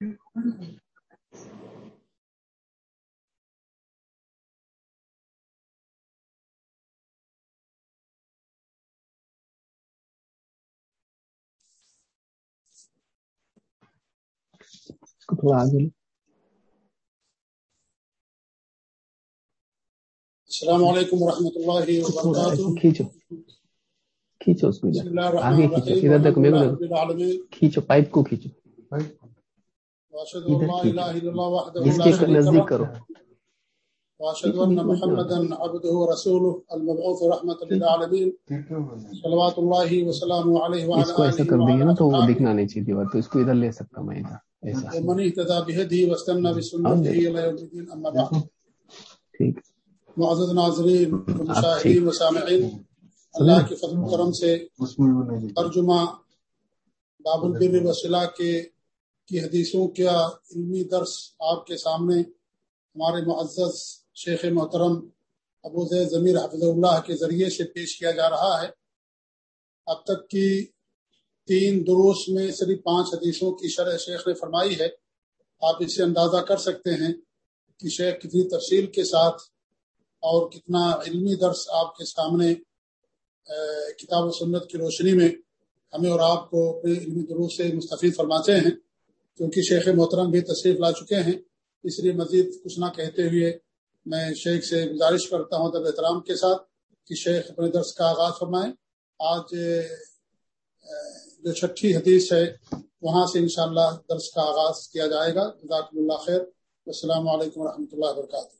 تھوڑا آگے السلام علیکم ورحمۃ اللہ وبرکاتہ کھینچو کھینچو اس کو آگے کھینچو ادھر تک میرے کو کھینچو پائپ کو کھینچو اس کے نزدیک کرو۔ واشهد ان محمدا عبده ورسوله المبعوث رحمه للعالمين صلوات الله وسلامه عليه وعلى اس کو کر دیں نا تو وہ دکھنا نہیں چاہیے دیوار تو اس کو ادھر لے سکتا میں ادھر ایسا۔ ومن اهتدى بهديه واستنى بسنته الى يوم الدين اما بعد. ٹھیک۔ معزز ناظرین مشاہدین و سامعین اللہ کے فضل و کرم سے ترجمہ باب البر وسیلہ کے کی حدیثوں کا علمی درس آپ کے سامنے ہمارے معزز شیخ محترم ابو زید ضمیر حفظ اللہ کے ذریعے سے پیش کیا جا رہا ہے۔ اب تک کی تین دروس میں صرف پانچ حدیثوں کی شرح شیخ نے فرمائی ہے۔ آپ اس سے اندازہ کر سکتے ہیں کہ شیخ کتنی تفصیل کے ساتھ اور کتنا علمی درس آپ کے سامنے کتاب و سنت کی روشنی میں ہمیں اور آپ کو اپنے علمی دروس سے مستفید فرماتے ہیں۔ کیونکہ شیخ محترم بھی تشریف لا چکے ہیں، اس لیے مزید کچھ نہ کہتے ہوئے میں شیخ سے گزارش کرتا ہوں تب احترام کے ساتھ کہ شیخ اپنے درس کا آغاز فرمائیں۔ آج جو چھٹی حدیث ہے، وہاں سے انشاءاللہ درس کا آغاز کیا جائے گا۔ جزاک اللہ خیر۔ السلام علیکم ورحمۃ اللہ وبرکاتہ۔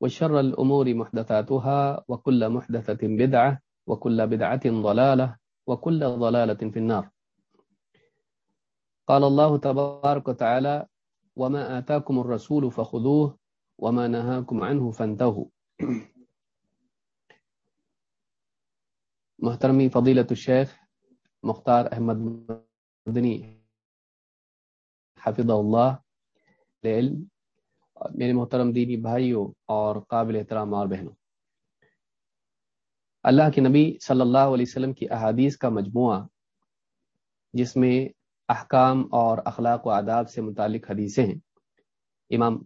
وشر الأمور محدثاتها وكل محدثة بدعة وكل بدعة ضلالة وكل ضلالة في النار. قال الله تبارك وتعالى وما آتاكم الرسول فخذوه وما نهاكم عنه فانتهوا. محترمی فضیلت الشیخ مختار احمد مدنی حفظ اللہ لعلم میرے محترم دینی بھائیوں اور قابل احترام اور بہنوں۔ اللہ کے نبی صلی اللہ علیہ وسلم کی احادیث کا مجموعہ، جس میں احکام اور اخلاق و آداب سے متعلق حدیثیں ہیں۔ امام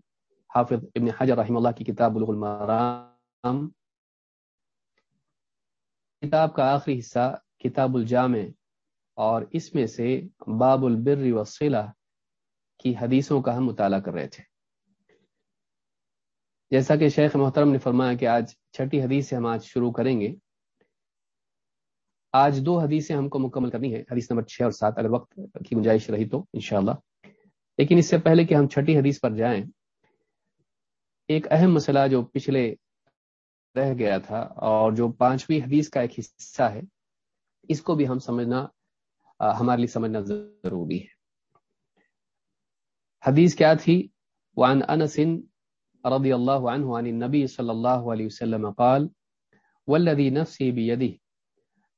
حافظ ابن حجر رحم اللہ کی کتاب الغلمرام کتاب کا آخری حصہ کتاب الجامع، اور اس میں سے باب البر وصلہ کی حدیثوں کا ہم مطالعہ کر رہے تھے۔ جیسا کہ شیخ محترم نے فرمایا کہ آج چھٹی حدیث سے ہم آج شروع کریں گے۔ آج دو حدیثیں ہم کو مکمل کرنی ہے حدیث نمبر چھ اور سات، اگر وقت کی گنجائش رہی تو، انشاءاللہ۔ لیکن اس سے پہلے کہ ہم چھٹی حدیث پر جائیں، ایک اہم مسئلہ جو پچھلے رہ گیا تھا اور جو پانچویں حدیث کا ایک حصہ ہے، اس کو بھی ہم سمجھنا، ہمارے لیے سمجھنا ضروری ہے۔ حدیث کیا تھی؟ وعن انس رضی اللہ عنہ عن النبی صلی اللہ علیہ وسلم قال، والذی نفسی بیدہ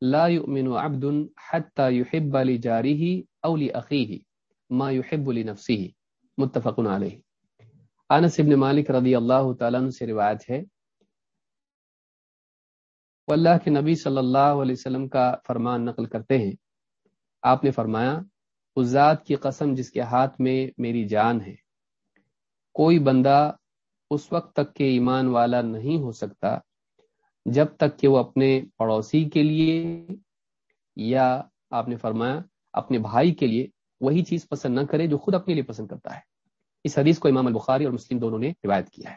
لا يؤمن عبد حتى يحب لجاره او لاخيه ما يحب لنفسه متفق علیہ. انس ابن مالک رضی اللہ تعالی عنہ سے روایت ہے، واللہ کے نبی صلی اللہ علیہ وسلم کا فرمان نقل کرتے ہیں۔ آپ نے فرمایا، اس ذات کی قسم جس کے ہاتھ میں میری جان ہے، کوئی بندہ اس وقت تک کہ ایمان والا نہیں ہو سکتا، جب تک کہ وہ اپنے پڑوسی کے لیے یا آپ نے فرمایا اپنے بھائی کے لیے وہی چیز پسند نہ کرے جو خود اپنے لیے پسند کرتا ہے۔ اس حدیث کو امام البخاری اور مسلم دونوں نے روایت کیا ہے۔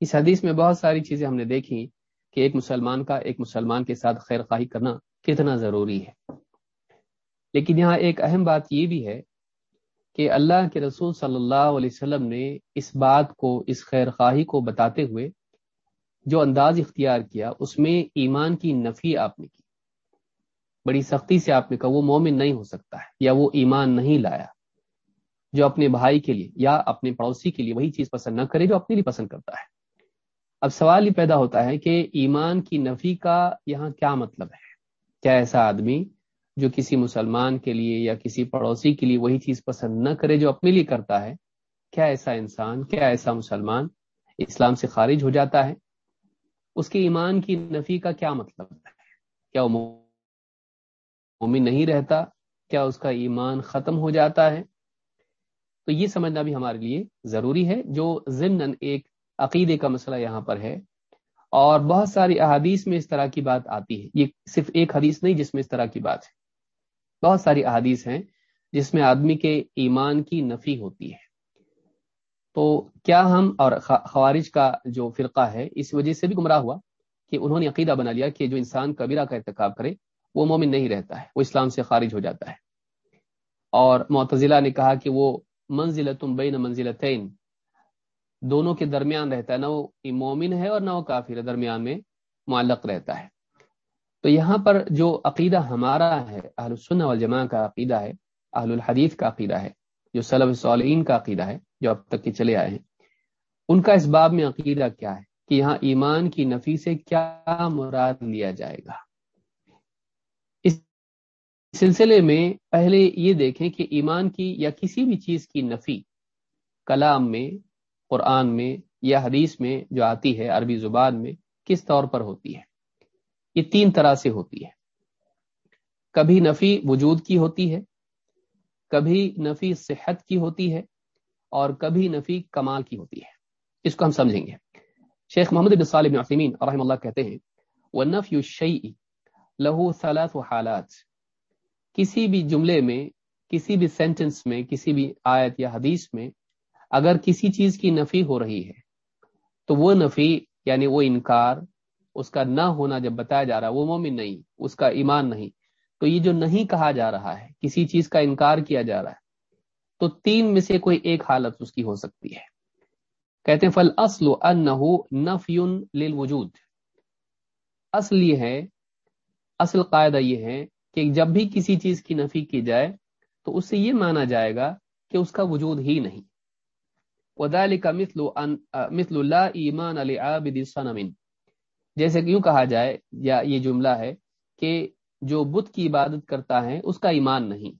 اس حدیث میں بہت ساری چیزیں ہم نے دیکھی کہ ایک مسلمان کا ایک مسلمان کے ساتھ خیر خواہی کرنا کتنا ضروری ہے۔ لیکن یہاں ایک اہم بات یہ بھی ہے کہ اللہ کے رسول صلی اللہ علیہ وسلم نے اس بات کو، اس خیر خواہی کو بتاتے ہوئے جو انداز اختیار کیا، اس میں ایمان کی نفی آپ نے کی۔ بڑی سختی سے آپ نے کہا، وہ مومن نہیں ہو سکتا ہے، یا وہ ایمان نہیں لایا۔ جو اپنے بھائی کے لیے یا اپنے پڑوسی کے لیے وہی چیز پسند نہ کرے جو اپنے لیے پسند کرتا ہے۔ اب سوال یہ پیدا ہوتا ہے کہ ایمان کی نفی کا یہاں کیا مطلب ہے؟ کیا ایسا آدمی جو کسی مسلمان کے لیے یا کسی پڑوسی کے لیے وہی چیز پسند نہ کرے جو اپنے لیے کرتا ہے، کیا ایسا انسان، کیا ایسا مسلمان اسلام سے خارج ہو جاتا ہے؟ اس کے ایمان کی نفی کا کیا مطلب ہے؟ کیا وہ مومن نہیں رہتا؟ کیا اس کا ایمان ختم ہو جاتا ہے؟ تو یہ سمجھنا بھی ہمارے لیے ضروری ہے، جو ضمن ایک عقیدے کا مسئلہ یہاں پر ہے۔ اور بہت ساری احادیث میں اس طرح کی بات آتی ہے۔ یہ صرف ایک حدیث نہیں جس میں اس طرح کی بات ہے۔ بہت ساری احادیث ہیں جس میں آدمی کے ایمان کی نفی ہوتی ہے۔ تو کیا ہم اور خوارج کا جو فرقہ ہے، اس وجہ سے بھی گمراہ ہوا کہ انہوں نے عقیدہ بنا لیا کہ جو انسان کبیرہ کا ارتکاب کرے، وہ مومن نہیں رہتا ہے، وہ اسلام سے خارج ہو جاتا ہے۔ اور معتزلہ نے کہا کہ وہ منزل تم بین منزلتین، دونوں کے درمیان رہتا ہے، نہ وہ مومن ہے اور نہ وہ کافر درمیان میں معلق رہتا ہے۔ تو یہاں پر جو عقیدہ ہمارا ہے، اہل السنہ والجماع کا عقیدہ ہے، اہل الحدیث کا عقیدہ ہے، جو صلب صالعین کا عقیدہ ہے، جو اب تک کے چلے آئے ہیں، ان کا اس باب میں عقیدہ کیا ہے کہ یہاں ایمان کی نفی سے کیا مراد لیا جائے گا؟ اس سلسلے میں پہلے یہ دیکھیں کہ ایمان کی یا کسی بھی چیز کی نفی کلام میں، قرآن میں یا حدیث میں جو آتی ہے، عربی زبان میں، کس طور پر ہوتی ہے؟ یہ تین طرح سے ہوتی ہے۔ کبھی نفی وجود کی ہوتی ہے، کبھی نفی صحت کی ہوتی ہے اور کبھی نفی کمال کی ہوتی ہے۔ اس کو ہم سمجھیں گے۔ شیخ محمد بن صالح بن عثیمین رحم اللہ کہتے ہیں وہ نفی الشیء لہو ثلاث حالات۔ کسی بھی جملے میں، کسی بھی سینٹنس میں، کسی بھی آیت یا حدیث میں اگر کسی چیز کی نفی ہو رہی ہے، تو وہ نفی یعنی وہ انکار اس کا نہ ہونا جب بتایا جا رہا ہے وہ مومن نہیں، اس کا ایمان نہیں۔ تو یہ جو نہیں کہا جا رہا ہے، کسی چیز کا انکار کیا جا رہا ہے، تو تین میں سے کوئی ایک حالت اس کی ہو سکتی ہے۔ کہتے ہیں فل اصل نفی للوجود۔ اصل یہ ہے، اصل قاعدہ یہ ہے کہ جب بھی کسی چیز کی نفی کی جائے، تو اس سے یہ مانا جائے گا کہ اس کا وجود ہی نہیں۔ وَذَلِكَ مِثْلُ لَا إِيمَانَ لِعَابِدِ صَنَمٍ جیسے کہ یوں کہا جائے یا یہ جملہ ہے کہ جو بت کی عبادت کرتا ہے، اس کا ایمان نہیں۔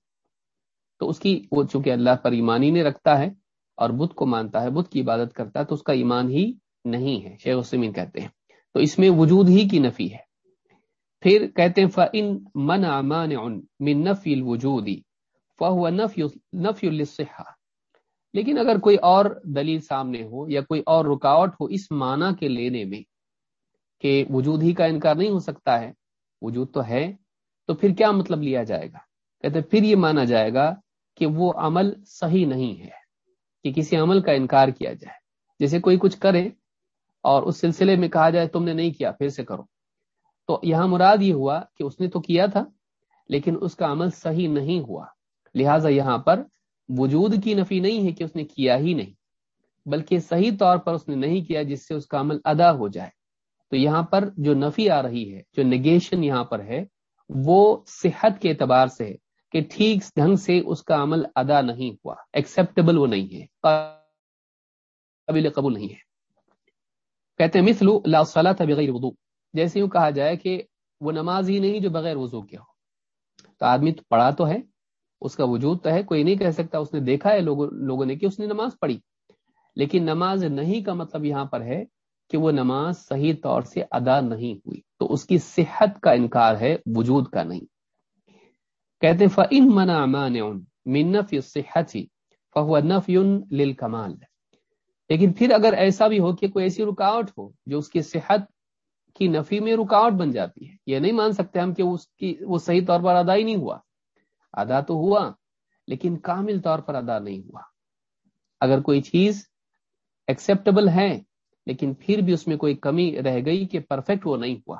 تو اس کی، وہ چونکہ اللہ پر ایمانی نہیں رکھتا ہے اور بت کو مانتا ہے، بت کی عبادت کرتا ہے، تو اس کا ایمان ہی نہیں ہے۔ شیخ وسلم کہتے ہیں۔ تو اس میں وجود ہی کی نفی ہے۔ پھر کہتے ہیں فن من امان نفی الوجودی فہو نفی لیکن اگر کوئی اور دلیل سامنے ہو یا کوئی اور رکاوٹ ہو اس معنی کے لینے میں کہ وجود ہی کا انکار نہیں ہو سکتا ہے، وجود تو ہے، تو پھر کیا مطلب لیا جائے گا؟ کہتے پھر یہ مانا جائے گا کہ وہ عمل صحیح نہیں ہے، کہ کسی عمل کا انکار کیا جائے۔ جیسے کوئی کچھ کرے اور اس سلسلے میں کہا جائے، تم نے نہیں کیا، پھر سے کرو۔ تو یہاں مراد یہ ہوا کہ اس نے تو کیا تھا، لیکن اس کا عمل صحیح نہیں ہوا۔ لہٰذا یہاں پر وجود کی نفی نہیں ہے کہ اس نے کیا ہی نہیں، بلکہ صحیح طور پر اس نے نہیں کیا جس سے اس کا عمل ادا ہو جائے۔ تو یہاں پر جو نفی آ رہی ہے، جو نگیشن یہاں پر ہے، وہ صحت کے اعتبار سے ہے کہ ٹھیک ڈھنگ سے اس کا عمل ادا نہیں ہوا ایکسپٹیبل وہ نہیں ہے، قابل قبول نہیں ہے۔ کہتے ہیں مثلو لا صلاة بغیر وضو جیسے یوں کہا جائے کہ وہ نماز ہی نہیں جو بغیر وضو کے ہو۔ تو آدمی تو پڑھا تو ہے، اس کا وجود تو ہے، کوئی نہیں کہہ سکتا، اس نے دیکھا ہے لوگوں لوگوں نے کہ اس نے نماز پڑھی۔ لیکن نماز نہیں کا مطلب یہاں پر ہے کہ وہ نماز صحیح طور سے ادا نہیں ہوئی تو اس کی صحت کا انکار ہے، وجود کا نہیں۔ کہتے فعن منا منف صحت ہی فہو نف لل لیکن پھر اگر ایسا بھی ہو کہ کوئی ایسی رکاوٹ ہو جو اس کی صحت کی نفی میں رکاوٹ بن جاتی ہے، یہ نہیں مان سکتے ہم کہ اس کی، وہ صحیح طور پر ادا ہی نہیں ہوا۔ ادا تو ہوا، لیکن کامل طور پر ادا نہیں ہوا۔ اگر کوئی چیز ایکسپٹیبل ہے لیکن پھر بھی اس میں کوئی کمی رہ گئی کہ پرفیکٹ وہ نہیں ہوا۔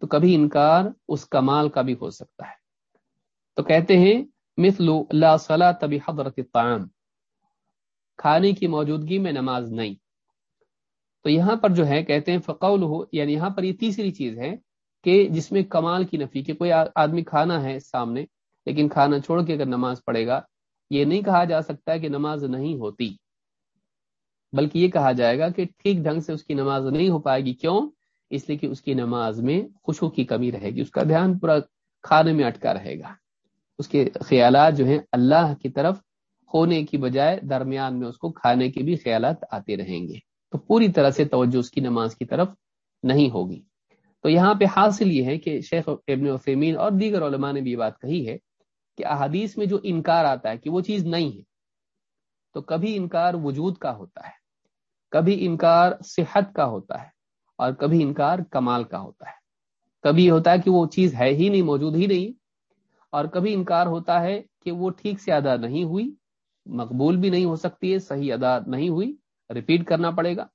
تو کبھی انکار اس کمال کا بھی ہو سکتا ہے۔ تو کہتے ہیں، مثل لا صلاة بحضرت الطعام۔ کھانے کی موجودگی میں نماز نہیں۔ تو یہاں پر جو ہے، کہتے ہیں فقول ہو یعنی یہاں پر یہ تیسری چیز ہے کہ جس میں کمال کی نفی، کہ کوئی آدمی کھانا ہے سامنے، لیکن کھانا چھوڑ کے اگر نماز پڑھے گا، یہ نہیں کہا جا سکتا کہ نماز نہیں ہوتی۔ بلکہ یہ کہا جائے گا کہ ٹھیک ڈھنگ سے اس کی نماز نہیں ہو پائے گی۔ کیوں؟ اس لیے کہ اس کی نماز میں خوشو کی کمی رہے گی، اس کا دھیان پورا کھانے میں اٹکا رہے گا۔ اس کے خیالات جو ہیں اللہ کی طرف ہونے کی بجائے درمیان میں اس کو کھانے کے بھی خیالات آتے رہیں گے۔ تو پوری طرح سے توجہ اس کی نماز کی طرف نہیں ہوگی۔ تو یہاں پہ حاصل یہ ہے کہ شیخ ابن وسیمین اور دیگر علماء نے بھی یہ بات کہی ہے کہ احادیث میں جو انکار آتا ہے کہ وہ چیز نہیں ہے تو کبھی انکار وجود کا ہوتا ہے، کبھی انکار صحت کا ہوتا ہے اور کبھی انکار کمال کا ہوتا ہے۔ کبھی ہوتا ہے کہ وہ چیز ہے ہی نہیں، موجود ہی نہیں، اور کبھی انکار ہوتا ہے کہ وہ ٹھیک سے ادا نہیں ہوئی، مقبول بھی نہیں ہو سکتی ہے، صحیح ادا نہیں ہوئی ریپیٹ کرنا پڑے گا۔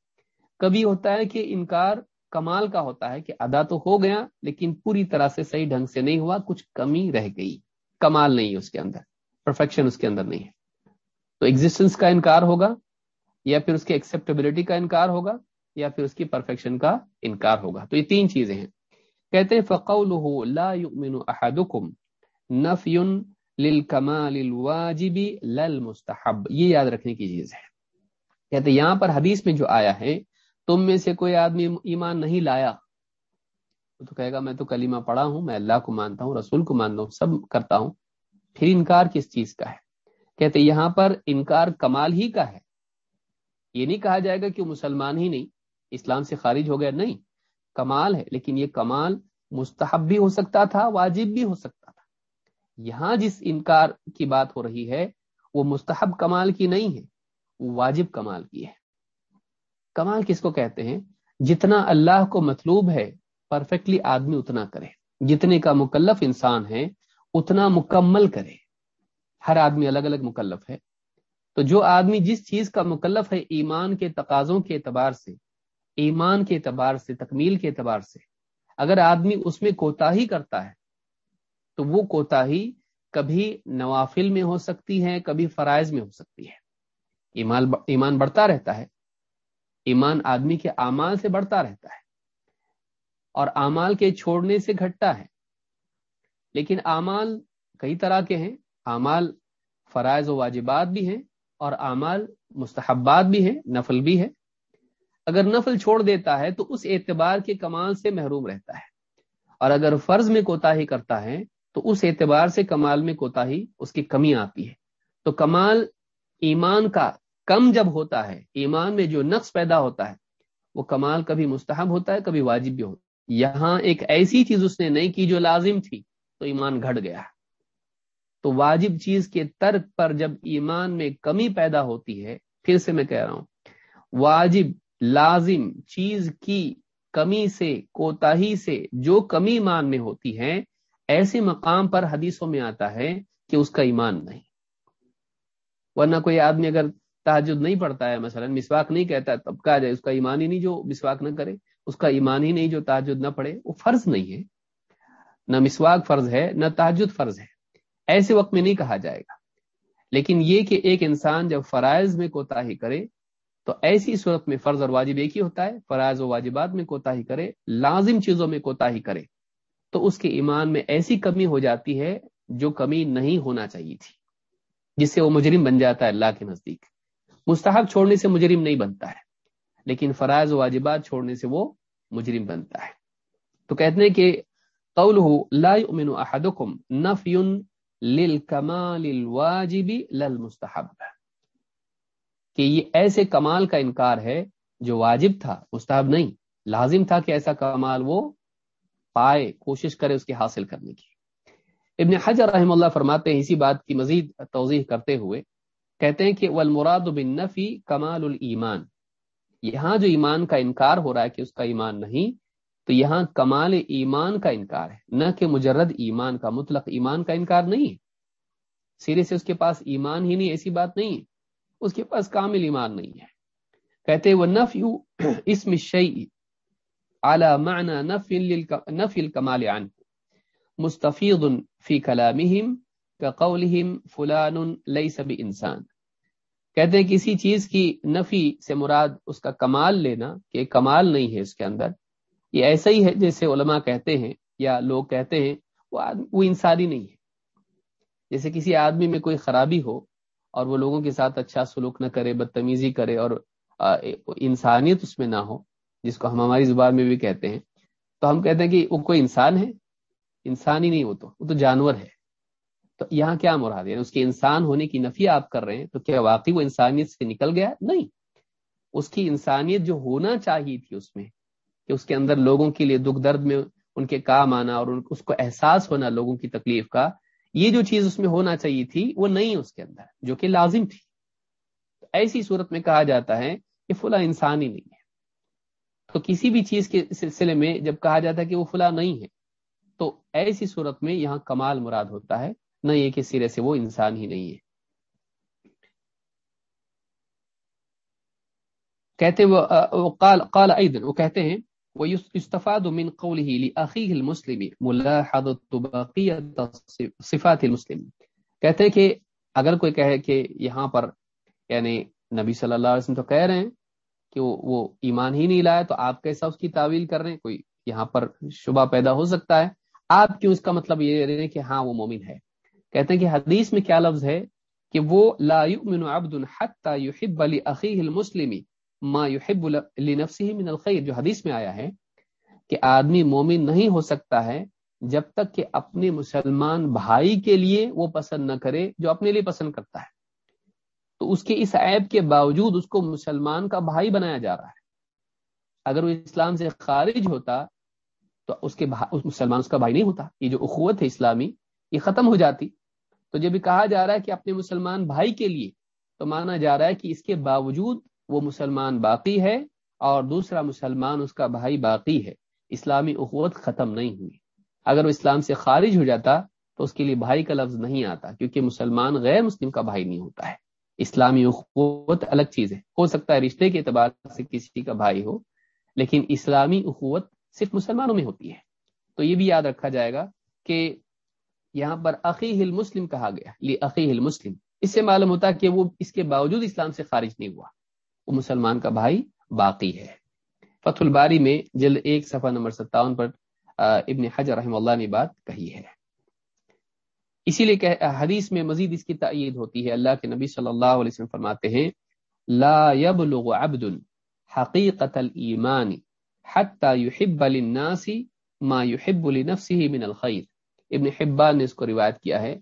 کبھی ہوتا ہے کہ انکار کمال کا ہوتا ہے کہ ادا تو ہو گیا، لیکن پوری طرح سے صحیح ڈھنگ سے نہیں ہوا، کچھ کمی رہ گئی۔ کمال نہیں ہے اس کے اندر پرفیکشن اس کے اندر نہیں ہے۔ تو ایگزٹینس کا انکار ہوگا یا پھر اس کی ایکسیپٹیبلٹی کا انکار ہوگا یا پھر اس کی پرفیکشن کا انکار ہوگا۔ تو یہ تین چیزیں ہیں۔ کہتے لا يؤمن احدكم نفی للکمال الواجب للمستحب۔ یہ یاد رکھنے کی چیز ہے۔ کہتے یہاں پر حدیث میں جو آیا ہے، تم میں سے کوئی آدمی ایمان نہیں لایا تو کہے گا، میں تو کلمہ پڑھا ہوں، میں اللہ کو مانتا ہوں، رسول کو مانتا ہوں، سب کرتا ہوں، پھر انکار کس چیز کا ہے؟ کہتے یہاں پر انکار کمال ہی کا ہے۔ یہ نہیں کہا جائے گا کہ مسلمان ہی نہیں، اسلام سے خارج ہو گیا، نہیں، کمال ہے، لیکن یہ کمال مستحب بھی ہو سکتا تھا، واجب بھی ہو سکتا تھا۔ یہاں جس انکار کی بات ہو رہی ہے، وہ مستحب کمال کی نہیں ہے، وہ واجب کمال کی ہے۔ کمال کس کو کہتے ہیں؟ جتنا اللہ کو مطلوب ہے پرفیکٹلی آدمی اتنا کرے۔ جتنے کا مکلف انسان ہے، اتنا مکمل کرے۔ ہر آدمی الگ الگ مکلف ہے۔ تو جو آدمی جس چیز کا مکلف ہے ایمان کے تقاضوں کے اعتبار سے، ایمان کے اعتبار سے، تکمیل کے اعتبار سے، اگر آدمی اس میں کوتا ہی کرتا ہے، تو وہ کوتا ہی کبھی نوافل میں ہو سکتی ہے، کبھی فرائض میں ہو سکتی ہے۔ ایمان ایمان بڑھتا رہتا ہے۔ ایمان آدمی کے اعمال سے بڑھتا رہتا ہے۔ اور اعمال کے چھوڑنے سے گھٹتا ہے۔ لیکن اعمال کئی طرح کے ہیں۔ اعمال فرائض و واجبات بھی ہیں اور اعمال مستحبات بھی ہیں، نفل بھی ہے۔ اگر نفل چھوڑ دیتا ہے تو اس اعتبار کے کمال سے محروم رہتا ہے۔ اور اگر فرض میں کوتا ہی کرتا ہے تو اس اعتبار سے کمال میں کوتا ہی اس کی کمی آتی ہے۔ تو کمال ایمان کا کم جب ہوتا ہے، ایمان میں جو نقص پیدا ہوتا ہے، وہ کمال کبھی مستحب ہوتا ہے، کبھی واجب بھی ہوتا ہے۔ یہاں ایک ایسی چیز اس نے نہیں کی جو لازم تھی، تو ایمان گھٹ گیا۔ تو واجب چیز کے ترک پر جب ایمان میں کمی پیدا ہوتی ہے، پھر سے میں کہہ رہا ہوں، واجب، لازم چیز کی کمی سے، کوتاہی سے جو کمی ایمان میں ہوتی ہے، ایسے مقام پر حدیثوں میں آتا ہے کہ اس کا ایمان نہیں۔ ورنہ کوئی آدمی اگر تحجد نہیں پڑھتا ہے، مثلا مسواک نہیں کہتا تب کہا جائے، اس کا ایمان ہی نہیں جو مسواک نہ کرے، اس کا ایمان ہی نہیں جو تحجد نہ پڑھے، وہ فرض نہیں ہے۔ نہ مسواک فرض ہے، نہ تحجد فرض ہے۔ ایسے وقت میں نہیں کہا جائے گا۔ لیکن یہ کہ ایک انسان جب فرائض میں کوتا ہی کرے، تو ایسی صورت میں فرض اور واجب ایک ہی ہوتا ہے۔ فرائض و واجبات میں کوتا ہی کرے، لازم چیزوں میں کوتا ہی کرے۔ تو اس کے ایمان میں ایسی کمی ہو جاتی ہے جو کمی نہیں ہونا چاہیے تھی، جس سے وہ مجرم بن جاتا ہے اللہ کے نزدیک۔ مستحب چھوڑنے سے مجرم نہیں بنتا ہے، لیکن فرائض و واجبات چھوڑنے سے وہ مجرم بنتا ہے۔ تو کہتے ہیں کہ قول لا يؤمن احدكم نفی للکمال الواجب للمستحب کہ یہ ایسے کمال کا انکار ہے جو واجب تھا، مستحب نہیں، لازم تھا کہ ایسا کمال وہ پائے، کوشش کرے اس کی حاصل کرنے کی۔ ابن حجر رحم اللہ فرماتے ہیں اسی بات کی مزید توضیح کرتے ہوئے، کہتے ہیں کہ والمراد بالنفی کمال الایمان۔ یہاں جو ایمان کا انکار ہو رہا ہے کہ اس کا ایمان نہیں تو یہاں کمال ایمان کا انکار ہے۔ نہ کہ مجرد ایمان کا، مطلق ایمان کا انکار نہیں ہے۔ سرے سے اس کے پاس ایمان ہی نہیں، ایسی بات نہیں ہے۔ اس کے پاس کامل ایمان نہیں ہے۔ کہتے وہ نفی اسم شعی اعلی معنی نفی الکمال عنہ مستفید فی کلامہم کا قولہم فلان لیس بی انسان کہتے ہیں، کسی چیز کی نفی سے مراد اس کا کمال لینا کہ کمال نہیں ہے اس کے اندر یہ ایسا ہی ہے جیسے علماء کہتے ہیں یا لوگ کہتے ہیں، وہ وہ انسانی نہیں ہے۔ جیسے کسی آدمی میں کوئی خرابی ہو اور وہ لوگوں کے ساتھ اچھا سلوک نہ کرے، بدتمیزی کرے اور انسانیت اس میں نہ ہو، جس کو ہم ہماری زبان میں بھی کہتے ہیں، تو ہم کہتے ہیں کہ وہ کوئی انسان ہے؟ انسان ہی نہیں وہ تو وہ تو جانور ہے۔ تو یہاں کیا مراد ہے؟ یعنی اس کے انسان ہونے کی نفی آپ کر رہے ہیں تو کیا واقعی وہ انسانیت سے نکل گیا؟ نہیں۔ اس کی انسانیت جو ہونا چاہیے تھی اس میں کہ اس کے اندر لوگوں کے لیے دکھ درد میں ان کے کام آنا اور اس کو احساس ہونا لوگوں کی تکلیف کا، یہ جو چیز اس میں ہونا چاہیے تھی، وہ نہیں اس کے اندر، جو کہ لازم تھی۔ ایسی صورت میں کہا جاتا ہے کہ فلاں انسان ہی نہیں ہے۔ تو کسی بھی چیز کے سلسلے میں جب کہا جاتا ہے کہ وہ فلاں نہیں ہے، تو ایسی صورت میں یہاں کمال مراد ہوتا ہے، نہ یہ کہ سرے سے وہ انسان ہی نہیں ہے۔ کہتے وہ قال قال ایدن، وہ کہتے ہیں وہ استفاد من قوله لاخيه المسلم ملاحظه بقيه صفات المسلم. کہتے ہیں کہ اگر کوئی کہے کہ یہاں پر یعنی نبی صلی اللہ علیہ وسلم تو کہہ رہے ہیں کہ وہ, وہ ایمان ہی نہیں لایا تو آپ کیسا اس کی تعویل کر رہے ہیں؟ کوئی یہاں پر شبہ پیدا ہو سکتا ہے۔ آپ کیوں اس کا مطلب یہ رہے ہیں کہ ہاں وہ مومن ہے؟ کہتے ہیں کہ حدیث میں کیا لفظ ہے؟ کہ وہ لا يؤمن عبد حتى يحب لاخيه المسلم. ما يحب لنفسه من الخير، جو حدیث میں آیا ہے کہ آدمی مومن نہیں ہو سکتا ہے جب تک کہ اپنے مسلمان بھائی کے لیے وہ پسند نہ کرے جو اپنے لیے پسند کرتا ہے۔ تو اس کے اس عیب کے باوجود اس کو مسلمان کا بھائی بنایا جا رہا ہے۔ اگر وہ اسلام سے خارج ہوتا تو اس کے مسلمان اس کا بھائی نہیں ہوتا۔ یہ جو اخوت ہے اسلامی، یہ ختم ہو جاتی۔ تو جب یہ کہا جا رہا ہے کہ اپنے مسلمان بھائی کے لیے، تو مانا جا رہا ہے کہ اس کے باوجود وہ مسلمان باقی ہے اور دوسرا مسلمان اس کا بھائی باقی ہے۔ اسلامی اخوت ختم نہیں ہوئی۔ اگر وہ اسلام سے خارج ہو جاتا تو اس کے لیے بھائی کا لفظ نہیں آتا کیونکہ مسلمان غیر مسلم کا بھائی نہیں ہوتا ہے۔ اسلامی اخوت الگ چیز ہے۔ ہو سکتا ہے رشتے کے اعتبار سے کسی کا بھائی ہو، لیکن اسلامی اخوت صرف مسلمانوں میں ہوتی ہے۔ تو یہ بھی یاد رکھا جائے گا کہ یہاں پر عقی ہل مسلم کہا گیا۔ لی عقی ہل مسلم اس سے معلوم ہوتا کہ وہ اس کے باوجود اسلام سے خارج نہیں ہوا۔ وہ مسلمان کا بھائی باقی ہے۔ فتح الباری میں جلد ایک صفحہ نمبر ستاون پر ابن حجر رحم اللہ نے بات کہی ہے۔ اسی لیے کہ حدیث میں مزید اس کی تعید ہوتی ہے۔ اللہ کے نبی صلی اللہ علیہ وسلم فرماتے ہیں، لا يبلغ عبد حقیقت الایمان حتى يحب للناس ما يحب لنفسه من الخير ابن حبان نے اس کو روایت کیا ہے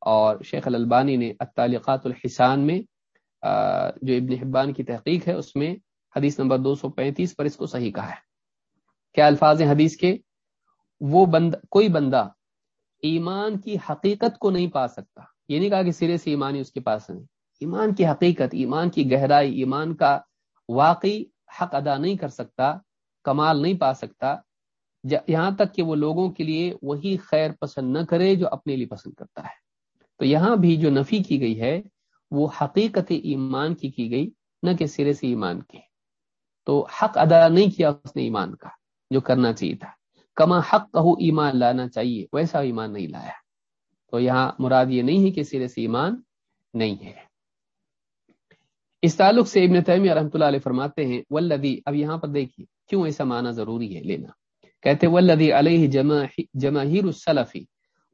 اور شیخ الالبانی نے التعلیقات الحسان میں جو ابن حبان کی تحقیق ہے، اس میں حدیث نمبر دو سو پینتیس پر اس کو صحیح کہا ہے۔ کیا الفاظ ہیں حدیث کے؟ وہ بند، کوئی بندہ ایمان کی حقیقت کو نہیں پا سکتا۔ یہ نہیں کہا کہ سرے سے ایمانی اس کے پاس نہیں ایمان کی حقیقت، ایمان کی گہرائی، ایمان کا واقعی حق ادا نہیں کر سکتا، کمال نہیں پا سکتا۔ یہاں تک کہ وہ لوگوں کے لیے وہی خیر پسند نہ کرے جو اپنے لیے پسند کرتا ہے۔ تو یہاں بھی جو نفی کی گئی ہے وہ حقیقت ایمان کی کی گئی، نہ کہ سرے سے ایمان کی۔ تو حق ادا نہیں کیا اس نے ایمان کا، جو کرنا چاہیے تھا۔ کما حق کہو ایمان لانا چاہیے، ویسا ایمان نہیں لایا۔ تو یہاں مراد یہ نہیں ہے کہ سرے سے ایمان نہیں ہے۔ اس تعلق سے ابن تیمیہ رحمۃ اللہ علیہ فرماتے ہیں ولدی اب یہاں پر دیکھیے، کیوں ایسا معنی ضروری ہے لینا؟ کہتے ولدی علیہ جماہیر السلفی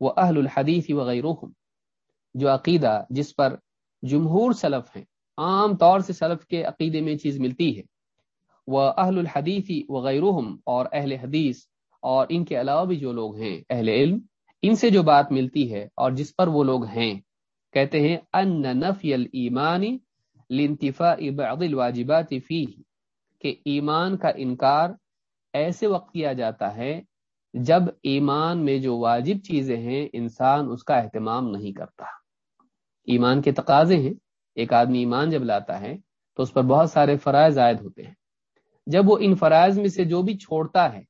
و اہل الحدیث وغیرہ جو عقیدہ جس پر جمہور سلف ہیں۔ عام طور سے سلف کے عقیدے میں چیز ملتی ہے۔ وہ اہل الحدیثی وغیرہ اور اہل حدیث اور ان کے علاوہ بھی جو لوگ ہیں، اہل علم، ان سے جو بات ملتی ہے اور جس پر وہ لوگ ہیں۔ کہتے ہیں، ان نفی الایمانی لانتفاء بعض الواجبات فيه کہ ایمان کا انکار ایسے وقت کیا جاتا ہے جب ایمان میں جو واجب چیزیں ہیں، انسان اس کا اہتمام نہیں کرتا۔ ایمان کے تقاضے ہیں۔ ایک آدمی ایمان جب لاتا ہے تو اس پر بہت سارے فرائض عائد ہوتے ہیں۔ جب وہ ان فرائض میں سے جو بھی چھوڑتا ہے،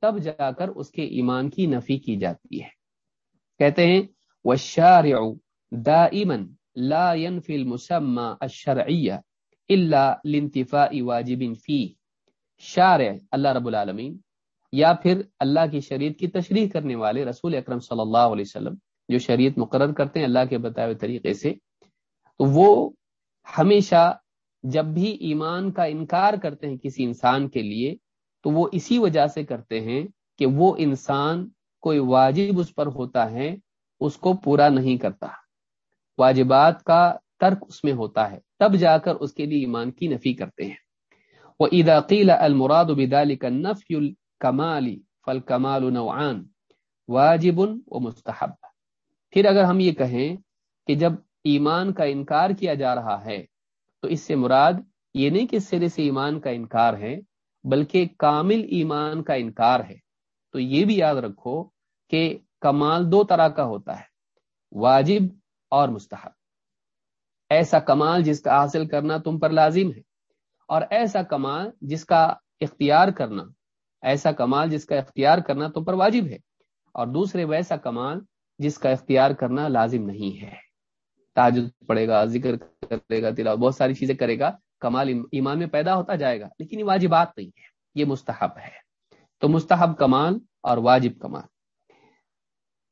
تب جا کر اس کے ایمان کی نفی کی جاتی ہے۔ کہتے ہیں، والشارع دائما لا ينفي المسمى الشرعية الا لانتفاء واجب فيه۔ شارع، اللہ رب العالمین، یا پھر اللہ کی شریعت کی تشریح کرنے والے رسول اکرم صلی اللہ علیہ وسلم جو شریعت مقرر کرتے ہیں اللہ کے بتائے ہوئے طریقے سے، تو وہ ہمیشہ جب بھی ایمان کا انکار کرتے ہیں کسی انسان کے لیے، تو وہ اسی وجہ سے کرتے ہیں کہ وہ انسان کوئی واجب اس پر ہوتا ہے، اس کو پورا نہیں کرتا۔ واجبات کا ترک اس میں ہوتا ہے، تب جا کر اس کے لیے ایمان کی نفی کرتے ہیں۔ وہ عیداقیل المراد بدال کا نفی الکمالی فل کمال نوعان، واجب و مستحب۔ پھر اگر ہم یہ کہیں کہ جب ایمان کا انکار کیا جا رہا ہے، تو اس سے مراد یہ نہیں کہ سرے سے ایمان کا انکار ہے، بلکہ کامل ایمان کا انکار ہے۔ تو یہ بھی یاد رکھو کہ کمال دو طرح کا ہوتا ہے، واجب اور مستحب۔ ایسا کمال جس کا حاصل کرنا تم پر لازم ہے، اور ایسا کمال جس کا اختیار کرنا، ایسا کمال جس کا اختیار کرنا تم پر واجب ہے۔ اور دوسرے، ویسا کمال جس کا اختیار کرنا لازم نہیں ہے۔ تاجد پڑے گا، ذکر کرے گا، تلاوت، بہت ساری چیزیں کرے گا، کمال ایمان میں پیدا ہوتا جائے گا، لیکن یہ واجبات نہیں ہے یہ مستحب ہے۔ تو مستحب کمال اور واجب کمال۔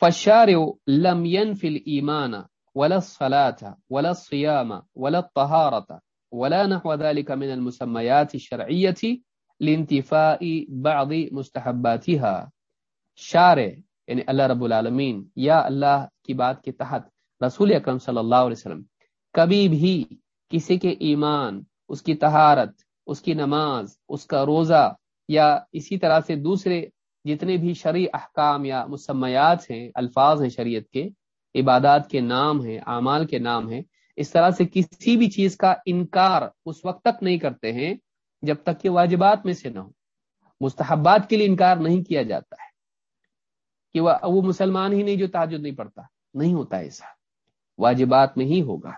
فشار لم ينفي الايمان ولا الصلاه ولا الصيام ولا الطهاره ولا نحو ذلك من المسميات الشرعيه لانتفاء بعض مستحباتها۔ شارع یعنی اللہ رب العالمین، یا اللہ کی بات کے تحت رسول اکرم صلی اللہ علیہ وسلم، کبھی بھی کسی کے ایمان، اس کی تہارت اس کی نماز، اس کا روزہ، یا اسی طرح سے دوسرے جتنے بھی شرع احکام یا مسمیات ہیں، الفاظ ہیں شریعت کے، عبادات کے نام ہیں، اعمال کے نام ہیں، اس طرح سے کسی بھی چیز کا انکار اس وقت تک نہیں کرتے ہیں جب تک کہ واجبات میں سے نہ ہو۔ مستحبات کے لیے انکار نہیں کیا جاتا ہے۔ کہ وہ مسلمان ہی نہیں جو تعجد نہیں پڑتا نہیں ہوتا ایسا۔ واجبات میں ہی ہوگا۔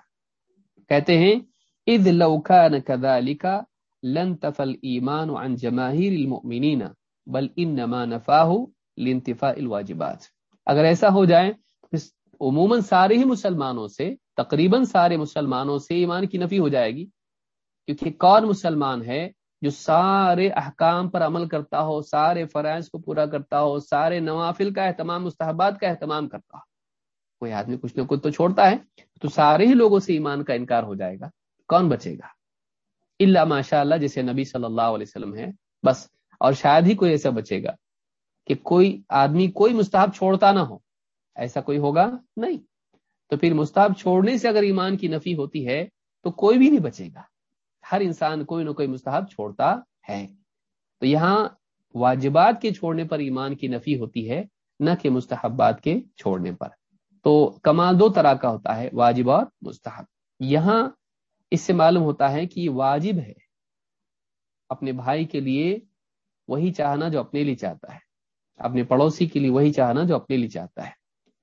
کہتے ہیں، اذ لو كان كذلك لن تفل ایمان عن جماهير المؤمنین بل انما نفاه لانتفاء الواجبات۔ اگر ایسا ہو جائے عموماً سارے ہی مسلمانوں سے، تقریباً سارے مسلمانوں سے ایمان کی نفی ہو جائے گی۔ کیونکہ کون مسلمان ہے؟ جو سارے احکام پر عمل کرتا ہو، سارے فرائض کو پورا کرتا ہو، سارے نوافل کا اہتمام، مستحبات کا اہتمام کرتا ہو۔ کوئی آدمی کچھ نہ کچھ تو چھوڑتا ہے، تو سارے ہی لوگوں سے ایمان کا انکار ہو جائے گا۔ کون بچے گا؟ اللہ ماشاء اللہ، جیسے نبی صلی اللہ علیہ وسلم ہے بس، اور شاید ہی کوئی ایسا بچے گا کہ کوئی آدمی کوئی مستحب چھوڑتا نہ ہو۔ ایسا کوئی ہوگا؟ نہیں۔ تو پھر مستحب چھوڑنے سے اگر ایمان کی نفی ہوتی ہے، تو کوئی بھی نہیں بچے گا۔ ہر انسان کوئی نہ کوئی مستحب چھوڑتا ہے۔ تو یہاں واجبات کے چھوڑنے پر ایمان کی نفی ہوتی ہے، نہ کہ مستحبات کے چھوڑنے پر۔ تو کمال دو طرح کا ہوتا ہے، واجب اور مستحب۔ یہاں اس سے معلوم ہوتا ہے کہ یہ واجب ہے۔ اپنے بھائی کے لیے وہی چاہنا جو اپنے لیے چاہتا ہے۔ اپنے پڑوسی کے لیے وہی چاہنا جو اپنے لیے چاہتا ہے۔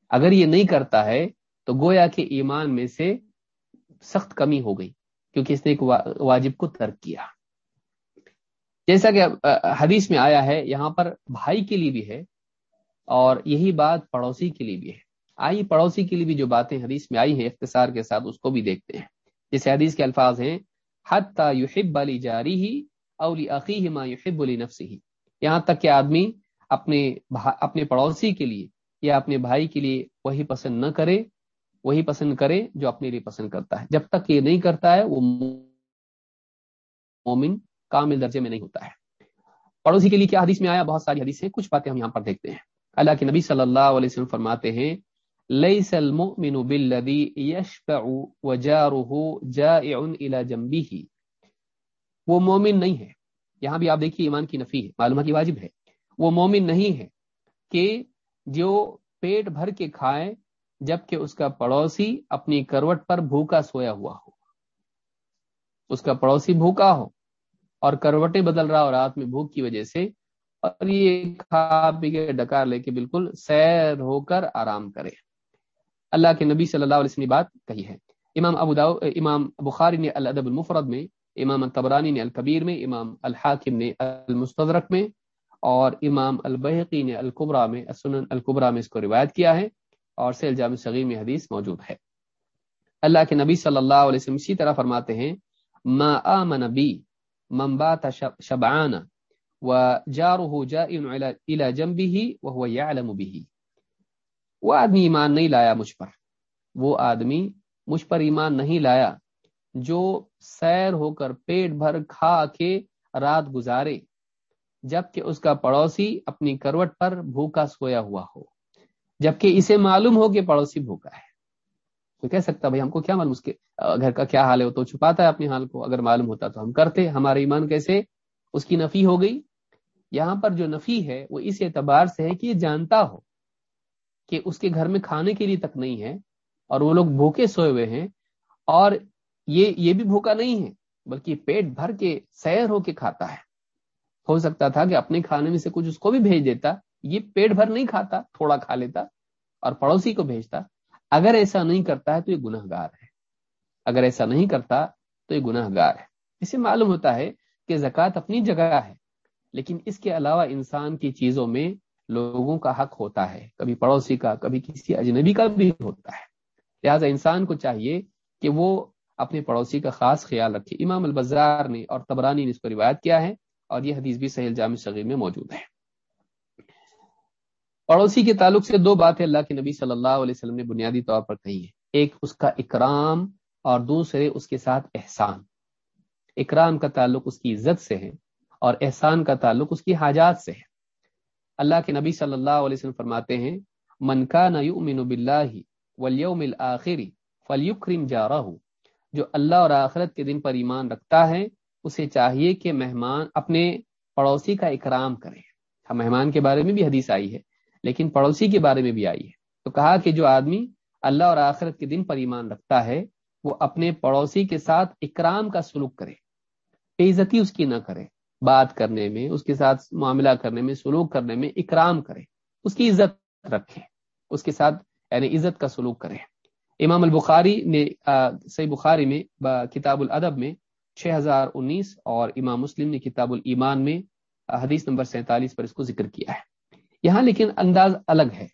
اگر یہ نہیں کرتا ہے، تو گویا کے ایمان میں سے سخت کمی ہو گئی۔ کیونکہ اس نے ایک واجب کو ترک کیا۔ جیسا کہ حدیث میں آیا ہے، یہاں پر بھائی کے لیے بھی ہے اور یہی بات پڑوسی کے لیے بھی ہے۔ آئی پڑوسی کے لیے بھی جو باتیں حدیث میں آئی ہیں، اختصار کے ساتھ اس کو بھی دیکھتے ہیں۔ جیسے حدیث کے الفاظ ہیں، حتی یحب علی جاری ہی اولی عقی ما یحب علی نفسی ہی یہاں تک کہ آدمی اپنے اپنے پڑوسی کے لیے یا اپنے بھائی کے لیے وہی پسند نہ کرے وہی پسند کرے جو اپنے لیے پسند کرتا ہے۔ جب تک یہ نہیں کرتا ہے، وہ مومن کامل درجے میں نہیں ہوتا ہے۔ پڑوسی کے لیے کیا حدیث میں آیا؟ بہت ساری حدیث ہیں، کچھ باتیں ہم یہاں پر دیکھتے ہیں۔ اللہ کے نبی صلی اللہ علیہ وسلم فرماتے ہیں ليس المؤمن بالذي يشفع وجاره جائع الى جنبه وہ مومن نہیں ہے۔ یہاں بھی آپ دیکھیے ایمان کی نفی ہے معلومہ کی واجب ہے۔ وہ مومن نہیں ہے کہ جو پیٹ بھر کے کھائے جبکہ اس کا پڑوسی اپنی کروٹ پر بھوکا سویا ہوا ہو۔ اس کا پڑوسی بھوکا ہو اور کروٹیں بدل رہا ہو رات میں بھوک کی وجہ سے اور یہ کھا پی کے ڈکار لے کے بالکل سیر ہو کر آرام کرے۔ اللہ کے نبی صلی اللہ علیہ وسلم بات کہی ہے۔ امام ابو داؤ، امام بخاری نے الادب المفرد میں، امام تبرانی نے الکبیر میں، امام الحاکم نے المستدرک میں اور امام البحقی نے القبرا میں سنن القبرا میں اس کو روایت کیا ہے۔ اور سیل جامع صغیر میں حدیث موجود ہے۔ اللہ کے نبی صلی اللہ علیہ وسلم اسی طرح فرماتے ہیں، ما آمن بی، من بات شبعان، و جاره جائن الى جنبه وهو يعلم به وہ آدمی ایمان نہیں لایا مجھ پر۔ وہ آدمی مجھ پر ایمان نہیں لایا جو سیر ہو کر پیٹ بھر کھا کے رات گزارے، جبکہ اس کا پڑوسی اپنی کروٹ پر بھوکا سویا ہوا ہو۔ جبکہ اسے معلوم ہو کہ پڑوسی بھوکا ہے۔ کوئی کہہ سکتا بھائی ہم کو کیا معلوم، اس کے گھر کا کیا حال ہے، وہ تو چھپاتا ہے اپنی حال کو۔ اگر معلوم ہوتا تو ہم کرتے۔ ہمارا ایمان کیسے؟ اس کی نفی ہو گئی۔ یہاں پر جو نفی ہے، وہ اس اعتبار سے ہے کہ یہ جانتا ہو کہ اس کے گھر میں کھانے کے لیے تک نہیں ہے اور وہ لوگ بھوکے سوئے ہوئے ہیں اور یہ یہ بھی بھوکا نہیں ہے، بلکہ پیٹ بھر کے سیر ہو کے کھاتا ہے۔ ہو سکتا تھا کہ اپنے کھانے میں سے کچھ اس کو بھی بھیج دیتا یہ پیٹ بھر نہیں کھاتا، تھوڑا کھا لیتا اور پڑوسی کو بھیجتا، اگر ایسا نہیں کرتا ہے تو یہ گناہ گار ہے۔ اگر ایسا نہیں کرتا تو یہ گناہ گار ہے۔ اسے معلوم ہوتا ہے کہ زکوٰۃ اپنی جگہ ہے، لیکن اس کے علاوہ انسان کی چیزوں میں لوگوں کا حق ہوتا ہے۔ کبھی پڑوسی کا، کبھی کسی اجنبی کا بھی ہوتا ہے۔ لہٰذا انسان کو چاہیے کہ وہ اپنے پڑوسی کا خاص خیال رکھے۔ امام البزار نے اور تبرانی نے اس کو روایت کیا ہے اور یہ حدیث بھی سہیل جامع صغیر میں موجود ہے۔ پڑوسی کے تعلق سے دو باتیں اللہ کے نبی صلی اللہ علیہ وسلم نے بنیادی طور پر کہی ہے ایک، اس کا اکرام اور دوسرے، اس کے ساتھ احسان۔ اکرام کا تعلق اس کی عزت سے ہے اور احسان کا تعلق اس کی حاجات سے ہے۔ اللہ کے نبی صلی اللہ علیہ وسلم فرماتے ہیں، من نہ یؤمن باللہ والیوم الاخری فلیکرم جارہ جو اللہ اور آخرت کے دن پر ایمان رکھتا ہے، اسے چاہیے کہ مہمان اپنے پڑوسی کا اکرام کرے۔ ہاں مہمان کے بارے میں بھی حدیث آئی ہے۔ لیکن پڑوسی کے بارے میں بھی آئی ہے۔ تو کہا کہ جو آدمی اللہ اور آخرت کے دن پر ایمان رکھتا ہے، وہ اپنے پڑوسی کے ساتھ اکرام کا سلوک کرے۔ بے عزتی اس کی نہ کرے۔ بات کرنے میں، اس کے ساتھ معاملہ کرنے میں، سلوک کرنے میں اکرام کرے۔ اس کی عزت رکھے۔ اس کے ساتھ یعنی عزت کا سلوک کرے۔ امام البخاری نے صحیح بخاری میں کتاب الادب میں چھ ہزار انیس اور امام مسلم نے کتاب الایمان میں حدیث نمبر سینتالیس پر اس کو ذکر کیا ہے۔ یہاں لیکن انداز الگ ہے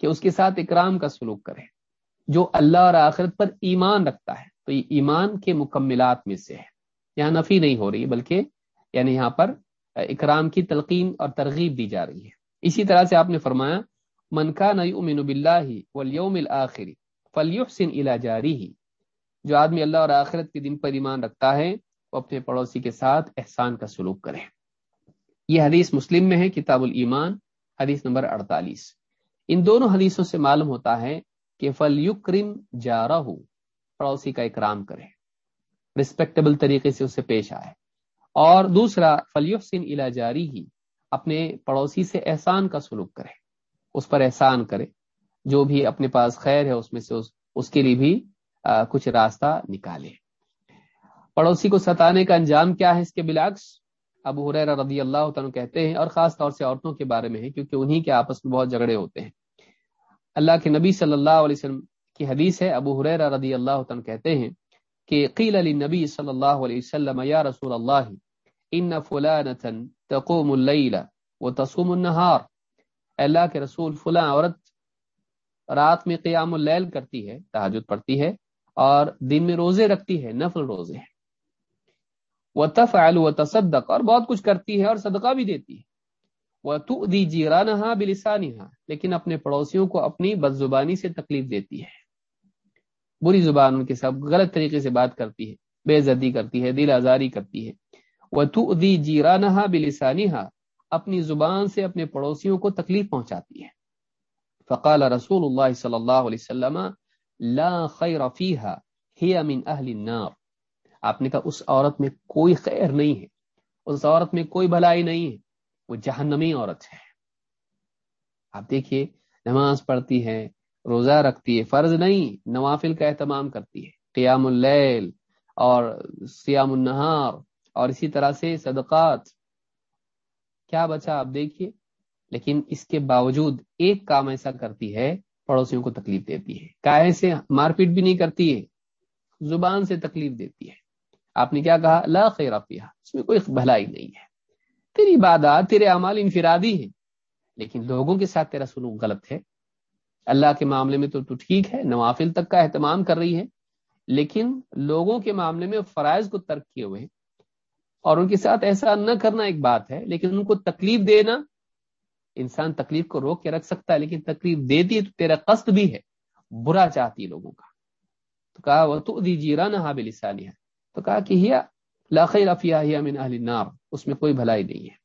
کہ اس کے ساتھ اکرام کا سلوک کرے جو اللہ اور آخرت پر ایمان رکھتا ہے، تو یہ ایمان کے مکملات میں سے ہے۔ یہاں نفی نہیں ہو رہی، بلکہ یعنی یہاں پر اکرام کی تلقین اور ترغیب دی جا رہی ہے۔ اسی طرح سے آپ نے فرمایا منقا نئی امین بلّہ ولیوم الآخری فلیحسن الا جاری ہی جو آدمی اللہ اور آخرت کے دن پر ایمان رکھتا ہے، وہ اپنے پڑوسی کے ساتھ احسان کا سلوک کرے۔ یہ حدیث مسلم میں ہے، کتاب الایمان۔ حدیث نمبر اڑتالیس۔ ان دونوں حدیثوں سے معلوم ہوتا ہے کہ فل یکرم جارہ پڑوسی کا اکرام کرے رسپیکٹیبل طریقے سے اسے پیش آئے۔ اور دوسرا فلیحسن الا جاری ہی اپنے پڑوسی سے احسان کا سلوک کرے اس پر احسان کرے جو بھی اپنے پاس خیر ہے اس میں سے اس, اس کے لیے بھی آ, کچھ راستہ نکالے پڑوسی کو ستانے کا انجام کیا ہے اس کے بلاکس ابو حریر رضی اللہ تعالیٰ کہتے ہیں اور خاص طور سے عورتوں کے بارے میں ہے کیونکہ انہی کے آپس میں بہت جھگڑے ہوتے ہیں۔ اللہ کے نبی صلی اللہ علیہ وسلم کی حدیث ہے، ابو حریر رضی اللہ تعالیٰ کہتے ہیں کہ قیل علی نبی صلی اللہ علیہ وسلم، یا رسول اللہ، ان فلانتا تقوم اللیل و تصوم النہار۔ اللہ کے رسول، فلاں عورت رات میں قیام اللیل کرتی ہے تحجد پڑھتی ہے اور دن میں روزے رکھتی ہے، نفل روزے ہیں۔ وہ تفعل و تصدق اور بہت کچھ کرتی ہے اور صدقہ بھی دیتی ہے۔ وہ تو دی جیرانہ لیکن اپنے پڑوسیوں کو اپنی بد زبانی سے تکلیف دیتی ہے۔ بری زبان ان کے ساتھ غلط طریقے سے بات کرتی ہے، بے عزتی کرتی ہے، دل آزاری کرتی ہے۔ وہ تو دی جیرانہ اپنی زبان سے اپنے پڑوسیوں کو تکلیف پہنچاتی ہے۔ فقال رسول اللہ صلی اللہ علیہ وسلم، لا خیر فیہا، ہی من اہل النار۔ آپ نے کہا، اس عورت میں کوئی خیر نہیں ہے، اس عورت میں کوئی بھلائی نہیں ہے، وہ جہنمی عورت ہے۔ آپ دیکھیے، نماز پڑھتی ہے، روزہ رکھتی ہے، فرض نہیں، نوافل کا اہتمام کرتی ہے، قیام اللیل اور سیام النہار اور اسی طرح سے صدقات۔ کیا بچا آپ دیکھیے، لیکن اس کے باوجود ایک کام ایسا کرتی ہے، پڑوسیوں کو تکلیف دیتی ہے۔ کائے سے مار پیٹ بھی نہیں کرتی ہے، زبان سے تکلیف دیتی ہے۔ آپ نے کیا کہا؟ لا خیر فیہا، اس میں کوئی بھلائی نہیں ہے۔ تیری عبادات تیرے اعمال انفرادی ہیں، لیکن لوگوں کے ساتھ تیرا سلوک غلط ہے۔ اللہ کے معاملے میں تو تو ٹھیک ہے، نوافل تک کا اہتمام کر رہی ہے، لیکن لوگوں کے معاملے میں فرائض کو ترک کیے ہوئے ہیں۔ اور ان کے ساتھ ایسا نہ کرنا ایک بات ہے، لیکن ان کو تکلیف دینا، انسان تکلیف کو روک کے رکھ سکتا ہے، لیکن تکلیف دیتی ہے تو تیرا قصد بھی ہے، برا چاہتی لوگوں کا۔ تو کہا وہ تو دیجیے نہ بلسانی ہے تو کہا کہ لاخی رفیہ من اہل نار اس میں کوئی بھلائی نہیں ہے۔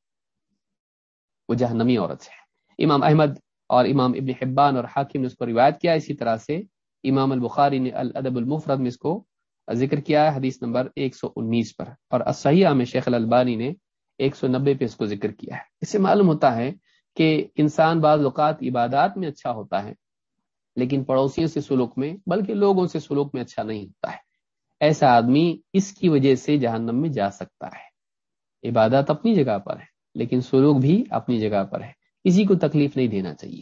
وہ جہنمی عورت ہے۔ امام احمد اور امام ابن حبان اور حاکم نے اس کو روایت کیا، اسی طرح سے امام البخاری نے الادب المفرد میں اس کو ذکر کیا ہے، حدیث نمبر 119 پر۔ اور اسحیہ میں شیخ الالبانی نے 190 پہ اس کو ذکر کیا ہے۔ اس سے معلوم ہوتا ہے کہ انسان بعض اوقات عبادات میں اچھا ہوتا ہے، لیکن پڑوسیوں سے سلوک میں، بلکہ لوگوں سے سلوک میں اچھا نہیں ہوتا ہے۔ ایسا آدمی اس کی وجہ سے جہنم میں جا سکتا ہے۔ عبادت اپنی جگہ پر ہے لیکن سلوک بھی اپنی جگہ پر ہے۔ کسی کو تکلیف نہیں دینا چاہیے۔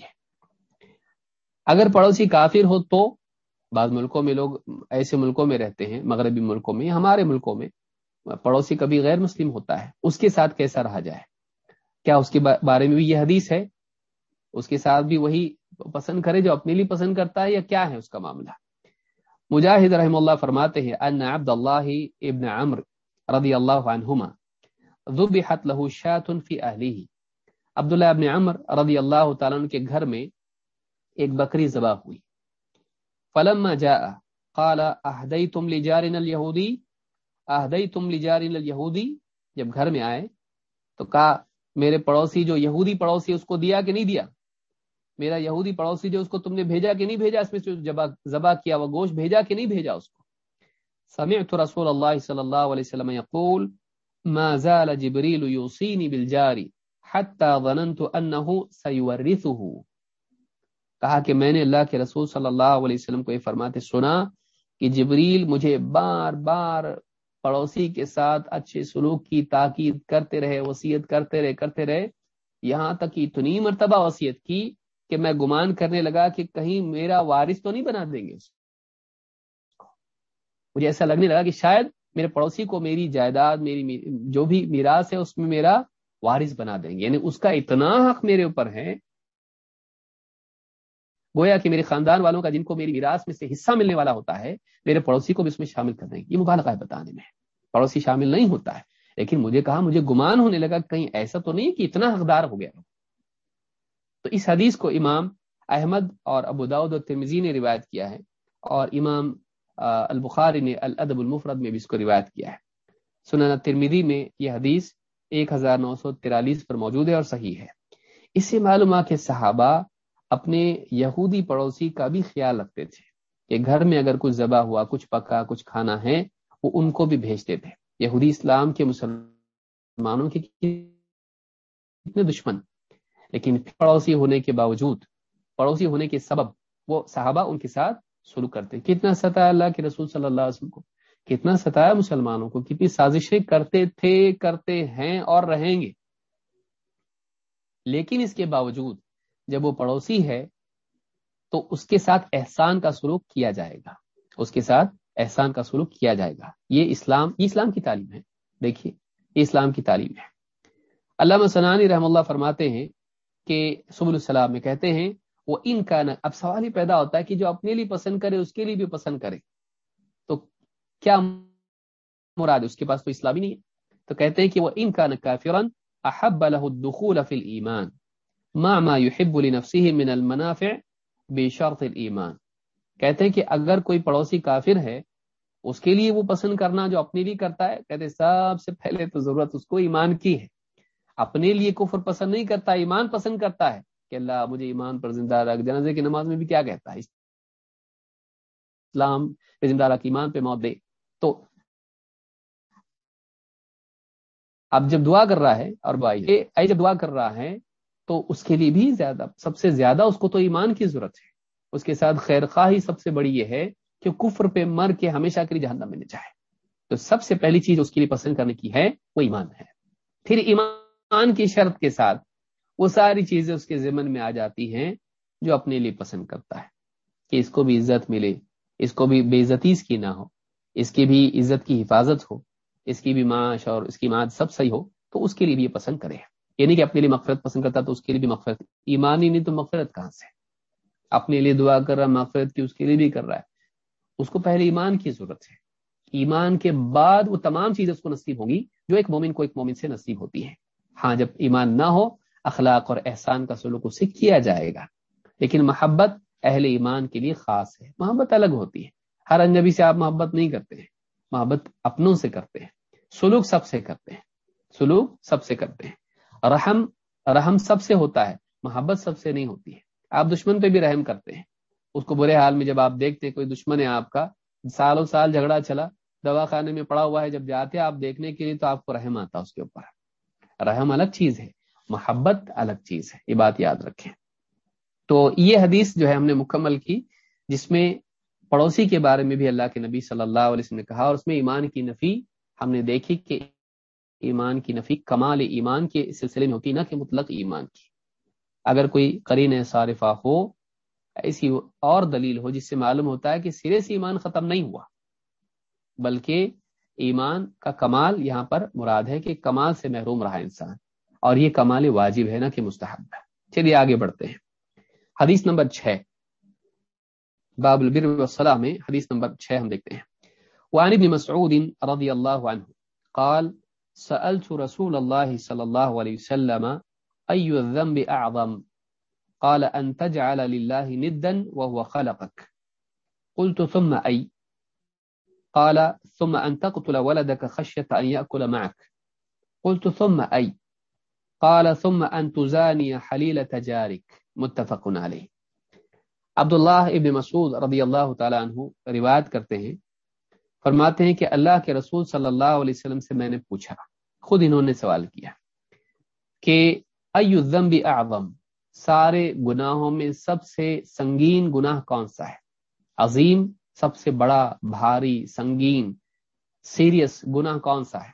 اگر پڑوسی کافر ہو تو بعض ملکوں میں لوگ ایسے ملکوں میں رہتے ہیں، مغربی ملکوں میں ہمارے ملکوں میں، پڑوسی کبھی غیر مسلم ہوتا ہے، اس کے ساتھ کیسا رہا جائے؟ کیا اس کے بارے میں بھی یہ حدیث ہے؟ اس کے ساتھ بھی وہی پسند کرے جو اپنے لیے پسند کرتا ہے یا کیا ہے اس کا معاملہ؟ مجاہد رحم اللہ فرماتے ہیں، ان عبد اللہ ابن عمر رضی اللہ عنہما ذبحت له شاة في اهله عبداللہ ابن عمر رضی اللہ تعالیٰ کے گھر میں ایک بکری ذبح ہوئی۔ فلما جاء، قال اهديتم لجارنا اليهودي اهديتم لجارنا اليهودي جب گھر میں آئے تو کہا، میرے پڑوسی جو یہودی پڑوسی اس کو دیا کہ نہیں دیا؟ میرا یہودی پڑوسی جو اس کو تم نے بھیجا کہ نہیں بھیجا، اس میں سے ذبح کیا، وہ گوشت بھیجا کہ نہیں بھیجا اس کو؟ سمعت رسول اللہ صلی اللہ علیہ وسلم يقول ما زال جبریل یوصینی بالجاری حتی ظننت انه سیورثه. کہا کہ میں نے اللہ کے رسول صلی اللہ علیہ وسلم کو یہ فرماتے سنا کہ جبریل مجھے بار بار پڑوسی کے ساتھ اچھے سلوک کی تاکید کرتے رہے، وصیت کرتے رہے کرتے رہے، یہاں تک کہ اتنی مرتبہ وصیت کی کہ میں گمان کرنے لگا کہ کہیں میرا وارث تو نہیں بنا دیں گے۔ مجھے ایسا لگنے لگا کہ شاید میرے پڑوسی کو میری جائیداد، میری جو بھی میراث ہے اس میں میرا وارث بنا دیں گے۔ یعنی اس کا اتنا حق میرے اوپر ہے۔ گویا کہ میرے خاندان والوں کا جن کو میری میراث میں سے حصہ ملنے والا ہوتا ہے، میرے پڑوسی کو بھی اس میں شامل کر دیں گے۔ یہ مبالغہ ہے بتانے میں۔ پڑوسی شامل نہیں ہوتا ہے۔ لیکن مجھے کہا، مجھے گمان ہونے لگا کہیں ایسا تو نہیں کہ اتنا حقدار ہو گیا۔ تو اس حدیث کو امام احمد اور ابو داود اور ترمزی نے روایت کیا ہے اور امام البخاری نے الادب المفرد میں بھی اس کو روایت کیا ہے۔ سنن ترمیدی میں یہ حدیث ایک ہزار نو سو ترالیس پر موجود ہے اور صحیح ہے۔ اس سے معلوم کہ صحابہ اپنے یہودی پڑوسی کا بھی خیال رکھتے تھے کہ گھر میں اگر کچھ ذبح ہوا، کچھ پکا، کچھ کھانا ہے، وہ ان کو بھی بھیجتے تھے۔ یہودی اسلام کے مسلمانوں کے کتنے دشمن لیکن پڑوسی ہونے کے باوجود، پڑوسی ہونے کے سبب وہ صحابہ ان کے ساتھ شروع کرتے۔ کتنا ستایا اللہ کے رسول صلی اللہ علیہ وسلم کو، کتنا ستایا مسلمانوں کو، کتنی سازشیں کرتے تھے، کرتے ہیں اور رہیں گے۔ لیکن اس کے باوجود جب وہ پڑوسی ہے، تو اس کے ساتھ احسان کا سلوک کیا جائے گا۔ اس کے ساتھ احسان کا سلوک کیا جائے گا۔ یہ اسلام یہ اسلام کی تعلیم ہے۔ دیکھیے، یہ اسلام کی تعلیم ہے۔ علامہ سنانی رحم اللہ فرماتے ہیں کہ سب السلام میں کہتے ہیں، وہ ان کا نا اب سوال ہی پیدا ہوتا ہے کہ جو اپنے لیے پسند کرے، اس کے لیے بھی پسند کرے۔ تو کیا مراد اس کے پاس تو اسلامی نہیں ہے۔ تو کہتے ہیں کہ وہ ان کا نافرن احب له الدخول في الايمان ما ما يحب لنفسه من المنافع بشرط الايمان کہتے ہیں کہ اگر کوئی پڑوسی کافر ہے، اس کے لیے وہ پسند کرنا جو اپنے لیے کرتا ہے، کہتے ہیں سب سے پہلے تو ضرورت اس کو ایمان کی ہے۔ اپنے لیے کفر پسند نہیں کرتا، ایمان پسند کرتا ہے کہ اللہ مجھے ایمان پر زندہ رکھ، جنازے کی نماز میں بھی کیا کہتا ہے؟ اسلام پہ زندہ رکھ، ایمان پہ موت دے۔ تو اب جب دعا کر رہا ہے، اور بھائی جب دعا کر رہا ہے، تو اس کے لیے بھی زیادہ، سب سے زیادہ اس کو تو ایمان کی ضرورت ہے۔ اس کے ساتھ خیر خواہی سب سے بڑی یہ ہے کہ کفر پہ مر کے ہمیشہ کے لیے جہنم میں جائے۔ تو سب سے پہلی چیز اس کے لیے پسند کرنے کی ہے، وہ ایمان ہے۔ پھر ایمان ایمان کی شرط کے ساتھ وہ ساری چیزیں اس کے ذمن میں آ جاتی ہیں جو اپنے لیے پسند کرتا ہے کہ اس کو بھی عزت ملے، اس کو بھی بے عزتی اس کی نہ ہو، اس کی بھی عزت کی حفاظت ہو، اس کی بھی معاش اور اس کی ماں سب صحیح ہو، تو اس کے لیے بھی یہ پسند کرے یعنی کہ اپنے لیے مغفرت پسند کرتا تو اس کے لیے بھی مغفرت ایمان ہی نہیں تو مغفرت کہاں سے؟ اپنے لیے دعا کر رہا مغفرت کی اس کے لیے بھی کر رہا ہے۔ اس کو پہلے ایمان کی ضرورت ہے۔ ایمان کے بعد وہ تمام چیزیں اس کو نصیب ہوگی جو ایک مومن کو ایک مومن سے نصیب ہوتی ہے ہاں جب ایمان نہ ہو، اخلاق اور احسان کا سلوک اسے کیا جائے گا۔ لیکن محبت اہل ایمان کے لیے خاص ہے۔ محبت الگ ہوتی ہے۔ ہر انجبی سے آپ محبت نہیں کرتے ہیں۔ محبت اپنوں سے کرتے ہیں۔ سلوک سب سے کرتے ہیں۔ سلوک سب سے کرتے ہیں۔ رحم رحم سب سے ہوتا ہے۔ محبت سب سے نہیں ہوتی ہے۔ آپ دشمن پہ بھی رحم کرتے ہیں۔ اس کو برے حال میں جب آپ دیکھتے ہیں، کوئی دشمن ہے آپ کا، سالوں سال جھگڑا چلا دوا خانے میں پڑا ہوا ہے، جب جاتے ہیں آپ دیکھنے کے لیے تو آپ کو رحم آتا اس کے اوپر۔ رحم الگ چیز ہے، محبت الگ چیز ہے، یہ بات یاد رکھیں۔ تو یہ حدیث جو ہے ہم نے مکمل کی، جس میں پڑوسی کے بارے میں بھی اللہ کے نبی صلی اللہ علیہ وسلم نے کہا، اور اس میں ایمان کی نفی ہم نے دیکھی کہ ایمان کی نفی کمال ایمان کے سلسلے میں ہوتی، نہ کہ مطلق ایمان کی۔ اگر کوئی قرین صارفہ ہو، ایسی اور دلیل ہو، جس سے معلوم ہوتا ہے کہ سرے سے ایمان ختم نہیں ہوا، بلکہ ایمان کا کمال یہاں پر مراد ہے کہ کمال سے محروم رہا انسان، اور یہ کمال واجب ہے نا کہ مستحب ہے۔ چلیے آگے بڑھتے ہیں۔ حدیث نمبر چھ۔ باب البر والصلاة میں حدیث نمبر چھ ہم دیکھتے ہیں۔ وعن ابن مسعود رضی اللہ عنہ قال، سألت رسول الله صلى الله عليه وسلم أي الذنب أعظم قال أن تجعل لله ندا وهو خلقك قلت، ثم أي قال، ثم أن تقتل ولدك خشية أن يأكل معك. قلت، ثم، أي؟ قال، ثم أن تزاني حليلة جارك. متفق علیہ عبداللہ ابن مسعود رضی اللہ تعالیٰ عنہ روایت کرتے ہیں، فرماتے ہیں کہ اللہ کے رسول صلی اللہ علیہ وسلم سے میں نے پوچھا، خود انہوں نے سوال کیا کہ ایو الذنب اعظم؟ سارے گناہوں میں سب سے سنگین گناہ کون سا ہے؟ عظیم سب سے بڑا، بھاری، سنگین، سیریس گناہ کون سا ہے؟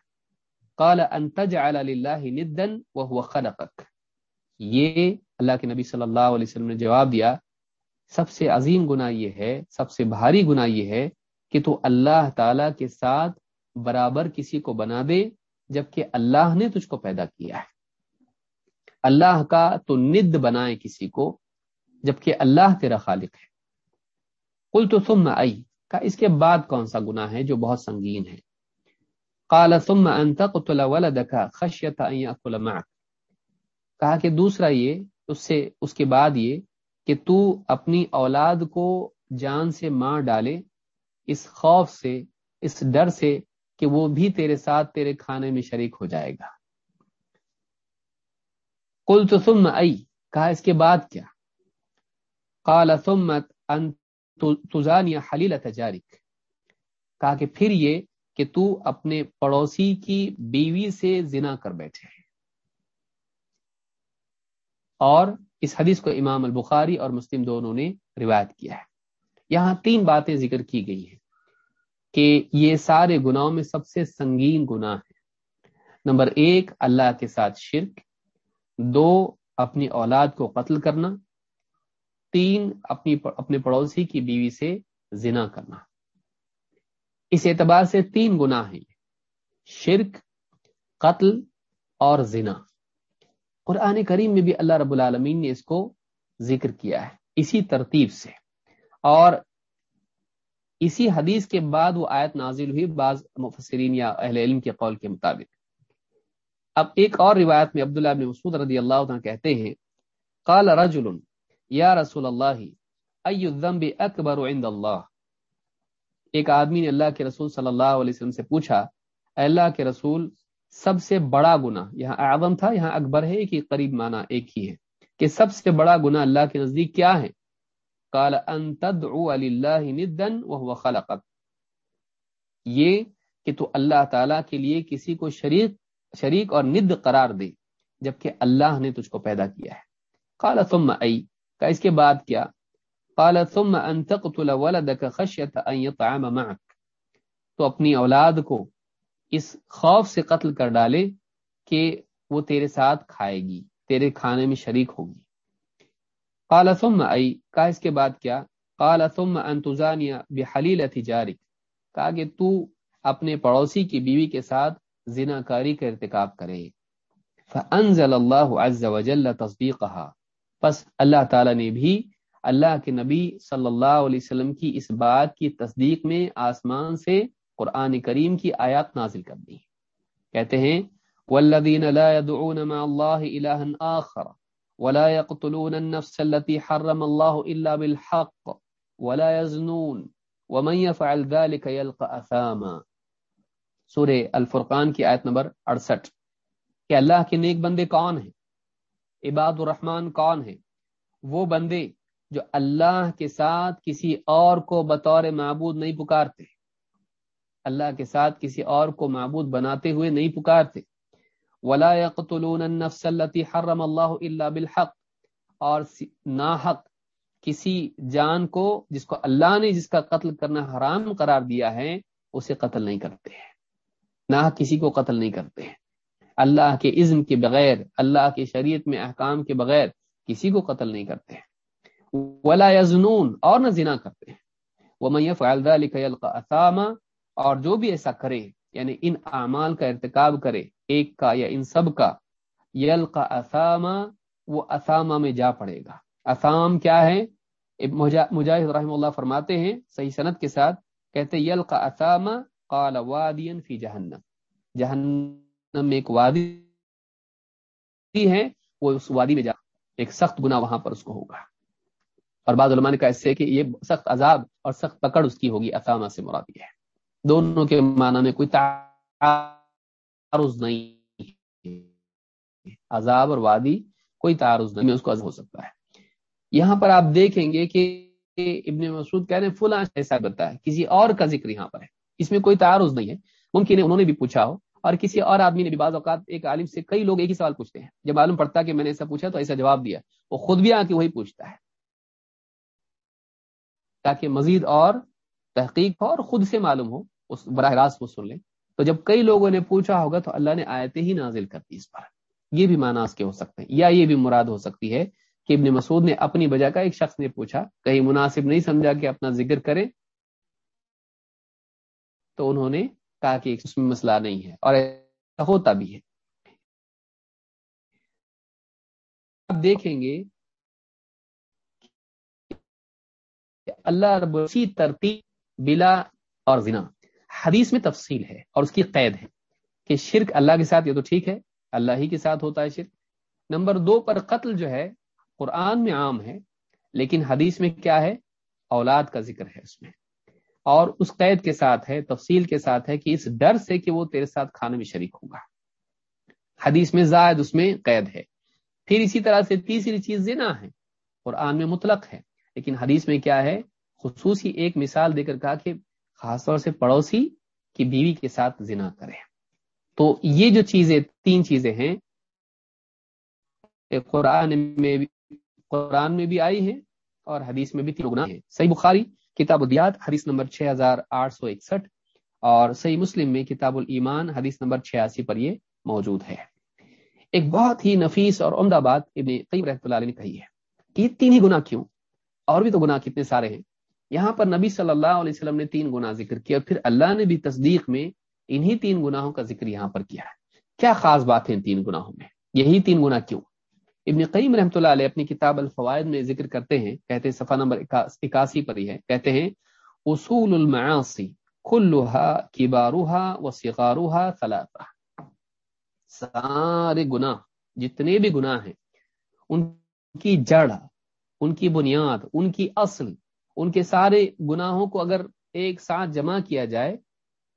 قال ان تجعل للہ ندا وهو خلقك یہ اللہ کے نبی صلی اللہ علیہ وسلم نے جواب دیا، سب سے عظیم گناہ یہ ہے، سب سے بھاری گناہ یہ ہے کہ تو اللہ تعالی کے ساتھ برابر کسی کو بنا دے، جبکہ اللہ نے تجھ کو پیدا کیا ہے۔ اللہ کا تو ند بنائے کسی کو، جبکہ اللہ تیرا خالق ہے۔ کل تو ثم آئی کا اس کے بعد کون سا گناہ ہے جو بہت سنگین ہے؟ قال، ثم ان تقتل ولدك خشيه ان ياكل معك. کہا کہ دوسرا یہ، اس سے، اس کے بعد یہ کہ تو اپنی اولاد کو جان سے مار ڈالے، اس خوف سے، اس ڈر سے کہ وہ بھی تیرے ساتھ تیرے کھانے میں شریک ہو جائے گا۔ کل تو ثم ائی کہا، اس کے بعد کیا؟ قال، ثم ان تزانی حلیل تجارک کہا کہ پھر یہ کہ تو اپنے پڑوسی کی بیوی سے زنا کر بیٹھے اور اس حدیث کو امام البخاری اور مسلم دونوں نے روایت کیا ہے۔ یہاں تین باتیں ذکر کی گئی ہیں کہ یہ سارے گناہوں میں سب سے سنگین گناہ ہے نمبر ایک، اللہ کے ساتھ شرک۔ دو، اپنی اولاد کو قتل کرنا۔ تین اپنی اپنے پڑوسی کی بیوی سے زنا کرنا۔ اس اعتبار سے تین گناہ ہیں شرک، قتل اور زنا۔ قرآن کریم میں بھی اللہ رب العالمین نے اس کو ذکر کیا ہے۔ اسی ترتیب سے۔ اور اسی حدیث کے بعد وہ آیت نازل ہوئی بعض مفسرین یا اہل علم کے قول کے مطابق۔ اب ایک اور روایت میں عبداللہ بن مسعود رضی اللہ عنہ کہتے ہیں، قال رجل یا رسول اللہ ای الذنب اکبر عند اللہ. ایک آدمی نے اللہ کے رسول صلی اللہ علیہ وسلم سے پوچھا، اے اللہ کے رسول، سب سے بڑا گنا یہاں اعظم تھا، یہاں اکبر ہے کہ قریب معنی ایک ہی ہے، کہ سب سے بڑا گنا اللہ کے نزدیک کیا ہے؟ قال، ان تدعو لله ندا وهو خلقك یہ کہ تو اللہ تعالی کے لیے کسی کو شریک شریک اور ند قرار دے، جبکہ اللہ نے تجھ کو پیدا کیا ہے. قال، ثم، ای کا اس کے بعد کیا؟ قال، ثم ان تقتل ولدك خشيه ان يطعم معك تو اپنی اولاد کو اس خوف سے قتل کر ڈالے کہ وہ تیرے ساتھ کھائے گی، تیرے کھانے میں شریک ہوگی۔ قال، ثم ای کا اس کے بعد کیا؟ قال، ثم ان تزانی بحلیل تجارک کہا کہ تو اپنے پڑوسی کی بیوی کے ساتھ زنا کاری کا ارتکاب کرے۔ فانزل اللہ عز وجل تصدیقها پس اللہ تعالی نے بھی اللہ کے نبی صلی اللہ علیہ وسلم کی اس بات کی تصدیق میں آسمان سے قرآن کریم کی آیات نازل کر دی۔ کہتے ہیں والذین لا يدعون مع اللہ الہا آخر ولا يقتلون النفس التي حرم الله الا بالحق ولا يزنون ومن يفعل ذلك يلقى اثاما سورہ الفرقان کی آیت نمبر 68 کہ اللہ کے نیک بندے کون ہیں؟ عباد الرحمن کون ہیں؟ وہ بندے جو اللہ کے ساتھ کسی اور کو بطور معبود نہیں پکارتے۔ اللہ کے ساتھ کسی اور کو معبود بناتے ہوئے نہیں پکارتے۔ ولا يقتلون النفس التي حرم الله الا بالحق۔ اور ناحق کسی جان کو جس کو اللہ نے جس کا قتل کرنا حرام قرار دیا ہے، اسے قتل نہیں کرتے۔ ہیں نہ کسی کو قتل نہیں کرتے۔ ہیں اللہ کے عزم کے بغیر، اللہ کی شریعت میں احکام کے بغیر کسی کو قتل نہیں کرتے۔ ہیں ولا یزنون اور نہ زنا کرتے۔ ہیں وہ میف فعالدہ اور جو بھی ایسا کرے یعنی ان اعمال کا ارتکاب کرے، ایک کا یا ان سب کا یلقا اسامہ وہ اسامہ میں جا پڑے گا۔ اسام کیا ہے؟ مجاہد رحم اللہ فرماتے ہیں، صحیح صنعت کے ساتھ کہتے یلقا اسامہ قال وادین فی جہنم جہنم میں ایک وادی ہے، وہ اس وادی میں جا، ایک سخت گنا وہاں پر اس کو ہوگا۔ اور بعض علماء نے کہا اس سے کہ یہ سخت عذاب اور سخت پکڑ اس کی ہوگی اسامہ سے مرادی ہے۔ دونوں کے معنی میں کوئی تعارض نہیں عذاب اور وادی کوئی تعارض نہیں، اس کو ہو سکتا ہے۔ یہاں پر آپ دیکھیں گے کہ ابن مسعود کہہ رہے ہیں، فلاں ایسا بتا ہے، کسی اور کا ذکر یہاں پر ہے، اس میں کوئی تعارض نہیں ہے۔ ممکن ہے انہوں نے بھی پوچھا ہو۔ اور کسی اور آدمی نے بھی بعض اوقات ایک عالم سے کئی لوگ ایک ہی سوال پوچھتے ہیں۔ جب معلوم پڑتا کہ میں نے ایسا پوچھا تو ایسا جواب دیا۔ وہ خود بھی آ کے وہی پوچھتا ہے۔ تاکہ مزید اور تحقیق ہو اور خود سے معلوم ہو، اس براہ راست وہ سن لیں۔ تو جب کئی لوگوں نے پوچھا ہوگا تو اللہ نے آیتیں ہی نازل کر دی اس پر۔ یہ بھی معنی اس کے ہو سکتے ہیں۔ یا یہ بھی مراد ہو سکتی ہے کہ ابن مسعود نے اپنی وجہ کا ایک شخص نے پوچھا۔ کہیں مناسب نہیں سمجھا کہ اپنا ذکر کرے تو انہوں نے کہا کہ اس میں مسئلہ نہیں ہے اور ایسا ہوتا بھی ہے۔ آپ دیکھیں گے اللہ رب ترتیب بلا اور زنا حدیث میں تفصیل ہے اور اس کی قید ہے کہ شرک اللہ کے ساتھ یہ تو ٹھیک ہے، اللہ ہی کے ساتھ ہوتا ہے شرک۔ نمبر دو پر قتل جو ہے، قرآن میں عام ہے، لیکن حدیث میں کیا ہے؟ اولاد کا ذکر ہے اس میں۔ اور اس قید کے ساتھ ہے، تفصیل کے ساتھ ہے کہ اس ڈر سے کہ وہ تیرے ساتھ کھانے میں شریک ہوگا حدیث میں زائد اس میں قید ہے۔ پھر اسی طرح سے تیسری چیز زنا ہے۔ قرآن میں مطلق ہے۔ لیکن حدیث میں کیا ہے؟ خصوصی ایک مثال دے کر کہا کہ خاص طور سے پڑوسی کی بیوی کے ساتھ زنا کرے۔ تو یہ جو چیزیں، تین چیزیں ہیں۔ قرآن میں بھی، قرآن میں بھی آئی ہیں اور حدیث میں بھی تین گنا ہے صحیح بخاری کتاب الدیات، حدیث نمبر 6861 اور صحیح مسلم میں کتاب الایمان، حدیث نمبر 86 پر یہ موجود ہے۔ ایک بہت ہی نفیس اور عمدہ بات ابن قیم رحمۃ اللہ علیہ نے کہی ہے کہ یہ تین ہی گنا کیوں؟ اور بھی تو گناہ کتنے سارے ہیں۔ یہاں پر نبی صلی اللہ علیہ وسلم نے تین گنا ذکر کیا اور پھر اللہ نے بھی تصدیق میں انہی تین گناہوں کا ذکر یہاں پر کیا ہے۔ کیا خاص بات ہے ان تین گناہوں میں؟ یہی تین گنا کیوں؟ ابن قیم رحمۃ اللہ علیہ اپنی کتاب الفوائد میں ذکر کرتے ہیں، کہتے ہیں صفحہ نمبر اکاسی پر ہی ہے، کہتے ہیں، اصول المعاصی کلها کبارها و صغارها ثلاثہ۔ سارے گناہ، جتنے بھی گناہ ہیں، ان کی جڑ، ان کی بنیاد، ان کی اصل، ان کے سارے گناہوں کو اگر ایک ساتھ جمع کیا جائے،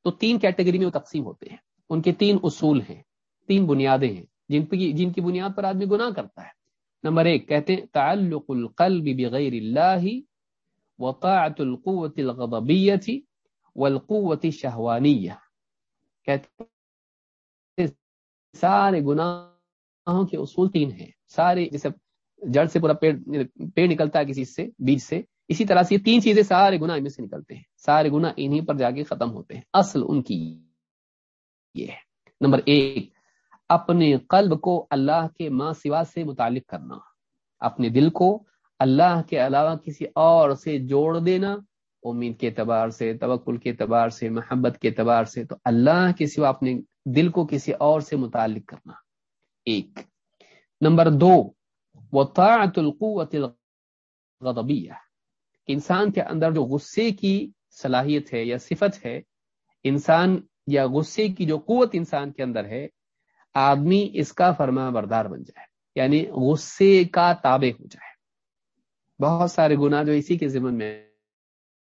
تو تین کیٹیگری میں وہ تقسیم ہوتے ہیں۔ ان کے تین اصول ہیں، تین بنیادیں ہیں۔ جن کی جن کی بنیاد پر آدمی گناہ کرتا ہے۔ نمبر ایک، کہتے ہیں، تعلق القلب بغیر اللہ وطاعت القوت الغضبیت والقوت شہوانیہ کہتے سارے گناہوں کے اصول تین ہیں۔ سارے، جیسے جڑ سے پورا پیڑ پیڑ نکلتا ہے کسی سے، بیج سے، اسی طرح سے یہ تین چیزیں سارے گناہ میں سے نکلتے ہیں۔ سارے گناہ انہی پر جا کے ختم ہوتے ہیں۔ اصل ان کی یہ ہے۔ نمبر ایک اپنے قلب کو اللہ کے ماں سوا سے متعلق کرنا۔ اپنے دل کو اللہ کے علاوہ کسی اور سے جوڑ دینا۔ امید کے اعتبار سے، توکل کے اعتبار سے، محبت کے اعتبار سے تو اللہ کے سوا اپنے دل کو کسی اور سے متعلق کرنا۔ ایک۔ نمبر دو۔ وطاعت القوت الغضبیہ۔ انسان کے اندر جو غصے کی صلاحیت ہے یا صفت ہے، انسان یا غصے کی جو قوت انسان کے اندر ہے آدمی اس کا فرما بردار بن جائے یعنی غصے کا تابع ہو جائے۔ بہت سارے گناہ جو اسی کے ذمن میں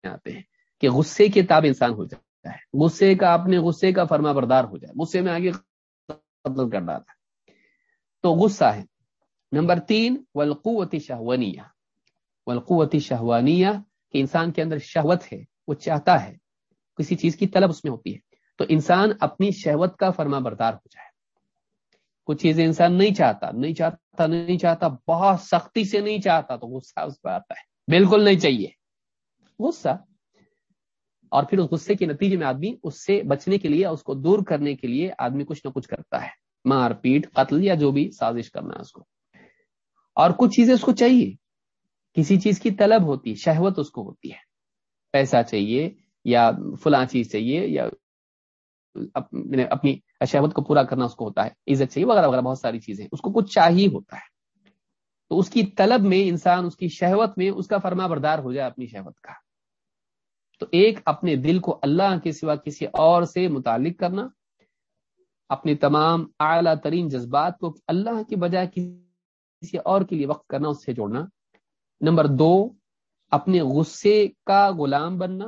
آتے ہیں کہ غصے کے تابع انسان ہو جاتا ہے۔ غصے کا، اپنے غصے کا فرما بردار ہو جائے۔ غصے میں آگے قتل کر ڈالا تو غصہ ہے۔ نمبر تین ولقوتی شہوانیہ۔ ولقوتی شہوانیہ کہ انسان کے اندر شہوت ہے، وہ چاہتا ہے، کسی چیز کی طلب اس میں ہوتی ہے۔ تو انسان اپنی شہوت کا فرما بردار ہو جائے۔ کچھ چیزیں انسان نہیں چاہتا نہیں چاہتا نہیں چاہتا، بہت سختی سے نہیں چاہتا، تو غصہ اس پہ آتا ہے۔ بالکل نہیں چاہیے۔ غصہ۔ اور پھر اس غصے کے نتیجے میں آدمی اس سے بچنے کے لیے، اس کو دور کرنے کے لیے آدمی کچھ نہ کچھ کرتا ہے۔ مار پیٹ، قتل یا جو بھی سازش کرنا ہے اس کو۔ اور کچھ چیزیں اس کو چاہیے۔ کسی چیز کی طلب ہوتی ہے، شہوت اس کو ہوتی ہے۔ پیسہ چاہیے یا فلاں چیز چاہیے یا یعنی اپنی شہوت کو پورا کرنا اس کو ہوتا ہے، عزت چاہیے وغیرہ وغیرہ بہت ساری چیزیں، اس کو کچھ چاہیے ہوتا ہے۔ تو اس کی طلب میں انسان، اس کی شہوت میں اس کا فرما بردار ہو جائے اپنی شہوت کا۔ تو ایک، اپنے دل کو اللہ کے سوا کسی اور سے متعلق کرنا، اپنے تمام اعلیٰ ترین جذبات کو اللہ کے بجائے کسی اور کے لیے وقت کرنا، اس سے جوڑنا۔ نمبر دو، اپنے غصے کا غلام بننا۔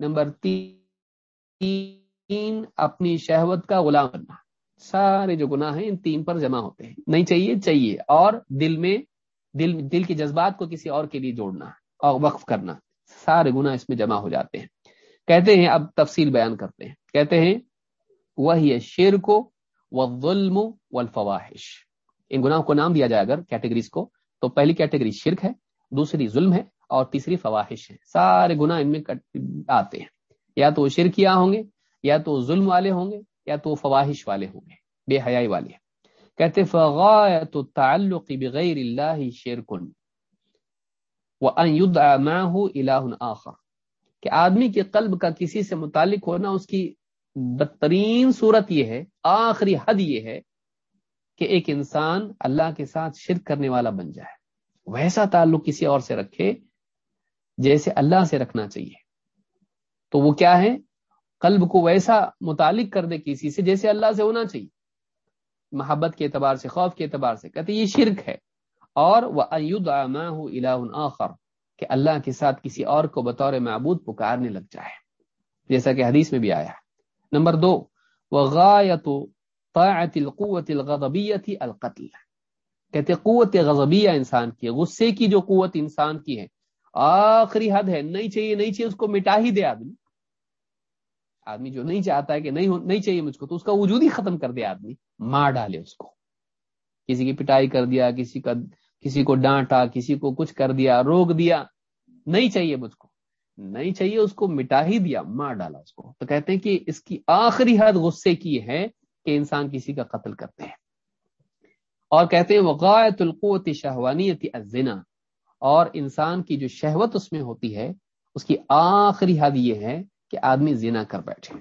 نمبر تین تین اپنی شہوت کا غلام بننا۔ سارے جو گناہ ہیں، ان تین پر جمع ہوتے ہیں۔ نہیں چاہیے چاہیے۔ اور دل میں، دل دل کے جذبات کو کسی اور کے لیے جوڑنا اور وقف کرنا۔ سارے گناہ اس میں جمع ہو جاتے ہیں۔ کہتے ہیں، اب تفصیل بیان کرتے ہیں۔ کہتے ہیں وہی شیر کو وہ ظلم و الفواہش ان گناہوں کو نام دیا جائے اگر کیٹیگریز کو، تو پہلی کیٹیگری شرک ہے، دوسری ظلم ہے اور تیسری فواہش ہے۔ سارے گناہ ان میں آتے ہیں۔ یا تو شرکیاں ہوں گے یا تو ظلم والے ہوں گے یا تو فواہش والے ہوں گے، بے حیائی والے کہتے فغایت تعلق بغیر اللہ شرکن وان يدعى معه الہ آخر۔ کہ آدمی کے قلب کا کسی سے متعلق ہونا، اس کی بدترین صورت یہ ہے، آخری حد یہ ہے کہ ایک انسان اللہ کے ساتھ شرک کرنے والا بن جائے۔ ویسا تعلق کسی اور سے رکھے جیسے اللہ سے رکھنا چاہیے۔ تو وہ کیا ہے؟ قلب کو ویسا متعلق کر دے کسی سے جیسے اللہ سے ہونا چاہیے۔ محبت کے اعتبار سے، خوف کے اعتبار سے۔ کہتے یہ شرک ہے۔ اور وہ آخر، کہ اللہ کے ساتھ کسی اور کو بطور معبود پکارنے لگ جائے۔ جیسا کہ حدیث میں بھی آیا ہے۔ نمبر دو، وغایت طاعت القوت الغضبیت القتل۔ کہتے قوت غضبیہ انسان کی غصے کی جو قوت انسان کی ہے، آخری حد ہے۔ نہیں چاہیے نہیں چاہیے، اس کو مٹا ہی دے آدمی۔ آدمی جو نہیں چاہتا ہے کہ نہیں نہیں چاہیے مجھ کو، تو اس کا وجود ہی ختم کر دے آدمی۔ مار ڈالے اس کو۔ کسی کی پٹائی کر دیا، کسی کا کسی کو ڈانٹا، کسی کو کچھ کر دیا، روک دیا۔ نہیں چاہیے مجھ کو۔ نہیں چاہیے اس کو، مٹا ہی دیا، مار ڈالا اس کو۔ تو کہتے ہیں کہ اس کی آخری حد غصے کی ہے کہ انسان کسی کا قتل کرتے ہیں۔ اور کہتے ہیں وقایت القوت شہوانیت الزنا۔ اور انسان کی جو شہوت اس میں ہوتی ہے، اس کی آخری حد یہ ہے کہ آدمی زنا کر بیٹھے۔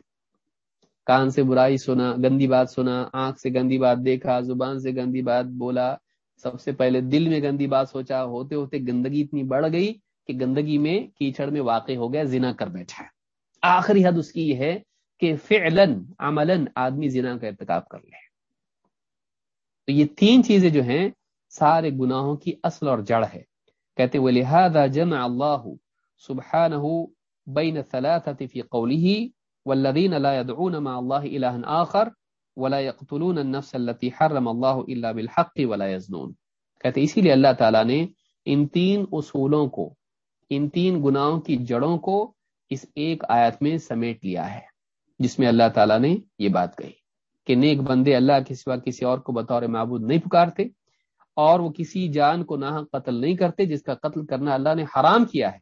کان سے برائی سنا، گندی بات سنا، آنکھ سے گندی بات دیکھا، زبان سے گندی بات بولا، سب سے پہلے دل میں گندی بات سوچا، ہوتے ہوتے گندگی اتنی بڑھ گئی کہ گندگی میں کیچڑ میں واقع ہو گیا، زنا کر بیٹھا ہے۔ آخری حد اس کی یہ ہے کہ فعلن عملن آدمی زنا کا ارتکاب کر لے۔ تو یہ تین چیزیں جو ہیں، سارے گناہوں کی اصل اور جڑ ہے۔ کہتے وہ لہذا جمع اللہ سبحانہ بین ثلاثة في قوله والذین لا يدعون مع الله الہ آخر ولا يقتلون النفس التي حرم الله الا بالحق ولا يزنون کہتے اسی لیے اللہ تعالیٰ نے ان تین اصولوں کو، ان تین گناہوں کی جڑوں کو اس ایک آیت میں سمیٹ لیا ہے، جس میں اللہ تعالیٰ نے یہ بات کہی کہ نیک بندے اللہ کے سوا کسی اور کو بطور معبود نہیں پکارتے اور وہ کسی جان کو نہ قتل نہیں کرتے، جس کا قتل کرنا اللہ نے حرام کیا ہے۔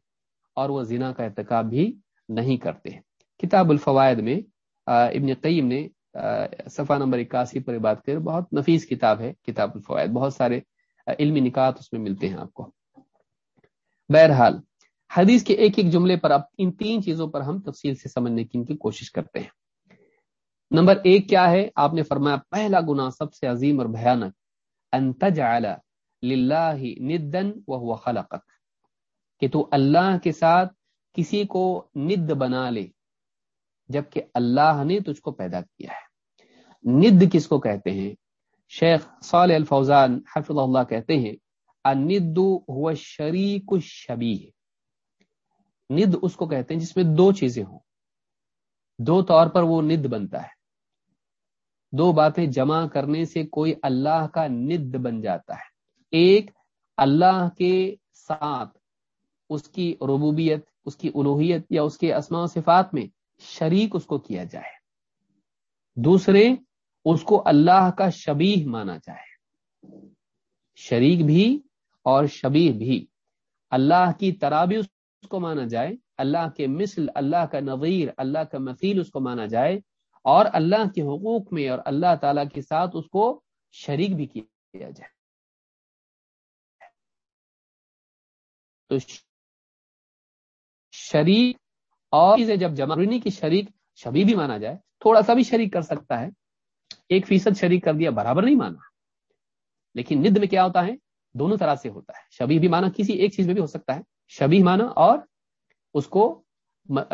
اور وہ زنا کا ارتکاب بھی نہیں کرتے کتاب الفوائد میں ابن قیم نے صفحہ نمبر اکاسی پر بات کر بہت نفیس کتاب ہے کتاب الفوائد، بہت سارے علمی نکات اس میں ملتے ہیں آپ کو۔ بہرحال، حدیث کے ایک ایک جملے پر اب ان تین چیزوں پر ہم تفصیل سے سمجھنے کی ان کی کوشش کرتے ہیں۔ نمبر ایک کیا ہے؟ آپ نے فرمایا، پہلا گنا سب سے عظیم اور بھیانک ندن خلقک۔ کہ تو اللہ کے ساتھ کسی کو ند بنا لے، جبکہ اللہ نے تجھ کو پیدا کیا ہے۔ ند کس کو کہتے ہیں؟ شیخ صالح الفوزان حفظ اللہ کہتے ہیں اند ہوا شریک شبی ند اس کو کہتے ہیں جس میں دو چیزیں ہوں۔ دو طور پر وہ ند بنتا ہے۔ دو باتیں جمع کرنے سے کوئی اللہ کا ند بن جاتا ہے۔ ایک، اللہ کے ساتھ اس کی ربوبیت، اس کی الوحیت یا اس کے اسماء و صفات میں شریک اس کو کیا جائے۔ دوسرے، اس کو اللہ کا شبیح مانا جائے۔ شریک بھی اور شبیح بھی۔ اللہ کی ترابی اس کو مانا جائے۔ اللہ کے مثل، اللہ کا نظیر، اللہ کا مثیل اس کو مانا جائے۔ اور اللہ کے حقوق میں اور اللہ تعالی کے ساتھ اس کو شریک بھی کیا جائے۔ تو شریک اور چیزیں جب جمع کی شریک شبی بھی مانا جائے، تھوڑا سا بھی شریک کر سکتا ہے۔ ایک فیصد شریک کر دیا، برابر نہیں مانا۔ لیکن ند میں کیا ہوتا ہے؟ دونوں طرح سے ہوتا ہے۔ شبی بھی مانا، کسی ایک چیز میں بھی ہو سکتا ہے۔ شبی مانا اور اس کو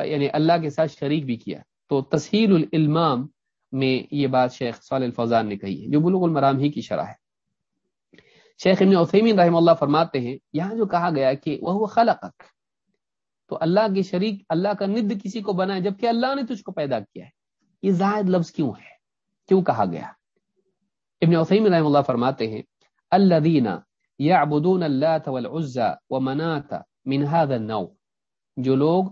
یعنی اللہ کے ساتھ شریک بھی کیا۔ تو تسہیل العلمام میں یہ بات شیخ صالح الفوزان نے کہی ہے، جو بلوغ المرام ہی کی شرح ہے۔ شیخ ابن عثیمین رحم اللہ فرماتے ہیں، یہاں جو کہا گیا کہ وہ خلقک۔ تو اللہ کی شریک، اللہ کا ند کسی کو بنائے جبکہ اللہ نے تجھ کو پیدا کیا ہے۔ یہ زائد لفظ کیوں ہے؟ کیوں کہا گیا؟ ابن عثیم رحم اللہ فرماتے ہیں اللہ دینا یا ابدون اللہ و منات منہاد النوع۔ جو لوگ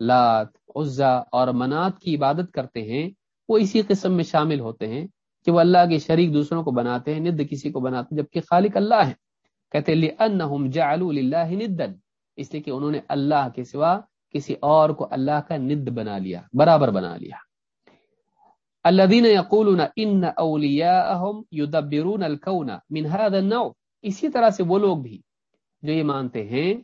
لات، عزا اور منات کی عبادت کرتے ہیں، وہ اسی قسم میں شامل ہوتے ہیں کہ وہ اللہ کے شریک دوسروں کو بناتے ہیں، ند کسی کو بناتے ہیں، جبکہ خالق اللہ ہے کہتے لِأَنَّهُمْ جَعَلُوا لِلَّهِ نِدًّا۔ اس لیے کہ انہوں نے اللہ کے سوا کسی اور کو اللہ کا ند بنا لیا، برابر بنا لیا۔ الذين يقولون ان اولیاءهم يدبرون الكون من هذا النوع۔ اسی طرح سے وہ لوگ بھی جو یہ مانتے ہیں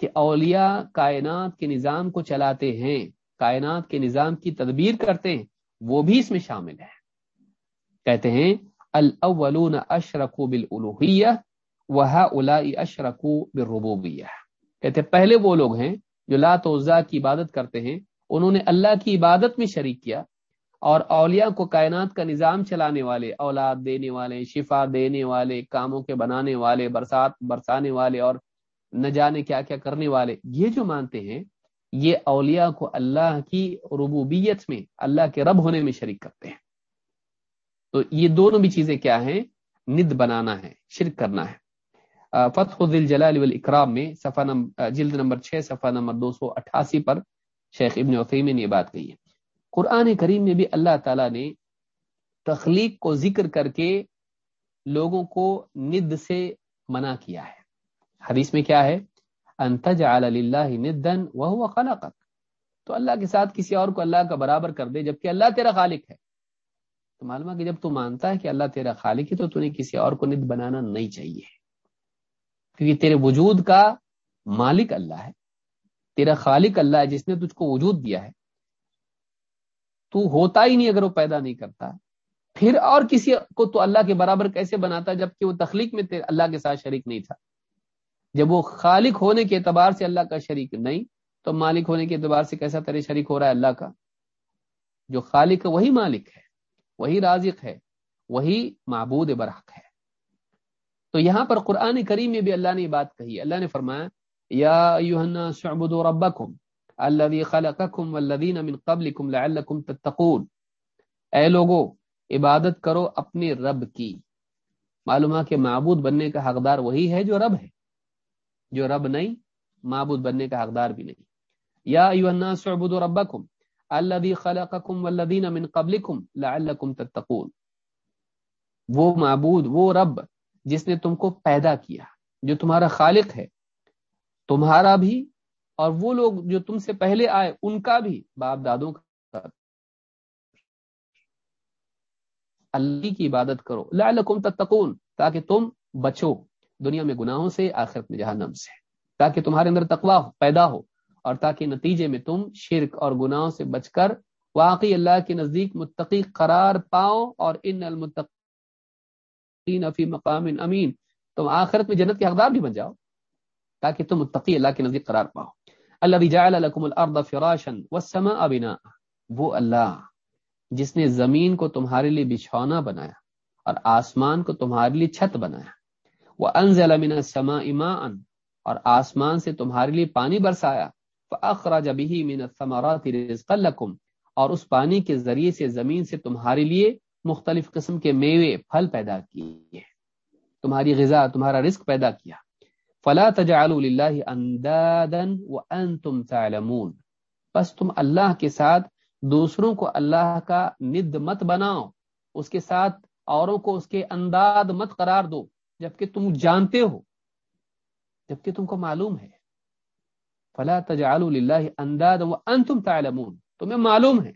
کہ اولیاء کائنات کے نظام کو چلاتے ہیں، کائنات کے نظام کی تدبیر کرتے ہیں، وہ بھی اس میں شامل ہے کہتے ہیں، الاولون اشرکوا بالالوہیہ وهؤلاء اشرکوا بالربوبیہ۔ کہتے پہلے وہ لوگ ہیں جو لات عزا کی عبادت کرتے ہیں، انہوں نے اللہ کی عبادت میں شریک کیا اور اولیاء کو کائنات کا نظام چلانے والے، اولاد دینے والے، شفا دینے والے، کاموں کے بنانے والے، برسات برسانے والے اور نہ جانے کیا کیا کرنے والے، یہ جو مانتے ہیں، یہ اولیاء کو اللہ کی ربوبیت میں، اللہ کے رب ہونے میں شریک کرتے ہیں۔ تو یہ دونوں بھی چیزیں کیا ہیں؟ ند بنانا ہے، شرک کرنا ہے۔ فتح دل جلال والاکرام میں صفحہ نمبر جلد نمبر چھ، صفحہ نمبر دو سو اٹھاسی پر شیخ ابن وفیم نے یہ بات کہی ہے۔ قرآن کریم میں بھی اللہ تعالیٰ نے تخلیق کو ذکر کر کے لوگوں کو ند سے منع کیا ہے۔ حدیث میں کیا ہے؟ انتج اللہ ندن وہ خلقک۔ تو اللہ کے ساتھ کسی اور کو اللہ کا برابر کر دے، جبکہ اللہ تیرا خالق ہے۔ تو معلوم کہ جب تو مانتا ہے کہ اللہ تیرا خالق ہے، تو تھی کسی اور کو ند بنانا نہیں چاہیے۔ کیونکہ تیرے وجود کا مالک اللہ ہے، تیرا خالق اللہ ہے، جس نے تجھ کو وجود دیا ہے۔ تو ہوتا ہی نہیں اگر وہ پیدا نہیں کرتا۔ پھر اور کسی کو تو اللہ کے برابر کیسے بناتا جبکہ وہ تخلیق میں اللہ کے ساتھ شریک نہیں تھا؟ جب وہ خالق ہونے کے اعتبار سے اللہ کا شریک نہیں، تو مالک ہونے کے اعتبار سے کیسا ترے شریک ہو رہا ہے اللہ کا؟ جو خالق وہی مالک ہے، وہی رازق ہے، وہی معبود برحق ہے۔ تو یہاں پر قرآن کریم میں بھی اللہ نے یہ بات کہی اللہ نے فرمایا، یا ربکم الذي خلقكم والذین من قبلكم لعلكم تتقون۔ اے لوگو، عبادت کرو اپنے رب کی۔ معلوم ہے کہ معبود بننے کا حقدار وہی ہے جو رب ہے۔ جو رب نہیں، معبود بننے کا حقدار بھی نہیں۔ یا ایوہ الناس عبدوا ربکم الذي خلقكم والذین من قبلكم لعلكم تتقون۔ وہ معبود، وہ رب جس نے تم کو پیدا کیا، جو تمہارا خالق ہے، تمہارا بھی اور وہ لوگ جو تم سے پہلے آئے، ان کا بھی باپ دادوں کا اللہ کی عبادت کرو۔ لعلکم تتقون، تاکہ تم بچو دنیا میں گناہوں سے، آخرت میں جہنم سے۔ تاکہ تمہارے اندر تقوا پیدا ہو، اور تاکہ نتیجے میں تم شرک اور گناہوں سے بچ کر واقعی اللہ کے نزدیک متقی قرار پاؤ اور ان المتق فی مقام امین۔ تم آخرت میں جنت کے حقدار بھی بن جاؤ تاکہ تم متقی اللہ کے نزدیک قرار پاؤ۔ اللہ جعل لكم الارض فراشا والسماء بناء۔ وہ اللہ جس نے زمین کو تمہارے لیے بچھونا بنایا اور آسمان کو تمہارے لیے چھت بنایا۔ وہ انزل من السماء اما اور آسمان سے تمہارے لیے پانی برسایا۔ فاخرج به من الثمرات رزقا لكم اور اس پانی کے ذریعے سے زمین سے تمہارے لیے مختلف قسم کے میوے پھل پیدا کیے، تمہاری غذا، تمہارا رزق پیدا کیا۔ فلا تجعلوا لله اندادا وانتم تعلمون۔ بس تم اللہ کے ساتھ، دوسروں کو اللہ کا ند مت بناؤ۔ اس کے ساتھ اوروں کو اس کے انداز مت قرار دو، جبکہ تم جانتے ہو، جبکہ تم کو معلوم ہے۔ فلا تجعلوا لله اندادا وانتم تعلمون۔ تمہیں معلوم ہے۔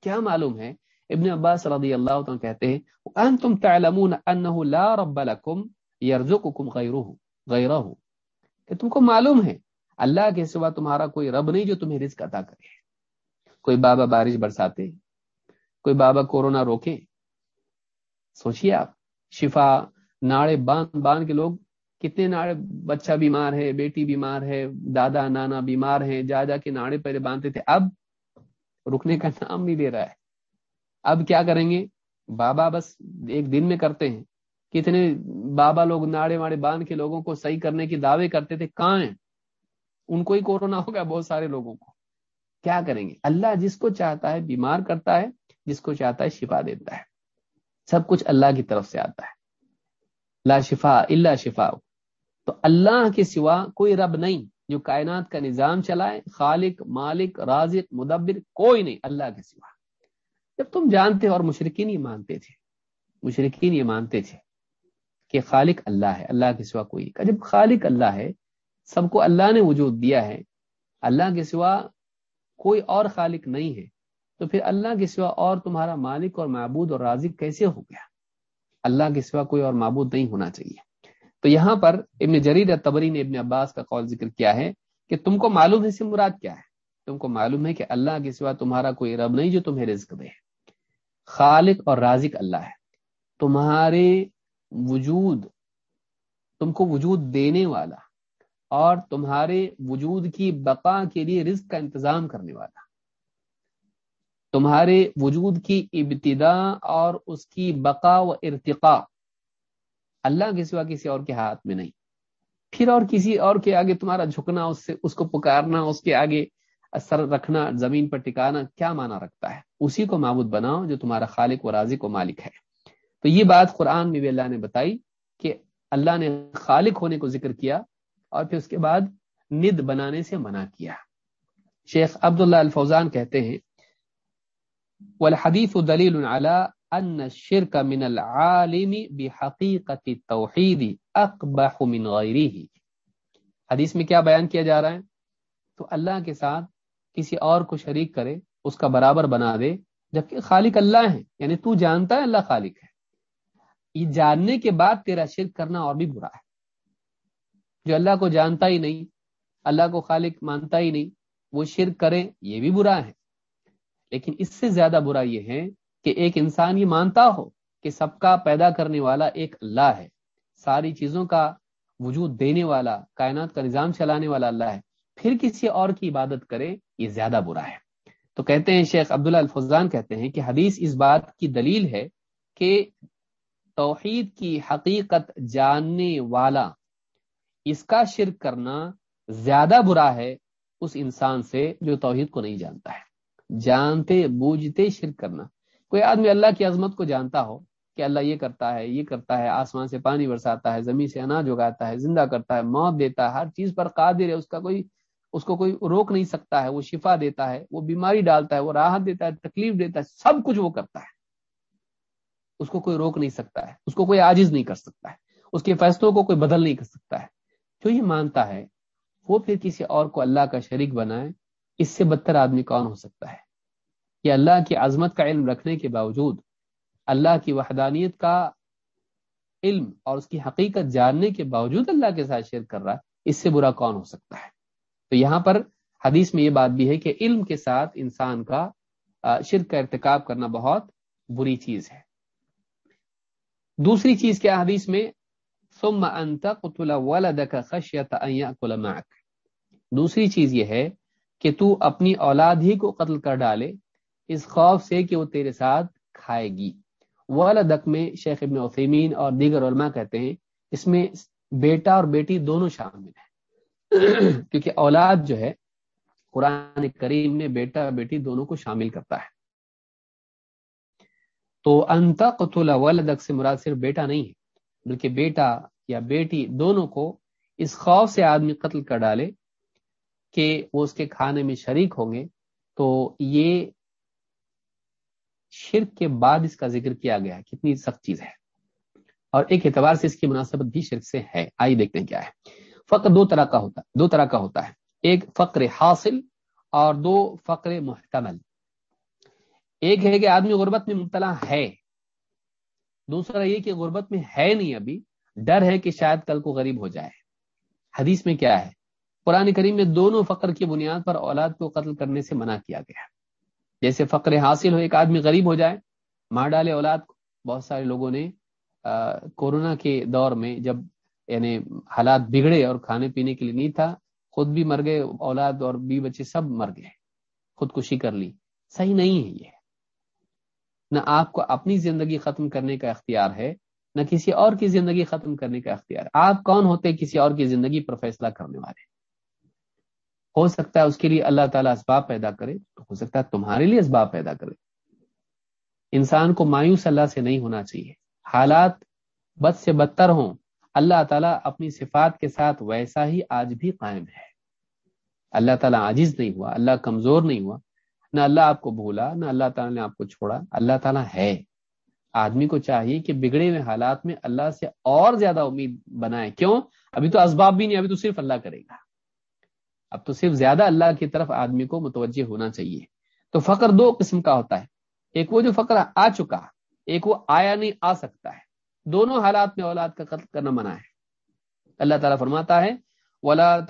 کیا معلوم ہے؟ ابن عباس رضی اللہ عنہ کہتے ہیں انتم تعلمون انه لا رب لكم يرزقكم غيره غیرہ کہ تم کو معلوم ہے، اللہ کے سوا تمہارا کوئی رب نہیں جو تمہیں رزق عطا کرے۔ کوئی بابا بارش برساتے، کوئی بابا کورونا روکے۔ سوچیے آپ، شفا، ناڑے باندھ باندھ کے لوگ کتنے ناڑے، بچہ بیمار ہے، بیٹی بیمار ہے، دادا نانا بیمار ہیں، جا جا کے ناڑے پہلے باندھتے تھے۔ اب رکنے کا نام نہیں دے رہا ہے۔ اب کیا کریں گے؟ بابا بس ایک دن میں کرتے ہیں۔ کتنے بابا لوگ ناڑے واڑے باندھ کے لوگوں کو صحیح کرنے کے دعوے کرتے تھے، کہاں ہیں؟ ان کو ہی کورونا ہوگا بہت سارے لوگوں کو۔ کیا کریں گے؟ اللہ جس کو چاہتا ہے بیمار کرتا ہے، جس کو چاہتا ہے شفا دیتا ہے۔ سب کچھ اللہ کی طرف سے آتا ہے۔ لا شفا اللہ شفا تو اللہ کے سوا کوئی رب نہیں جو کائنات کا نظام چلائے، خالق، مالک، رازق، مدبر کوئی نہیں، اللہ کے سوا۔ جب تم جانتے اور مشرقین یہ مانتے تھے مشرقین یہ مانتے تھے کہ خالق اللہ ہے، اللہ کے سوا کوئی جب خالق اللہ ہے، سب کو اللہ نے وجود دیا ہے، اللہ کے سوا کوئی اور خالق نہیں ہے، تو پھر اللہ کے سوا اور تمہارا مالک اور معبود اور رازق کیسے ہو گیا؟ اللہ کے سوا کوئی اور معبود نہیں ہونا چاہیے۔ تو یہاں پر ابن جریر تبری نے ابن عباس کا قول ذکر کیا ہے کہ تم کو معلوم ہے سے مراد کیا ہے؟ تم کو معلوم ہے کہ اللہ کے سوا تمہارا کوئی رب نہیں جو تمہیں رزق دے۔ خالق اور رازق اللہ ہے۔ تمہارے وجود، تم کو وجود دینے والا اور تمہارے وجود کی بقا کے لیے رزق کا انتظام کرنے والا۔ تمہارے وجود کی ابتدا اور اس کی بقا و ارتقا اللہ کے سوا کسی اور کے ہاتھ میں نہیں۔ پھر اور کسی اور کے آگے تمہارا جھکنا، اس سے، اس کو پکارنا، اس کے آگے اثر رکھنا، زمین پر ٹکانا کیا مانا رکھتا ہے؟ اسی کو معبود بناؤ جو تمہارا خالق و رازق و مالک ہے۔ تو یہ بات قرآن میں بھی اللہ نے بتائی کہ اللہ نے خالق ہونے کو ذکر کیا اور پھر اس کے بعد ند بنانے سے منع کیا۔ شیخ عبداللہ الفوزان کہتے ہیں والحدیث دلیل علی ان الشرک من العالم بحقیقت التوحید اقبح من غیره حدیث میں کیا بیان کیا جا رہا ہے؟ تو اللہ کے ساتھ کسی اور کو شریک کرے، اس کا برابر بنا دے، جبکہ خالق اللہ ہے یعنی تو جانتا ہے، اللہ خالق ہے۔ یہ جاننے کے بعد تیرا شرک کرنا اور بھی برا ہے۔ جو اللہ کو جانتا ہی نہیں، اللہ کو خالق مانتا ہی نہیں، وہ شرک کرے، یہ بھی برا ہے۔ لیکن اس سے زیادہ برا یہ ہے کہ ایک انسان یہ مانتا ہو کہ سب کا پیدا کرنے والا ایک اللہ ہے۔ ساری چیزوں کا وجود دینے والا، کائنات کا نظام چلانے والا اللہ ہے۔ پھر کسی اور کی عبادت کرے، یہ زیادہ برا ہے۔ تو کہتے ہیں شیخ عبداللہ الفضان کہتے ہیں کہ حدیث اس بات کی دلیل ہے کہ توحید کی حقیقت جاننے والا، اس کا شرک کرنا زیادہ برا ہے اس انسان سے جو توحید کو نہیں جانتا ہے۔ جانتے، بوجھتے شرک کرنا۔ کوئی آدمی اللہ کی عظمت کو جانتا ہو کہ اللہ یہ کرتا ہے، یہ کرتا ہے، آسمان سے پانی برساتا ہے، زمین سے اناج اگاتا ہے، زندہ کرتا ہے، موت دیتا ہے، ہر چیز پر قادر ہے، اس کا کوئی اس کو کوئی روک نہیں سکتا ہے، وہ شفا دیتا ہے، وہ بیماری ڈالتا ہے، وہ راحت دیتا ہے، تکلیف دیتا ہے، سب کچھ وہ کرتا ہے۔ اس کو کوئی روک نہیں سکتا ہے، اس کو کوئی عاجز نہیں کر سکتا ہے۔ اس کے فیصلوں کو کوئی بدل نہیں کر سکتا ہے۔ جو یہ مانتا ہے، وہ پھر کسی اور کو اللہ کا شریک بنائے، اس سے بدتر آدمی کون ہو سکتا ہے؟ کہ اللہ کی عظمت کا علم رکھنے کے باوجود، اللہ کی وحدانیت کا علم اور اس کی حقیقت جاننے کے باوجود اللہ کے ساتھ شیر کر رہا ہے، اس سے برا کون ہو سکتا ہے؟ تو یہاں پر حدیث میں یہ بات بھی ہے کہ علم کے ساتھ انسان کا شرک کا ارتکاب کرنا بہت بری چیز ہے۔ دوسری چیز کیا حدیث میں؟ ثم انت قتل ولدك خشیت ان ياكل معك دوسری چیز یہ ہے کہ تو اپنی اولاد ہی کو قتل کر ڈالے، اس خوف سے کہ وہ تیرے ساتھ کھائے گی۔ والدک میں شیخ ابن عثیمین اور دیگر علماء کہتے ہیں، اس میں بیٹا اور بیٹی دونوں شامل ہیں۔ کیونکہ اولاد جو ہے، قرآن کریم میں بیٹا بیٹی دونوں کو شامل کرتا ہے۔ تو قتل ولدک سے مراد صرف بیٹا نہیں ہے، بلکہ بیٹا یا بیٹی دونوں کو اس خوف سے آدمی قتل کر ڈالے کہ وہ اس کے کھانے میں شریک ہوں گے۔ تو یہ شرک کے بعد اس کا ذکر کیا گیا۔ کتنی سخت چیز ہے۔ اور ایک اعتبار سے اس کی مناسبت بھی شرک سے ہے۔ آئی دیکھتے ہیں کیا ہے۔ فقر دو طرح کا ہوتا ہے، دو طرح کا ہوتا ہے۔ ایک فقر حاصل اور دو فقر محتمل۔ ایک ہے کہ آدمی غربت میں مبتلا ہے۔ دوسرا یہ کہ غربت میں ہے نہیں ابھی، ڈر ہے کہ شاید کل کو غریب ہو جائے۔ حدیث میں کیا ہے؟ قرآن کریم میں دونوں فقر کی بنیاد پر اولاد کو قتل کرنے سے منع کیا گیا۔ جیسے فقر حاصل ہو، ایک آدمی غریب ہو جائے، مار ڈالے اولاد کو۔ بہت سارے لوگوں نے کورونا کے دور میں جب یعنی حالات بگڑے اور کھانے پینے کے لیے نہیں تھا، خود بھی مر گئے، اولاد اور بی بچے سب مر گئے، خودکشی کر لی۔ صحیح نہیں ہے یہ۔ نہ آپ کو اپنی زندگی ختم کرنے کا اختیار ہے، نہ کسی اور کی زندگی ختم کرنے کا اختیار۔ آپ کون ہوتے کسی اور کی زندگی پر فیصلہ کرنے والے؟ ہو سکتا ہے اس کے لیے اللہ تعالیٰ اسباب پیدا کرے، تو ہو سکتا ہے تمہارے لیے اسباب پیدا کرے۔ انسان کو مایوس اللہ سے نہیں ہونا چاہیے۔ حالات بد سے بدتر ہوں۔ اللہ تعالیٰ اپنی صفات کے ساتھ ویسا ہی آج بھی قائم ہے۔ اللہ تعالیٰ عاجز نہیں ہوا، اللہ کمزور نہیں ہوا۔ نہ اللہ آپ کو بھولا، نہ اللہ تعالیٰ نے آپ کو چھوڑا، اللہ تعالیٰ ہے۔ آدمی کو چاہیے کہ بگڑے ہوئے حالات میں اللہ سے اور زیادہ امید بنائے۔ کیوں؟ ابھی تو اسباب بھی نہیں، ابھی تو صرف اللہ کرے گا۔ اب تو صرف زیادہ اللہ کی طرف آدمی کو متوجہ ہونا چاہیے۔ تو فقر دو قسم کا ہوتا ہے۔ ایک وہ جو فقر آ چکا، ایک وہ آیا نہیں، آ سکتا ہے۔ دونوں حالات میں اولاد کا قتل کرنا منع ہے۔ اللہ تعالیٰ فرماتا ہے، ولا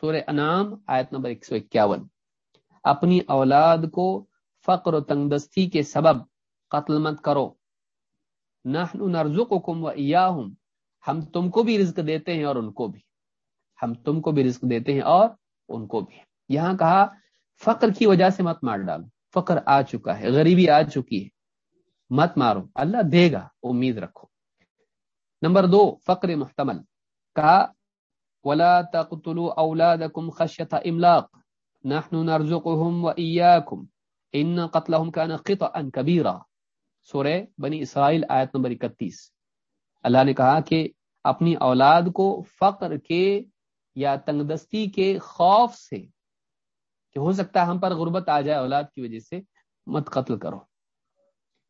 سورہ انعام، آیت نمبر 151 اپنی اولاد کو فقر و تنگدستی کے سبب قتل مت کرو۔ نحن نرزقکم و ہم تم کو بھی رزق دیتے ہیں اور ان کو بھی۔ ہم تم کو بھی رزق دیتے ہیں اور ان کو بھی۔ یہاں کہا، فقر کی وجہ سے مت مار ڈالو۔ فقر آ چکا ہے، غریبی آ چکی ہے۔ مت مارو، اللہ دے گا، امید رکھو۔ نمبر دو، فقر محتمل۔ کہا، ولا تقتلوا اولادکم خشیت املاق نحن نرزقهم واياكم ان قتلهم كان قطعا كبيرا۔ سورہ بنی اسرائیل، آیت نمبر 31 اللہ نے کہا کہ اپنی اولاد کو فقر کے یا تنگدستی کے خوف سے کہ ہو سکتا ہے ہم پر غربت آ جائے اولاد کی وجہ سے مت قتل کرو۔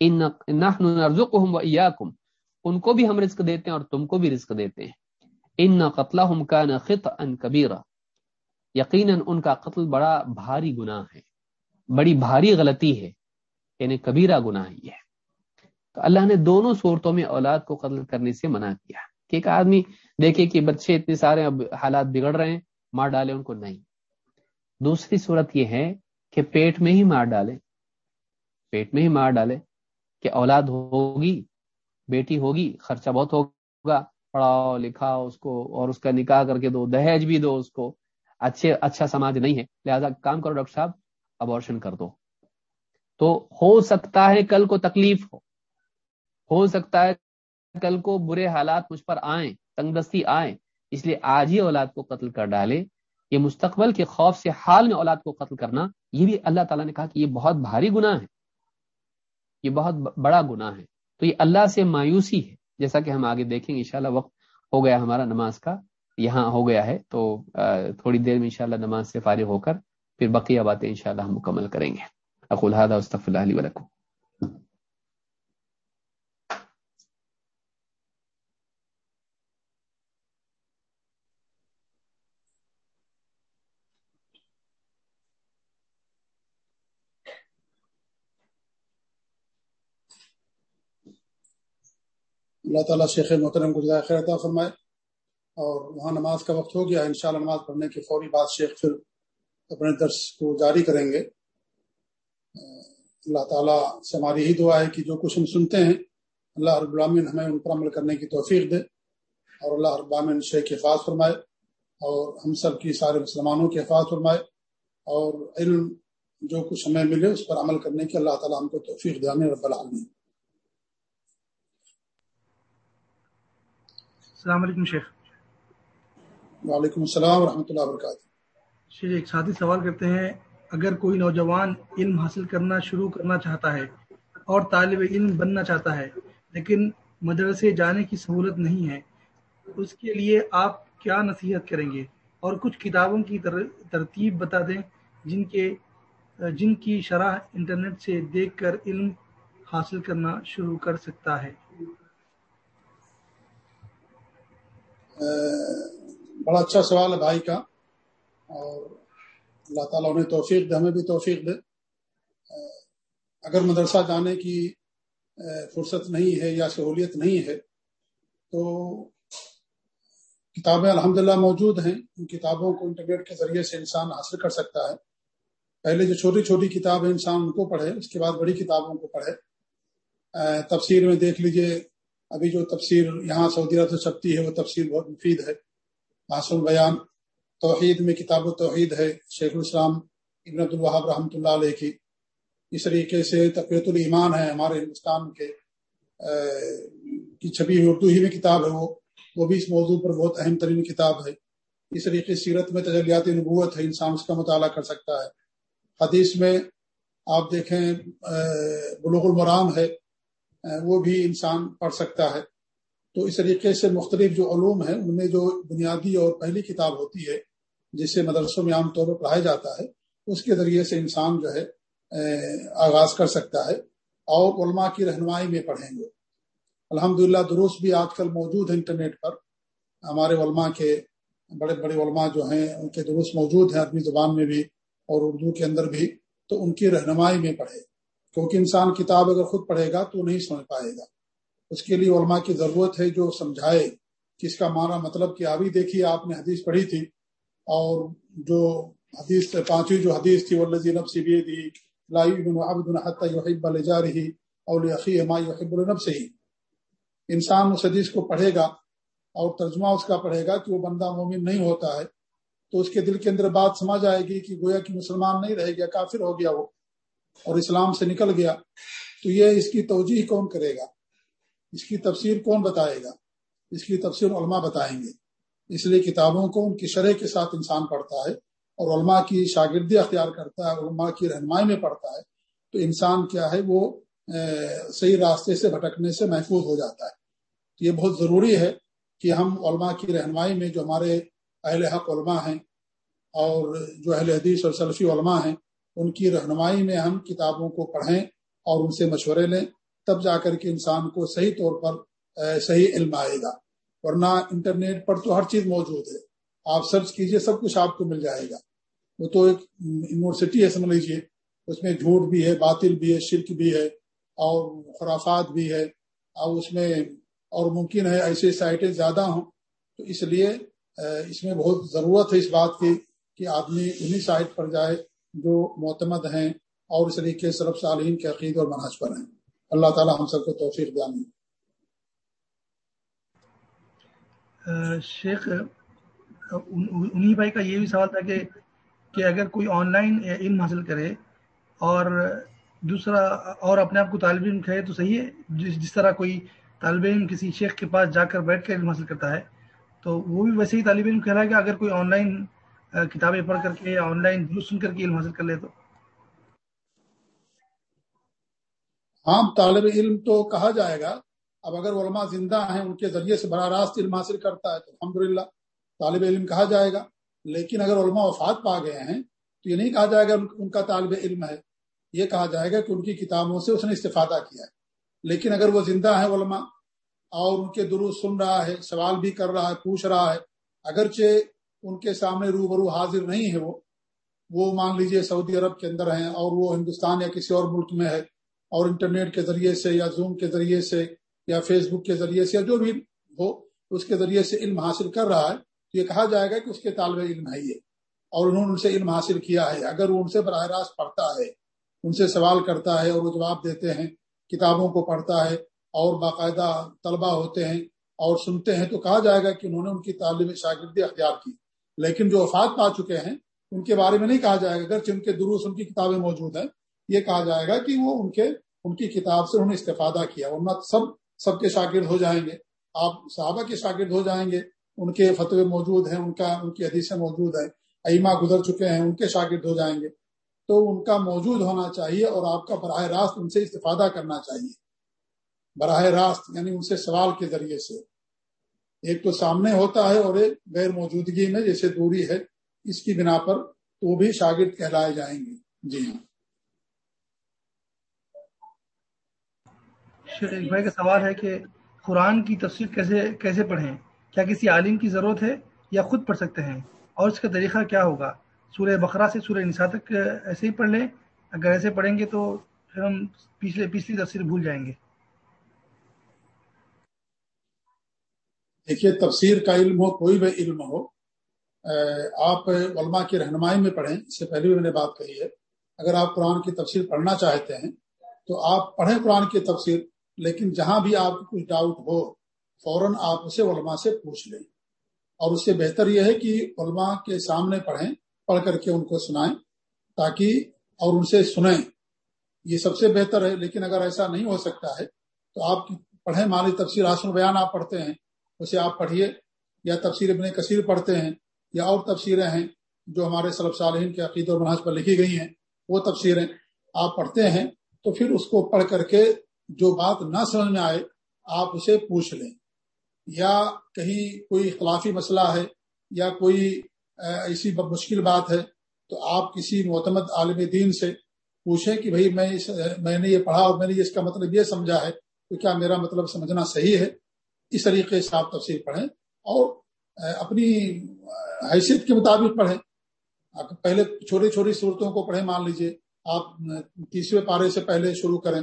ان نرزقهم واياكم ان کو بھی ہم رزق دیتے ہیں اور تم کو بھی رزق دیتے ہیں۔ ان قتلهم كان خطا كبيرا۔ یقیناً ان کا قتل بڑا بھاری گناہ ہے۔ بڑی بھاری غلطی ہے۔ یعنی کبیرہ گناہ ہی ہے۔ تو اللہ نے دونوں صورتوں میں اولاد کو قتل کرنے سے منع کیا۔ کہ ایک آدمی دیکھے کہ بچے اتنے سارے اب حالات بگڑ رہے ہیں، مار ڈالے ان کو نہیں۔ دوسری صورت یہ ہے کہ پیٹ میں ہی مار ڈالے۔ پیٹ میں ہی مار ڈالے کہ اولاد ہوگی، بیٹی ہوگی، خرچہ بہت ہوگا، پڑھاؤ لکھاؤ اس کو اور اس کا نکاح کر کے دو دہیج بھی دو اس کو۔ اچھے اچھا سماج نہیں ہے۔ لہذا کام کرو ڈاکٹر صاحب ابارشن کر دو۔ تو ہو سکتا ہے کل کو تکلیف ہو۔ ہو سکتا ہے کل کو برے حالات مجھ پر آئیں تنگ دستی آئیں، اس لیے آج ہی اولاد کو قتل کر ڈالے یہ مستقبل کے خوف سے حال میں اولاد کو قتل کرنا، یہ بھی اللہ تعالیٰ نے کہا کہ یہ بہت بھاری گناہ ہے۔ یہ بہت بڑا گناہ ہے۔ تو یہ اللہ سے مایوسی ہے۔ جیسا کہ ہم آگے دیکھیں گے، انشاءاللہ وقت ہو گیا ہمارا نماز کا، یہاں ہو گیا ہے۔ تو تھوڑی دیر میں انشاءاللہ نماز سے فارغ ہو کر پھر بقیہ باتیں انشاءاللہ ہم مکمل کریں گے۔ اقول هذا واستغفر الله لي ولكم۔ اللہ تعالیٰ شیخ محترم کو جزائے خیر عطا فرمائے اور وہاں نماز کا وقت ہو گیا ان شاء اللہ نماز پڑھنے کے فوری بعد شیخ پھر اپنے درس کو جاری کریں گے۔ اللہ تعالیٰ سے ہماری ہی دعا ہے کہ جو کچھ ہم سنتے ہیں، اللہ رب العالمین ہمیں ان پر عمل کرنے کی توفیق دے اور اللہ رب العالمین شیخ کی خاص فرمائے اور ہم سب کی سارے مسلمانوں کے حفاظ فرمائے اور علم جو کچھ ہمیں ملے اس پر عمل کرنے کے اللہ تعالیٰ ہم کو توفیق دانے رب العالمین۔ السلام علیکم شیخ۔ وعلیکم السلام ورحمۃ اللہ وبرکاتہ۔ شیخ ایک ساتھی سوال کرتے ہیں۔ اگر کوئی نوجوان علم حاصل کرنا شروع کرنا چاہتا ہے اور طالب علم بننا چاہتا ہے لیکن مدرسے جانے کی سہولت نہیں ہے اس کے لیے آپ کیا نصیحت کریں گے؟ اور کچھ کتابوں کی ترتیب بتا دیں جن کے جن کی شرح انٹرنیٹ سے دیکھ کر علم حاصل کرنا شروع کر سکتا ہے۔ بڑا اچھا سوال ہے بھائی کا، اور اللہ تعالیٰ انہیں توفیق دے، ہمیں بھی توفیق دے۔ اگر مدرسہ جانے کی فرصت نہیں ہے یا سہولیت نہیں ہے، تو کتابیں الحمدللہ موجود ہیں۔ ان کتابوں کو انٹرنیٹ کے ذریعے سے انسان حاصل کر سکتا ہے۔ پہلے جو چھوٹی چھوٹی کتابیں انسان ان کو پڑھے، اس کے بعد بڑی کتابوں کو پڑھے۔ تفسیر میں دیکھ لیجیے ابھی جو تفسیر یہاں سعودی عرب سے چھپتی ہے، وہ تفسیر بہت مفید ہے۔ معصوم بیان، توحید میں کتاب و توحید ہے۔ شیخ الاسلام ابن الوہاب رحمۃ اللہ علیہ کی۔ اس طریقے سے تقویت الایمان ہے ہمارے ہندوستان کے۔ کی چھپی ہوئی اردو ہی میں کتاب ہے وہ۔ وہ بھی اس موضوع پر بہت اہم ترین کتاب ہے۔ اس طریقے سیرت میں تجلیات نبوت ہے، انسان اس کا مطالعہ کر سکتا ہے۔ حدیث میں آپ دیکھیں بلوغ المرام ہے۔ وہ بھی انسان پڑھ سکتا ہے۔ تو اس طریقے سے مختلف جو علوم ہیں، ان میں جو بنیادی اور پہلی کتاب ہوتی ہے، جسے مدرسوں میں عام طور پر پڑھایا جاتا ہے، اس کے ذریعے سے انسان جو ہے آغاز کر سکتا ہے اور علماء کی رہنمائی میں پڑھیں گے۔ الحمد للہ درست بھی آج کل موجود ہے انٹرنیٹ پر۔ ہمارے علماء کے بڑے بڑے علماء جو ہیں، ان کے درست موجود ہیں اپنی زبان میں بھی اور اردو کے اندر بھی، تو ان کی رہنمائی میں پڑھے کیونکہ انسان کتاب اگر خود پڑھے گا تو نہیں سمجھ پائے گا۔ اس کے لیے علماء کی ضرورت ہے جو سمجھائے کہ اس کا معنی مطلب کہ ابھی دیکھیے آپ نے حدیث پڑھی تھی اور جو حدیث پانچویں جو حدیث تھی وہ لذی نب سی بھی جا رہی اور یحب النب سے ہی انسان اس حدیث کو پڑھے گا اور ترجمہ اس کا پڑھے گا کہ وہ بندہ مومن نہیں ہوتا ہے تو اس کے دل کے اندر بات سمجھ آئے گی کہ گویا کہ مسلمان نہیں رہ گیا، کافر ہو گیا وہ۔ اور اسلام سے نکل گیا تو یہ اس کی توجہ کون کرے گا؟ اس کی تفسیر کون بتائے گا؟ اس کی تفسیر علماء بتائیں گے۔ اس لیے کتابوں کو ان کی شرح کے ساتھ انسان پڑھتا ہے اور علماء کی شاگردی اختیار کرتا ہے علماء کی رہنمائی میں پڑھتا ہے تو انسان کیا ہے؟ وہ صحیح راستے سے بھٹکنے سے محفوظ ہو جاتا ہے۔ تو یہ بہت ضروری ہے کہ ہم علماء کی رہنمائی میں جو ہمارے اہل حق علماء ہیں اور جو اہل حدیث اور سلفی علماء ہیں ان کی رہنمائی میں ہم کتابوں کو پڑھیں اور ان سے مشورے لیں، تب جا کر کے انسان کو صحیح طور پر صحیح علم آئے گا۔ ورنہ انٹرنیٹ پر تو ہر چیز موجود ہے۔ آپ سرچ کیجیے، سب کچھ آپ کو مل جائے گا۔ وہ تو ایک یونیورسٹی ہے، سمجھ لیجیے اس میں جھوٹ بھی ہے، باطل بھی ہے، شرک بھی ہے، اور خرافات بھی ہے۔ اور اس میں اور ممکن ہے ایسے سائٹیں زیادہ ہوں۔ تو اس لیے اس میں بہت ضرورت ہے اس بات کی کہ آدمی انہی سائٹ پر جائے جو معتمد ہیں اور اس طریقے سرب صالحین کے عقید اور منحص پر ہیں۔ اللہ تعالی ہم سب کو توفیق دیں شیخ انہی بھائی کا یہ بھی سوال تھا کہ کہ اگر کوئی آن لائن علم حاصل کرے اور دوسرا اور اپنے آپ کو طالب علم کہے تو صحیح ہے۔ جس جس طرح کوئی طالب علم کسی شیخ کے پاس جا کر بیٹھ کر علم حاصل کرتا ہے، تو وہ بھی ویسے ہی طالب علم کہلائے گا اگر کوئی آن لائن کتابیں پڑھ کر کے یا آن لائن سن کر کے علم حاصل کر لے تو؟ ہاں طالب علم تو کہا جائے گا، اب اگر علماء زندہ ہیں، ان کے ذریعے سے براہ راست علم حاصل کرتا ہے تو الحمد طالب علم کہا جائے گا۔ لیکن اگر علماء وفات پا گئے ہیں تو یہ نہیں کہا جائے گا ان کا طالب علم ہے۔ یہ کہا جائے گا کہ ان کی کتابوں سے اس نے استفادہ کیا ہے۔ لیکن اگر وہ زندہ ہے علماء اور ان کے درست سن رہا ہے، سوال بھی کر رہا ہے، پوچھ رہا ہے، اگرچہ ان کے سامنے روبرو حاضر نہیں ہے وہ۔ وہ مان لیجیے سعودی عرب کے اندر ہیں اور وہ ہندوستان یا کسی اور ملک میں ہے اور انٹرنیٹ کے ذریعے سے یا زوم کے ذریعے سے یا فیس بک کے ذریعے سے یا جو بھی ہو، اس کے ذریعے سے علم حاصل کر رہا ہے۔ تو یہ کہا جائے گا کہ اس کے طالب علم ہے یہ اور انہوں نے ان سے علم حاصل کیا ہے۔ اگر وہ ان سے براہ راست پڑھتا ہے، ان سے سوال کرتا ہے اور وہ جواب دیتے ہیں، کتابوں کو پڑھتا ہے اور باقاعدہ طلبہ ہوتے ہیں اور سنتے ہیں تو کہا جائے گا کہ انہوں نے ان کی تعلیم شاگردی اختیار کی۔ لیکن جو وفات پا چکے ہیں، ان کے بارے میں نہیں کہا جائے گا، اگرچہ ان کے دروس ان کی کتابیں موجود ہیں، یہ کہا جائے گا کہ وہ ان کے، ان کی کتاب سے انہوں نے استفادہ کیا، ورنہ سب سب کے شاگرد ہو جائیں گے۔ آپ صحابہ کے شاگرد ہو جائیں گے، ان کے فتوے موجود ہیں، ان کا، ان کی حدیثیں موجود ہیں ایما گزر چکے ہیں، ان کے شاگرد ہو جائیں گے۔ تو ان کا موجود ہونا چاہیے اور آپ کا براہ راست ان سے استفادہ کرنا چاہیے۔ براہ راست یعنی ان سے سوال کے ذریعے سے۔ ایک تو سامنے ہوتا ہے اور ایک غیر موجودگی میں جیسے دوری ہے، اس کی بنا پر وہ بھی شاگرد کہلائے جائیں گے۔ جی ہاں۔ بھائی کا سوال ہے کہ قرآن کی تفسیر کیسے کیسے پڑھیں؟ کیا کسی عالم کی ضرورت ہے یا خود پڑھ سکتے ہیں؟ اور اس کا طریقہ کیا ہوگا؟ سورہ بقرہ سے سورہ نساء تک ایسے ہی پڑھ لیں؟ اگر ایسے پڑھیں گے تو پھر ہم پچھلے، پچھلی تفسیر بھول جائیں گے۔ دیکھیے، تفسیر کا علم ہو، کوئی بھی علم ہو آپ علماء کی رہنمائی میں پڑھیں، اس سے پہلے بھی میں نے بات کہی ہے۔ اگر آپ قرآن کی تفسیر پڑھنا چاہتے ہیں، تو آپ پڑھیں قرآن کی تفسیر، لیکن جہاں بھی آپ کو کچھ ڈاؤٹ ہو، فوراً آپ اسے علماء سے پوچھ لیں۔ اور اس سے بہتر یہ ہے کہ علماء کے سامنے پڑھیں، پڑھ کر کے ان کو سنائیں، تاکہ اور ان سے سنیں۔ یہ سب سے بہتر ہے، لیکن اگر ایسا نہیں ہو سکتا ہے، تو آپ پڑھیں مالی تفسیر، آسن بیان آپ پڑھتے ہیں اسے آپ پڑھیے، یا تفسیر ابن کثیر پڑھتے ہیں، یا اور تفسیریں ہیں جو ہمارے صلب صالحین کے عقید و منحص پر لکھی گئی ہیں، وہ تفسیریں آپ پڑھتے ہیں، تو پھر اس کو پڑھ کر کے جو بات نہ سمجھ میں آئے، آپ اسے پوچھ لیں۔ یا کہیں کوئی اختلافی مسئلہ ہے، یا کوئی ایسی مشکل بات ہے، تو آپ کسی معتمد عالم دین سے پوچھیں کہ بھائی میں اس، میں نے یہ پڑھا اور میں نے اس کا مطلب یہ سمجھا ہے، تو کیا میرا مطلب سمجھنا صحیح ہے؟ اس طریقے سے آپ تفسیر پڑھیں اور اپنی حیثیت کے مطابق پڑھیں۔ پہلے چھوٹی چھوٹی صورتوں کو پڑھیں، مان لیجیے آپ تیسرے پارے سے پہلے شروع کریں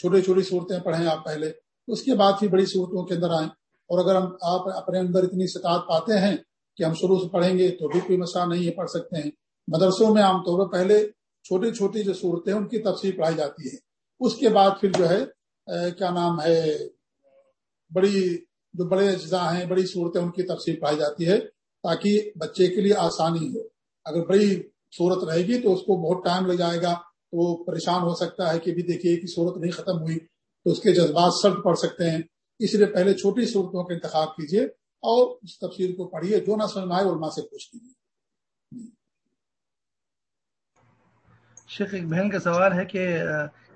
چھوٹی چھوٹی صورتیں پڑھیں آپ پہلے، اس کے بعد پھر بڑی صورتوں کے اندر آئیں۔ اور اگر ہم، آپ اپنے اندر اتنی سطاعت پاتے ہیں کہ ہم شروع سے پڑھیں گے تو بھی کوئی مسئلہ نہیں ہے پڑھ سکتے ہیں۔ مدرسوں میں عام طور پر پہلے چھوٹی چھوٹی جو صورتیں ان کی تفصیل پڑھائی جاتی ہے۔ اس کے بعد پھر جو ہے کیا نام ہے بڑی جو بڑے اجزاء ہیں، بڑی صورتیں ان کی تفصیل پڑھائی جاتی ہے تاکہ بچے کے لیے آسانی ہو۔ اگر بڑی صورت رہے گی تو اس کو بہت ٹائم لگ جائے گا، تو وہ پریشان ہو سکتا ہے کہ بھی دیکھیے کہ صورت نہیں ختم ہوئی تو اس کے جذبات سلٹ پڑ سکتے ہیں۔ اس لیے پہلے چھوٹی صورتوں کا انتخاب کیجیے اور اس تفصیل کو پڑھیے، جو نہ سمجھ آئے علماء سے پوچھ لیجیے۔ شیخ، ایک بہن کا سوال ہے کہ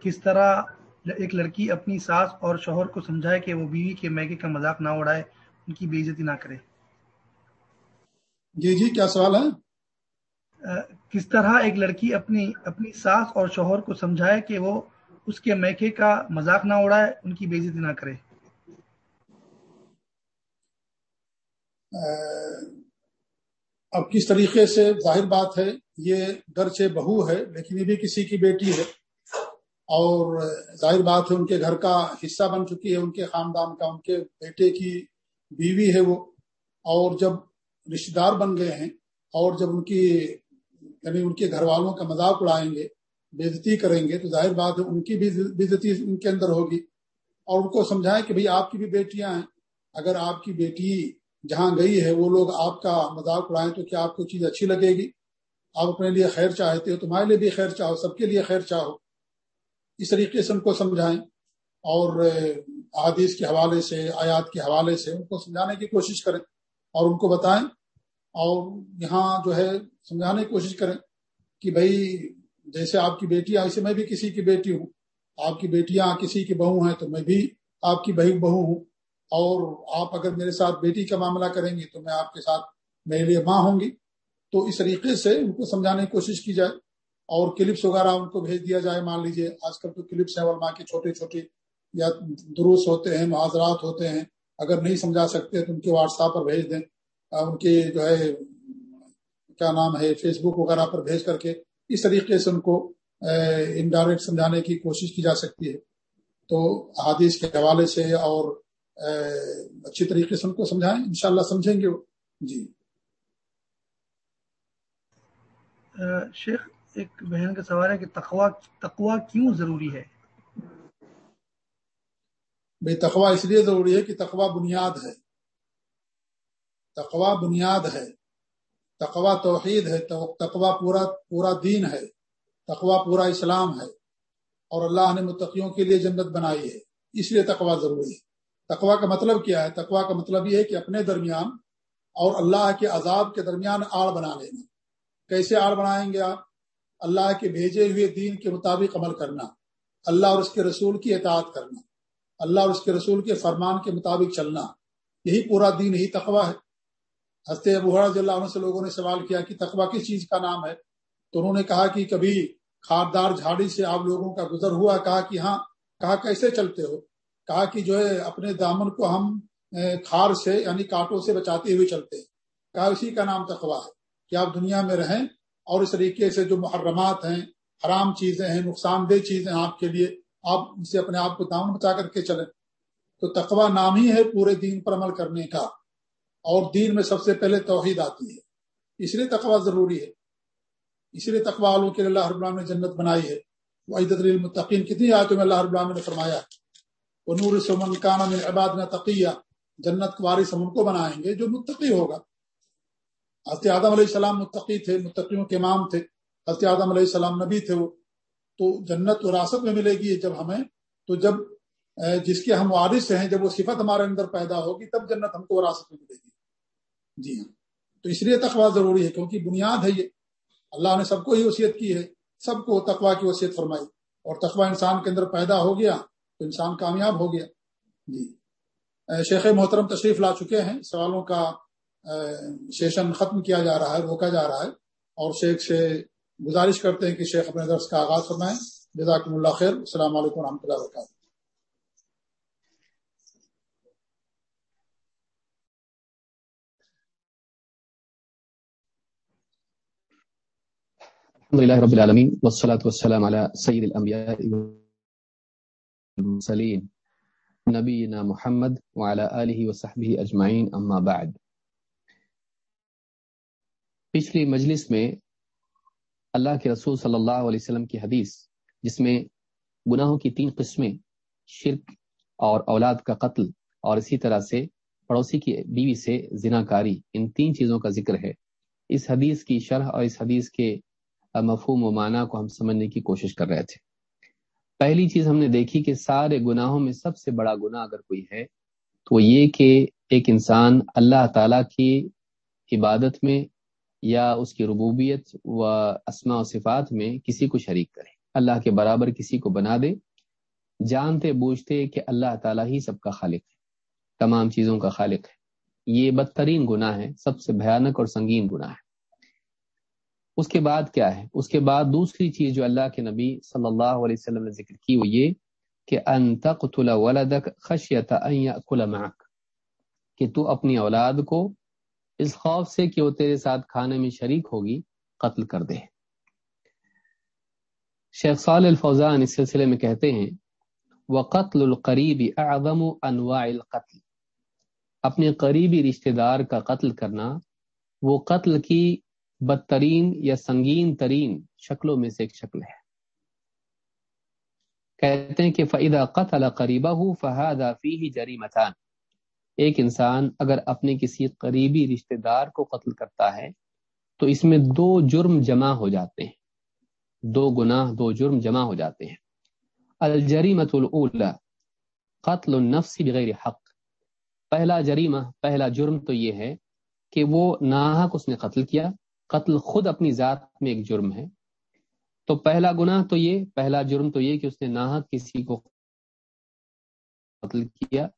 کس طرح ایک لڑکی اپنی ساس اور شوہر کو سمجھائے کہ وہ بیوی کے میکے کا مذاق نہ اڑائے ان کی بے عزتی نہ کرے۔ جی جی کیا سوال ہے؟ کس طرح ایک لڑکی اپنی اپنی ساس اور شوہر کو سمجھائے کہ وہ اس کے میکے کا مذاق نہ اڑائے ان کی بے عزتی نہ کرے؟ اب کس طریقے سے؟ ظاہر بات ہے یہ گرچہ بہو ہے لیکن یہ بھی کسی کی بیٹی ہے۔ اور ظاہر بات ہے ان کے گھر کا حصہ بن چکی ہے، ان کے خاندان کا، ان کے بیٹے کی بیوی ہے وہ۔ اور جب رشتے دار بن گئے ہیں اور جب ان کی یعنی ان کے گھر والوں کا مذاق اڑائیں گے بےزتی کریں گے، تو ظاہر بات ہے ان کی بھی بےزتی ان کے اندر ہوگی۔ اور ان کو سمجھائیں کہ بھئی آپ کی بھی بیٹیاں ہیں۔ اگر آپ کی بیٹی جہاں گئی ہے، وہ لوگ آپ کا مذاق اڑائیں تو کیا آپ کو چیز اچھی لگے گی؟ آپ اپنے لیے خیر چاہتے ہو، تمہارے لیے بھی خیر چاہو، سب کے لیے خیر چاہو۔ اس طریقے سے ان کو سمجھائیں اور حادیث کے حوالے سے، آیات کے حوالے سے ان کو سمجھانے کی کوشش کریں اور ان کو بتائیں اور یہاں جو ہے سمجھانے کی کوشش کریں کہ بھائی جیسے آپ کی بیٹیاں ایسے میں بھی کسی کی بیٹی ہوں، آپ کی بیٹیاں کسی کی بہو ہیں تو میں بھی آپ کی بہو بہو ہوں اور آپ اگر میرے ساتھ بیٹی کا معاملہ کریں گی تو میں آپ کے ساتھ میرے لیے ماں ہوں گی تو اس طریقے سے ان کو سمجھانے کی کوشش کی جائے اور کلپس وغیرہ ان کو بھیج دیا جائے، مان لیجیے آج کل تو کلپس ہیں، علماء کے چھوٹے چھوٹے یا دروس ہوتے ہیں، معذرات ہوتے ہیں۔ اگر نہیں سمجھا سکتے تو ان کے واٹس ایپ پر بھیج دیں۔ ان کے جو ہے، کیا نام ہے فیس بک وغیرہ پر بھیج کر کے اس طریقے سے ان کو انڈائریکٹ سمجھانے کی کوشش کی جا سکتی ہے۔ تو حادیث کے حوالے سے اور اچھی طریقے سے ان کو سمجھائیں، انشاءاللہ سمجھیں گے وہ۔ جی۔ شیخ ایک بہن کا سوال ہے کہ تقوا تقوا کیوں ضروری ہے؟ بھائی تقوا اس لیے ضروری ہے کہ تقوا بنیاد ہے۔ تقوا بنیاد ہے۔ تقوا توحید ہے۔ تقوا پورا پورا دین ہے۔ تقوا پورا اسلام ہے۔ اور اللہ نے متقیوں کے لیے جنت بنائی ہے۔ اس لیے تقوا ضروری ہے۔ تقوا کا مطلب کیا ہے؟ تقوا کا مطلب یہ ہے کہ اپنے درمیان اور اللہ کے عذاب کے درمیان آڑ بنا لینا۔ کیسے آڑ بنائیں گے آپ؟ اللہ کے بھیجے ہوئے دین کے مطابق عمل کرنا، اللہ اور اس کے رسول کی اطاعت کرنا، اللہ اور اس کے رسول کے فرمان کے مطابق چلنا، یہی پورا دین، یہی تقوا ہے۔ ہنستے رضی اللہ عنہ سے لوگوں نے سوال کیا کہ تقوا کس چیز کا نام ہے؟ تو انہوں نے کہا کہ کبھی خاردار جھاڑی سے آپ لوگوں کا گزر ہوا، کہا کہ ہاں کہا کیسے چلتے ہو؟ کہا کہ جو ہے، اپنے دامن کو ہم کھار سے یعنی کانٹوں سے بچاتے ہوئے چلتے ہیں۔ کہا اسی کا نام تقوا ہے کہ آپ دنیا میں رہیں اور اس طریقے سے جو محرمات ہیں، حرام چیزیں ہیں، نقصان دہ چیزیں آپ کے لیے، آپ ان سے اپنے آپ کو دامن بچا کر کے چلیں۔ تو تقوا نام ہی ہے پورے دین پر عمل کرنے کا، اور دین میں سب سے پہلے توحید آتی ہے۔ اس لیے تقوا ضروری ہے۔ اس لیے تقوا والوں کے اللہ رب العالمین نے جنت بنائی ہے۔ وہ عید المتقین کتنی آیتوں میں اللہ رب العالمین نے فرمایا وہ نور سمن کانا میں عباد نہ تقیہ جنت وارث ہم ان کو بنائیں گے جو متقی ہوگا۔ حضرت آدم علیہ السلام متقی تھے، متقیوں کے امام تھے، حضرت آدم علیہ السلام نبی تھے وہ، تو جنت وراثت میں ملے گی جب ہمیں، تو جب جس کے ہم وارث ہیں، جب وہ صفت ہمارے اندر پیدا ہوگی، تب جنت ہم کو وراثت میں ملے گی۔ جی ہاں۔ تو اس لیے تقوا ضروری ہے، کیونکہ بنیاد ہے یہ۔ اللہ نے سب کو ہی وصیت کی ہے، سب کو تقوا کی وصیت فرمائی۔ اور تقوا انسان کے اندر پیدا ہو گیا، تو انسان کامیاب ہو گیا۔ جی۔ شیخ محترم تشریف لا چکے ہیں، سوالوں کا سیشن ختم کیا جا رہا ہے، روکا جا رہا ہے، اور شیخ سے گزارش کرتے ہیں کہ شیخ اپنے درس کا آغاز فرمائیں۔ جزاکم اللہ خیر۔ السلام علیکم و رحمۃ اللہ وبرکاتہ۔ الحمد لله رب العالمين والصلاة والسلام على سيد الأنبياء والمرسلين نبينا محمد وعلى آله وصحبه أجمعين أما بعد۔ پچھلی مجلس میں اللہ کے رسول صلی اللہ علیہ وسلم کی حدیث، جس میں گناہوں کی تین قسمیں، شرک اور اولاد کا قتل اور اسی طرح سے پڑوسی کی بیوی سے زناکاری، ان تین چیزوں کا ذکر ہے۔ اس حدیث کی شرح اور اس حدیث کے مفہوم و معنی کو ہم سمجھنے کی کوشش کر رہے تھے۔ پہلی چیز ہم نے دیکھی کہ سارے گناہوں میں سب سے بڑا گناہ اگر کوئی ہے، تو وہ یہ کہ ایک انسان اللہ تعالی کی عبادت میں یا اس کی ربوبیت و اسماء و صفات میں کسی کو شریک کرے۔ اللہ کے برابر کسی کو بنا دے۔ جانتے بوجھتے کہ اللہ تعالیٰ ہی سب کا خالق ہے۔ تمام چیزوں کا خالق ہے۔ یہ بدترین گناہ ہے سب سے بھیانک اور سنگین گناہ ہے اس کے بعد کیا ہے؟ اس کے بعد دوسری چیز جو اللہ کے نبی صلی اللہ علیہ وسلم نے ذکر کی وہ یہ کہ ان تقتل ولدک خشیت ان یاکل معک، کہ تو اپنی اولاد کو اس خوف سے کہ وہ تیرے ساتھ کھانے میں شریک ہوگی، قتل کر دے۔ شیخ صالح الفوزان اس سلسلے میں کہتے ہیں وہ قتل القریب اعظم انواع القتل۔ اپنے قریبی رشتہ دار کا قتل کرنا، وہ قتل کی بدترین یا سنگین ترین شکلوں میں سے ایک شکل ہے۔ کہتے ہیں کہ فعدہ قتل قریبہ فہاد فی جری متان ایک انسان اگر اپنے کسی قریبی رشتہ دار کو قتل کرتا ہے، تو اس میں دو جرم جمع ہو جاتے ہیں۔ دو گناہ، دو جرم جمع ہو جاتے ہیں۔ الجریمت الاولا قتل النفس بغیر حق۔ پہلا جریمہ، پہلا جرم تو یہ ہے کہ وہ ناحق اس نے قتل کیا۔ قتل خود اپنی ذات میں ایک جرم ہے۔ تو پہلا گناہ تو یہ، پہلا جرم تو یہ کہ اس نے ناحق کسی کو قتل کیا۔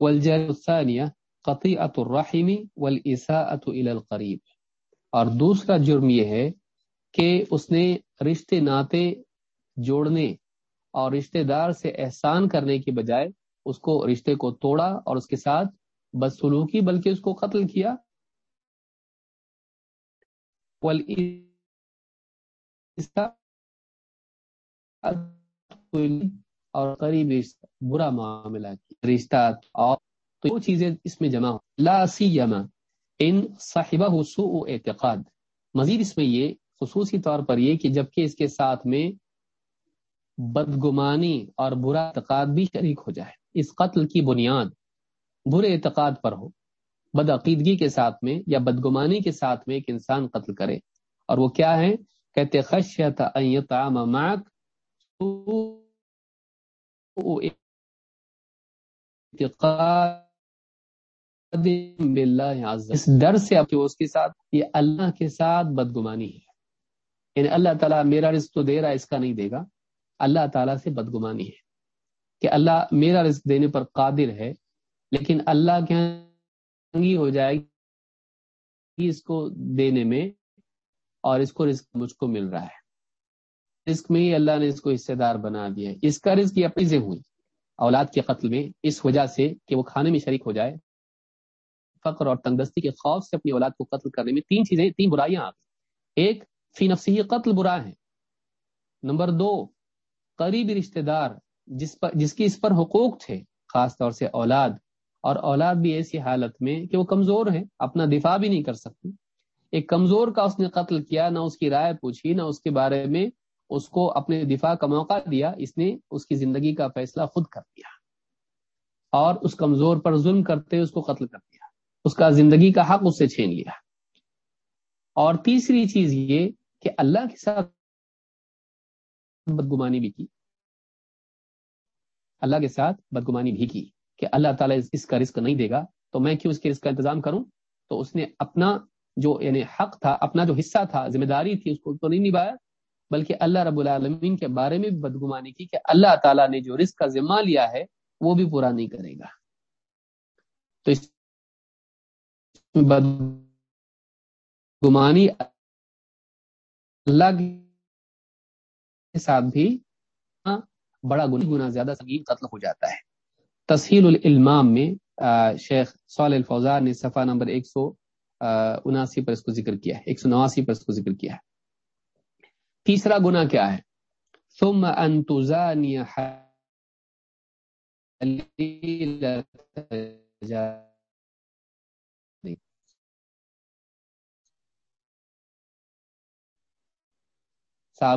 الثانیہ قطیعت الرحم والاساءت الى القریب اور دوسرا جرم یہ ہے کہ اس نے رشتے ناتے جوڑنے اور رشتہ دار سے احسان کرنے کی بجائے اس کو رشتے کو توڑا اور اس کے ساتھ بدسلوکی بلکہ اس کو قتل کیا۔ اور قریب برا معاملہ رشتہ اور تو وہ چیزیں اس میں جمع ہو۔ لا سیما ان صاحبہ سوء اعتقاد۔ مزید اس میں یہ خصوصی طور پر یہ کہ جبکہ اس کے ساتھ میں بدگمانی اور برا اعتقاد بھی شریک ہو جائے، اس قتل کی بنیاد برے اعتقاد پر ہو۔ بدعقیدگی کے ساتھ میں یا بدگمانی کے ساتھ میں ایک انسان قتل کرے۔ اور وہ کیا ہے؟ کہتے خشیت اس ڈر سے اس کے ساتھ یہ اللہ کے ساتھ بدگمانی ہے۔ یعنی اللہ تعالیٰ میرا رزق تو دے رہا ہے، اس کا نہیں دے گا۔ اللہ تعالیٰ سے بدگمانی ہے کہ اللہ میرا رزق دینے پر قادر ہے، لیکن اللہ کے ہاں ہو جائے گی اس کو دینے میں اور اس کو رزق مجھ کو مل رہا ہے۔ رزق میں ہی اللہ نے اس کو حصے دار بنا دیا ہے۔ اس کا رزق یہ اپنی سے ہوئی۔ اولاد کے قتل میں، اس وجہ سے کہ وہ کھانے میں شریک ہو جائے۔ فقر اور تندرستی کے خوف سے اپنی اولاد کو قتل کرنے میں تین چیزیں، تین برائیاں آ گئی ایک، فی نفسی قتل برا ہے۔ نمبر دو، قریبی رشتہ دار جس پر، جس کی اس پر حقوق تھے، خاص طور سے اولاد۔ اور اولاد بھی ایسی حالت میں کہ وہ کمزور ہے اپنا دفاع بھی نہیں کر سکتی۔ ایک کمزور کا اس نے قتل کیا، نہ اس کی رائے پوچھی، نہ اس کے بارے میں اس کو اپنے دفاع کا موقع دیا، اس نے اس کی زندگی کا فیصلہ خود کر دیا۔ اور اس کمزور پر ظلم کرتے اس کو قتل کر دیا۔ اس کا زندگی کا حق اس سے چھین لیا۔ اور تیسری چیز یہ کہ اللہ کے ساتھ بدگمانی بھی کی۔ اللہ کے ساتھ بدگمانی بھی کی کہ اللہ تعالیٰ اس کا رزق نہیں دے گا، تو میں کیوں اس کے رزق کا انتظام کروں؟ تو اس نے اپنا جو یعنی حق تھا، اپنا جو حصہ تھا، ذمہ داری تھی، اس کو تو نہیں نبھایا۔ بلکہ اللہ رب العالمین کے بارے میں بھی بدگمانی کی کہ اللہ تعالیٰ نے جو رزق کا ذمہ لیا ہے، وہ بھی پورا نہیں کرے گا۔ تو اس بدگمانی اللہ کے ساتھ بھی بڑا گنی گنا زیادہ سنگین قتل ہو جاتا ہے۔ تسہیل العلمام میں شیخ صالح الفوزان نے صفحہ نمبر ایک سو اناسی پر اس کو ذکر کیا ہے، ایک سو نواسی پر اس کو ذکر کیا ہے۔ تیسرا گنا کیا ہے؟ ثم ان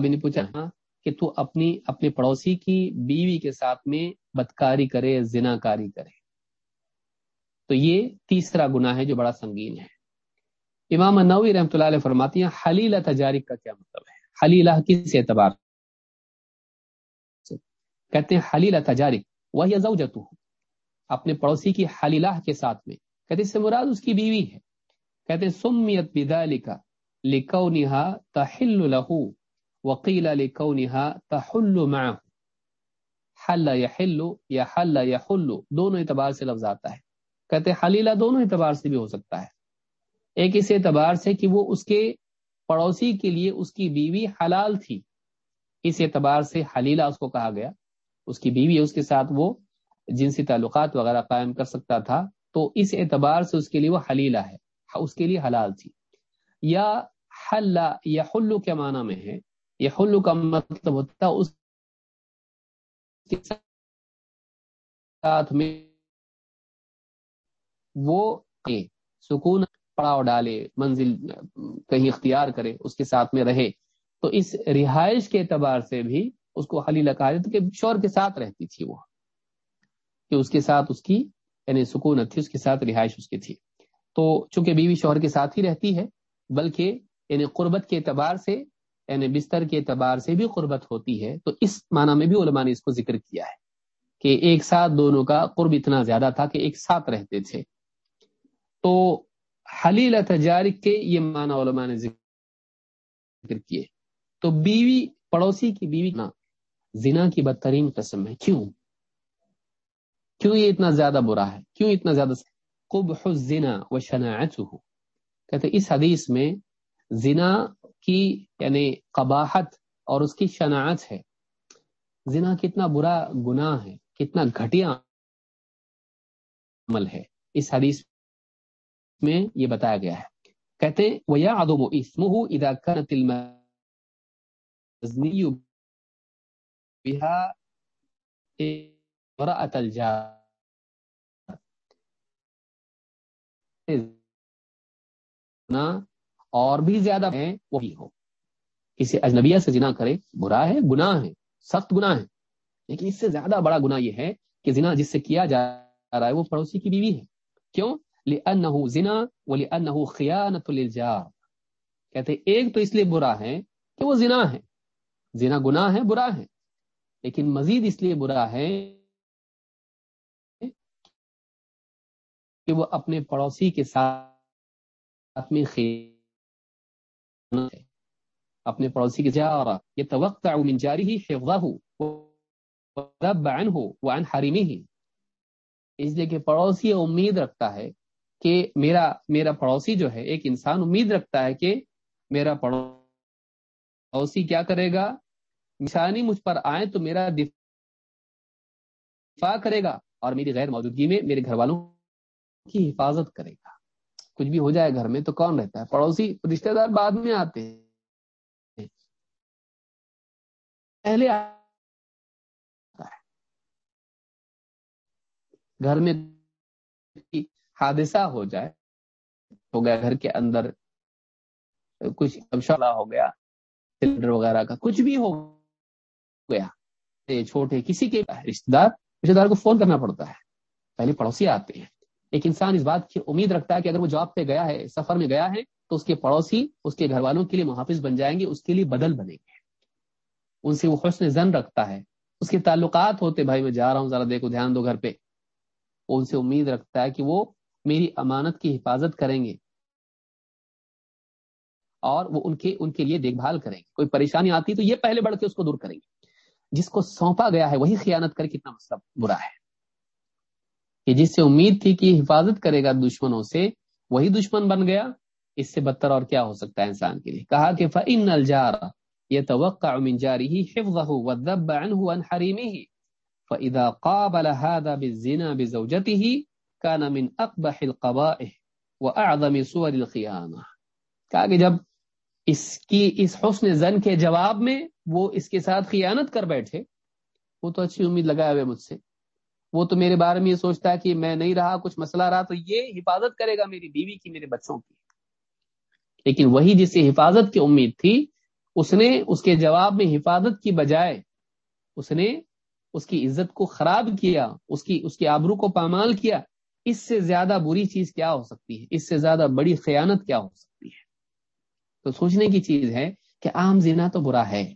نے پوچھا ہاں کہ تو اپنی، اپنے پڑوسی کی بیوی کے ساتھ میں بدکاری کرے زنا کاری کرے۔ تو یہ تیسرا گناہ ہے جو بڑا سنگین ہے۔ امام نوی رحمۃ اللہ علیہ فرماتی ہیں حلیلہ تجارک کا کیا مطلب ہے؟ حلیلہ کس اعتبار سے؟ کہتے ہیں حلیلہ تجارک وہی زوجتو۔ اپنے پڑوسی کی حلیلہ کے ساتھ میں۔ کہتے اس سے مراد اس کی بیوی ہے۔ کہتے ہیں سمیت بذالک لکونہا تحل لہو وقیل لکونہا تحل معه حل یحل، یا حل یحل، دونوں اعتبار سے لفظ آتا ہے۔ کہتے ہیں حلیلہ دونوں اعتبار سے بھی ہو سکتا ہے۔ ایک اس اعتبار سے کہ وہ اس کے پڑوسی کے لیے اس کی بیوی حلال تھی۔ اس اعتبار سے حلیلہ اس کو کہا گیا۔ اس کی بیوی اس کے ساتھ وہ جنسی تعلقات وغیرہ قائم کر سکتا تھا۔ تو اس اعتبار سے اس کے لیے وہ حلیلہ ہے۔ اس کے لیے حلال تھی۔ یا حل یا حلو کے معنی میں ہے۔ یہ حلو کا مطلب ہوتا اس کے ساتھ میں وہ سکون پڑاؤ ڈالے، منزل کہیں اختیار کرے، اس کے ساتھ میں رہے۔ تو اس رہائش کے اعتبار سے بھی اس کو حلی لگا دیتے کہ شور کے ساتھ رہتی تھی وہ۔ کہ اس کے ساتھ اس کی یعنی سکون تھی، اس کے ساتھ رہائش اس کی تھی۔ تو چونکہ بیوی شوہر کے ساتھ ہی رہتی ہے، بلکہ یعنی قربت کے اعتبار سے یعنی بستر کے اعتبار سے بھی قربت ہوتی ہے، تو اس معنی میں بھی علماء نے اس کو ذکر کیا ہے کہ ایک ساتھ دونوں کا قرب اتنا زیادہ تھا کہ ایک ساتھ رہتے تھے۔ تو حلیل تجارک کے یہ معنی علماء نے ذکر کیے۔ تو بیوی پڑوسی کی بیوی نا زنا کی بدترین قسم ہے۔ کیوں؟ کیوں یہ اتنا زیادہ برا ہے؟ کیوں اتنا زیادہ قبح الزنا و شناعته کہتے اس حدیث میں زنا کی یعنی قباحت اور اس کی شناعت ہے۔ زنا کتنا برا گناہ ہے، کتنا گھٹیا عمل ہے۔ اس حدیث میں یہ بتایا گیا ہے۔ کہتے وَيَعْظُمُ إِثْمُهُ إِذَا كَانَتِ الْمَزْنِيُّ بِهَا اور بھی زیادہ ہے وہی ہو کسی اجنبیہ سے زنا کرے، برا ہے، گناہ ہے، سخت گناہ ہے۔ لیکن اس سے زیادہ بڑا گناہ یہ ہے کہ زنا جس سے کیا جا رہا ہے، وہ پڑوسی کی بیوی ہے۔ کیوں؟ لِأَنَّهُ زِنَا وَلِأَنَّهُ خِيَانَةُ لِلْجَارِ کہتے ہیں، ایک تو اس لیے برا ہے کہ وہ زنا ہے۔ زنا گناہ ہے، برا ہے۔ لیکن مزید اس لیے برا ہے کہ وہ اپنے پڑوسی کے ساتھ میں خیانت ہے۔ اپنے پڑوسی کے جارہ یہ توقع من جاری حفظہ ورب عنہ وعن حریمہ اس لیے کہ پڑوسی امید رکھتا ہے کہ میرا میرا پڑوسی جو ہے، ایک انسان امید رکھتا ہے کہ میرا پڑوسی کیا کرے گا؟ نشانی مجھ پر آئے تو میرا دفاع کرے گا اور میری غیر موجودگی میں میرے گھر والوں کی حفاظت کرے گا۔ کچھ بھی ہو جائے گھر میں تو کون رہتا ہے؟ پڑوسی رشتہ دار بعد میں آتے ہیں۔ پہلے گھر میں حادثہ ہو جائے، ہو گیا گھر کے اندر، کچھ ہو گیا، سلنڈر وغیرہ کا، کچھ بھی ہو گیا چھوٹے کسی کے رشتے دار رشتے دار کو فون کرنا پڑتا ہے۔ پہلے پڑوسی آتے ہیں۔ ایک انسان اس بات کی امید رکھتا ہے کہ اگر وہ جاب پہ گیا ہے، سفر میں گیا ہے، تو اس کے پڑوسی، اس کے گھر والوں کے لیے محافظ بن جائیں گے، اس کے لیے بدل بنیں گے۔ ان سے وہ حسن زن رکھتا ہے۔ اس کے تعلقات ہوتے، بھائی میں جا رہا ہوں، ذرا دیکھو، دھیان دو گھر پہ۔ وہ ان سے امید رکھتا ہے کہ وہ میری امانت کی حفاظت کریں گے اور وہ ان کے ان کے لیے دیکھ بھال کریں گے۔ کوئی پریشانی آتی تو یہ پہلے بڑھ کے اس کو دور کریں گے۔ جس کو سونپا گیا ہے وہی خیانت کر کتنا مطلب برا ہے۔ کہ جس سے امید تھی کہ حفاظت کرے گا دشمنوں سے، وہی دشمن بن گیا۔ اس سے بدتر اور کیا ہو سکتا ہے انسان کے لیے؟ کہا کہ فن الجار یہ توقع من حفظه والذب عنه عن حريمه فاذا قابل هذا بالزنا بزوجته كان من اقبح القبائح واعظم صور الخيانه کہا کہ جب اس کی، اس حسن زن کے جواب میں وہ اس کے ساتھ خیانت کر بیٹھے، وہ تو اچھی امید لگائے ہوئے مجھ سے۔ وہ تو میرے بارے میں یہ سوچتا ہے کہ میں نہیں رہا، کچھ مسئلہ رہا، تو یہ حفاظت کرے گا میری بیوی کی، میرے بچوں کی۔ لیکن وہی جس سے حفاظت کی امید تھی، اس نے اس کے جواب میں حفاظت کی بجائے اس نے اس کی عزت کو خراب کیا، اس کی اس کی آبرو کو پامال کیا۔ اس سے زیادہ بری چیز کیا ہو سکتی ہے؟ اس سے زیادہ بڑی خیانت کیا ہو سکتی ہے؟ تو سوچنے کی چیز ہے کہ عام زنا تو برا ہے،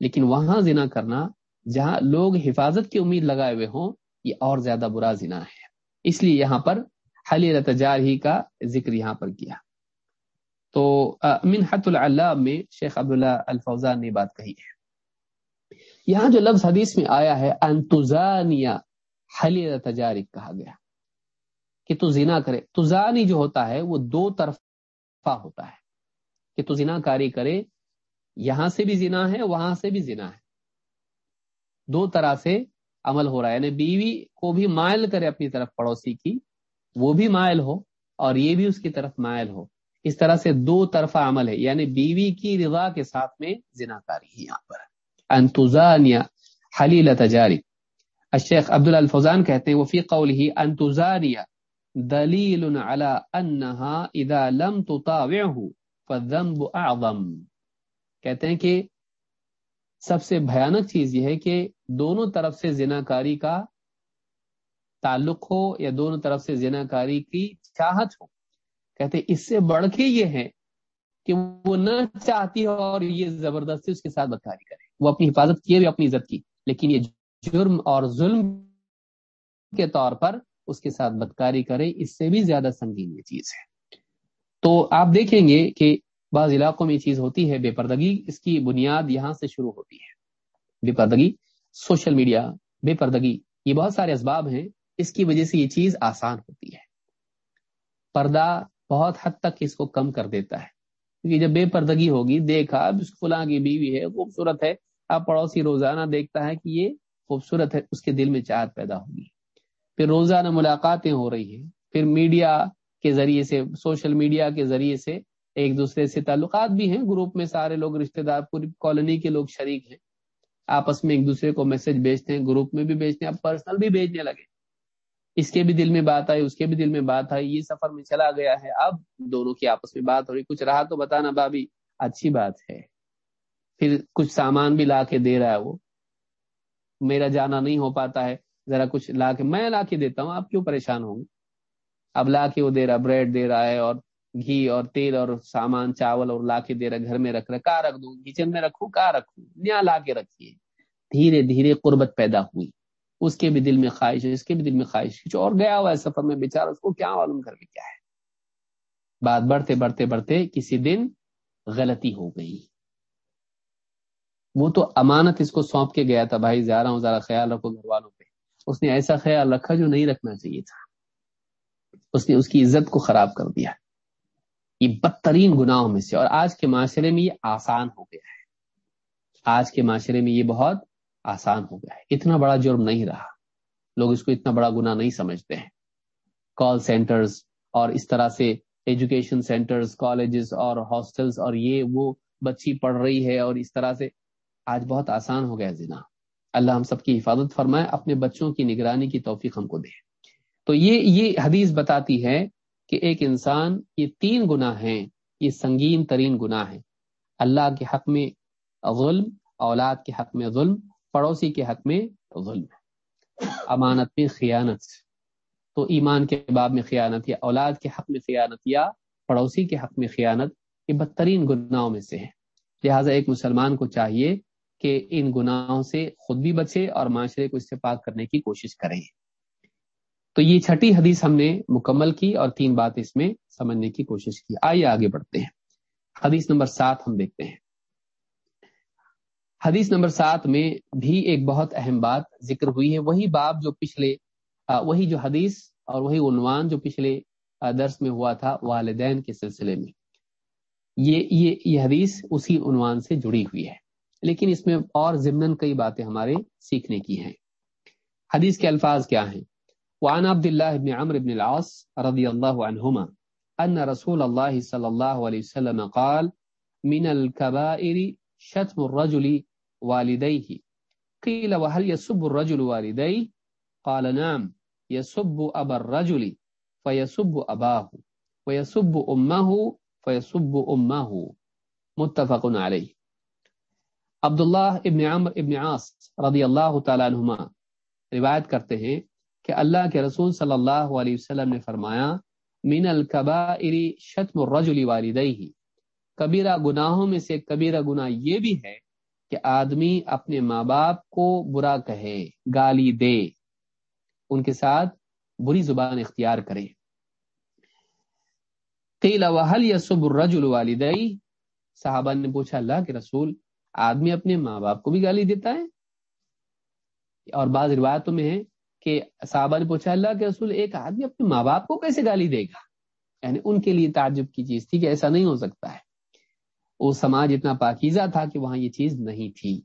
لیکن وہاں زنا کرنا، جہاں لوگ حفاظت کی امید لگائے ہوئے ہوں، یہ اور زیادہ برا زنا ہے۔ اس لیے یہاں پر حلی تجار ہی کا ذکر یہاں پر کیا۔ تو منحت اللہ میں شیخ عبداللہ الفوزان نے بات کہی ہے۔ یہاں جو لفظ حدیث میں آیا ہے انتظانیہ حلی تجارک کہا گیا۔ کہ تو زنا کرے۔ تزانی جو ہوتا ہے وہ دو طرفہ ہوتا ہے۔ کہ تو زنا کاری کرے، یہاں سے بھی زنا ہے، وہاں سے بھی زنا ہے۔ دو طرح سے عمل ہو رہا ہے۔ یعنی بیوی کو بھی مائل کرے اپنی طرف پڑوسی کی، وہ بھی مائل ہو اور یہ بھی اس کی طرف مائل ہو۔ اس طرح سے دو طرفہ عمل ہے۔ یعنی بیوی کی رضا کے ساتھ میں زنا کاری ہے یہاں پر۔ انتظانیہ حلیل تجاری الشیخ عبد الفوزان کہتے ہیں، وفی قول ہی انتظانیہ دلیل على انها اذا لم تطاوعه فالذنب اعظم۔ کہتے ہیں کہ سب سے بھیانک چیز یہ ہے کہ دونوں طرف سے زنا کاری کا تعلق ہو یا دونوں طرف سے زنا کاری کی چاہت ہو۔ کہتے اس سے بڑھ کے یہ ہے کہ وہ نہ چاہتی ہو اور یہ زبردستی اس کے ساتھ بدکاری کرے۔ وہ اپنی حفاظت کیے بھی اپنی عزت کی۔ لیکن یہ جرم اور ظلم کے طور پر اس کے ساتھ بدکاری کرے اس سے بھی زیادہ سنگین یہ چیز ہے۔ تو آپ دیکھیں گے کہ بعض علاقوں میں یہ چیز ہوتی ہے، بے پردگی، اس کی بنیاد یہاں سے شروع ہوتی ہے۔ بے پردگی، سوشل میڈیا، بے پردگی، یہ بہت سارے اسباب ہیں، اس کی وجہ سے یہ چیز آسان ہوتی ہے۔ پردہ بہت حد تک اس کو کم کر دیتا ہے۔ کیونکہ جب بے پردگی ہوگی دیکھا فلاں کی بیوی ہے، خوبصورت ہے اب پڑوسی روزانہ دیکھتا ہے کہ یہ خوبصورت ہے، اس کے دل میں چاہت پیدا ہوگی۔ پھر روزانہ ملاقاتیں ہو رہی ہیں، پھر میڈیا کے ذریعے سے، سوشل میڈیا کے ذریعے سے ایک دوسرے سے تعلقات بھی ہیں۔ گروپ میں سارے لوگ، رشتہ دار، پوری کالونی کے لوگ شریک ہیں۔ آپس میں ایک دوسرے کو میسج بھیجتے ہیں، گروپ میں بھی بھیجتے ہیں، اب پرسنل بھی بھیجنے لگے۔ اس کے بھی دل میں بات آئی، اس کے بھی دل میں بات آئی، یہ سفر میں چلا گیا ہے۔ اب دونوں کی آپس میں بات ہو رہی، کچھ رہا تو بتانا بابی اچھی بات ہے۔ پھر کچھ سامان بھی لا کے دے رہا ہے وہ۔ میرا جانا نہیں ہو پاتا ہے۔ ذرا کچھ لا کے میں لا کے دیتا ہوں، آپ کیوں پریشان ہوں اب لا کے وہ دے رہا، بریڈ دے رہا ہے اور گھی اور تیل اور سامان، چاول اور لا کے دے رہا، گھر میں رکھ رہا، کہاں رکھ دوں؟ کچن میں رکھوں، کہاں رکھوں؟ نیا لا کے رکھیے۔ دھیرے دھیرے قربت پیدا ہوئی۔ اس کے بھی دل میں خواہش ہے، اس کے بھی دل میں خواہش کچھ اور گیا ہوا ہے سفر میں، بیچارہ اس کو کیا معلوم گھر میں کیا ہے؟ بات بڑھتے بڑھتے بڑھتے کسی دن غلطی ہو گئی۔ وہ تو امانت اس کو سونپ کے گیا تھا، بھائی جا رہا ہوں ذرا خیال رکھو گھر والوں پہ۔ اس نے ایسا خیال رکھا جو نہیں رکھنا چاہیے تھا۔ اس نے اس کی عزت کو خراب کر دیا۔ یہ بدترین گناہوں میں سے، اور آج کے معاشرے میں یہ آسان ہو گیا ہے۔ آج کے معاشرے میں یہ بہت آسان ہو گیا ہے۔ اتنا بڑا جرم نہیں رہا۔ لوگ اس کو اتنا بڑا گناہ نہیں سمجھتے ہیں۔ کال سینٹرز اور اس طرح سے ایجوکیشن سینٹرز کالجز اور ہاسٹلز اور یہ وہ بچی پڑھ رہی ہے اور اس طرح سے۔ آج بہت آسان ہو گیا زنا۔ اللہ ہم سب کی حفاظت فرمائے، اپنے بچوں کی نگرانی کی توفیق ہم کو دے۔ تو یہ یہ حدیث بتاتی ہے کہ ایک انسان، یہ تین گناہ ہیں، یہ سنگین ترین گناہ ہیں۔ اللہ کے حق میں ظلم، اولاد کے حق میں ظلم، پڑوسی کے حق میں ظلم۔ امانت میں خیانت۔ تو ایمان کے باب میں خیانت یا اولاد کے حق میں خیانت یا پڑوسی کے حق میں خیانت، یہ بدترین گناہوں میں سے ہے لہٰذا ایک مسلمان کو چاہیے کہ ان گناہوں سے خود بھی بچے اور معاشرے کو اس سے پاک کرنے کی کوشش کریں۔ تو یہ چھٹی حدیث ہم نے مکمل کی اور تین بات اس میں سمجھنے کی کوشش کی۔ آئیے آگے بڑھتے ہیں۔ حدیث نمبر سات ہم دیکھتے ہیں۔ حدیث نمبر سات میں بھی ایک بہت اہم بات ذکر ہوئی ہے۔ وہی باب جو پچھلے وہی جو حدیث اور وہی عنوان جو پچھلے درس میں ہوا تھا والدین کے سلسلے میں۔ یہ یہ یہ حدیث اسی عنوان سے جڑی ہوئی ہے۔ لیکن اس میں اور ضمن کئی باتیں ہمارے سیکھنے کی ہیں۔ حدیث کے الفاظ کیا ہیں؟ وعن عبد الله بن عمرو بن العاص رضي الله عنهما أن رسول الله صلى الله عليه وسلم قال، من الكبائر شتم الرجل والديه قيل وهل يسب الرجل والديه قال، نعم يسب أبا الرجل فيسب أباه ويسب أمه فيسب أمه متفق عليه عبداللہ ابن عمر ابن عاص رضی اللہ تعالیٰ عنہما روایت کرتے ہیں کہ اللہ کے رسول صلی اللہ علیہ وسلم نے فرمایا، من القبائر شتم الرجل والدیہ کبیرہ گناہوں میں سے کبیرہ گناہ یہ بھی ہے کہ آدمی اپنے ماں باپ کو برا کہے، گالی دے، ان کے ساتھ بری زبان اختیار کرے۔ قیل وحل یسب الرجل والدیہ؟ صحابہ نے پوچھا، اللہ کے رسول آدمی اپنے ماں باپ کو بھی گالی دیتا ہے اور بعض روایتوں میں ہے کہ صحابہ نے پوچھا، اللہ کے رسول، ایک آدمی اپنے ماں باپ کو کیسے گالی دے گا؟ یعنی ان کے لیے تعجب کی چیز تھی کہ ایسا نہیں ہو سکتا ہے۔ وہ سماج اتنا پاکیزہ تھا کہ وہاں یہ چیز نہیں تھی۔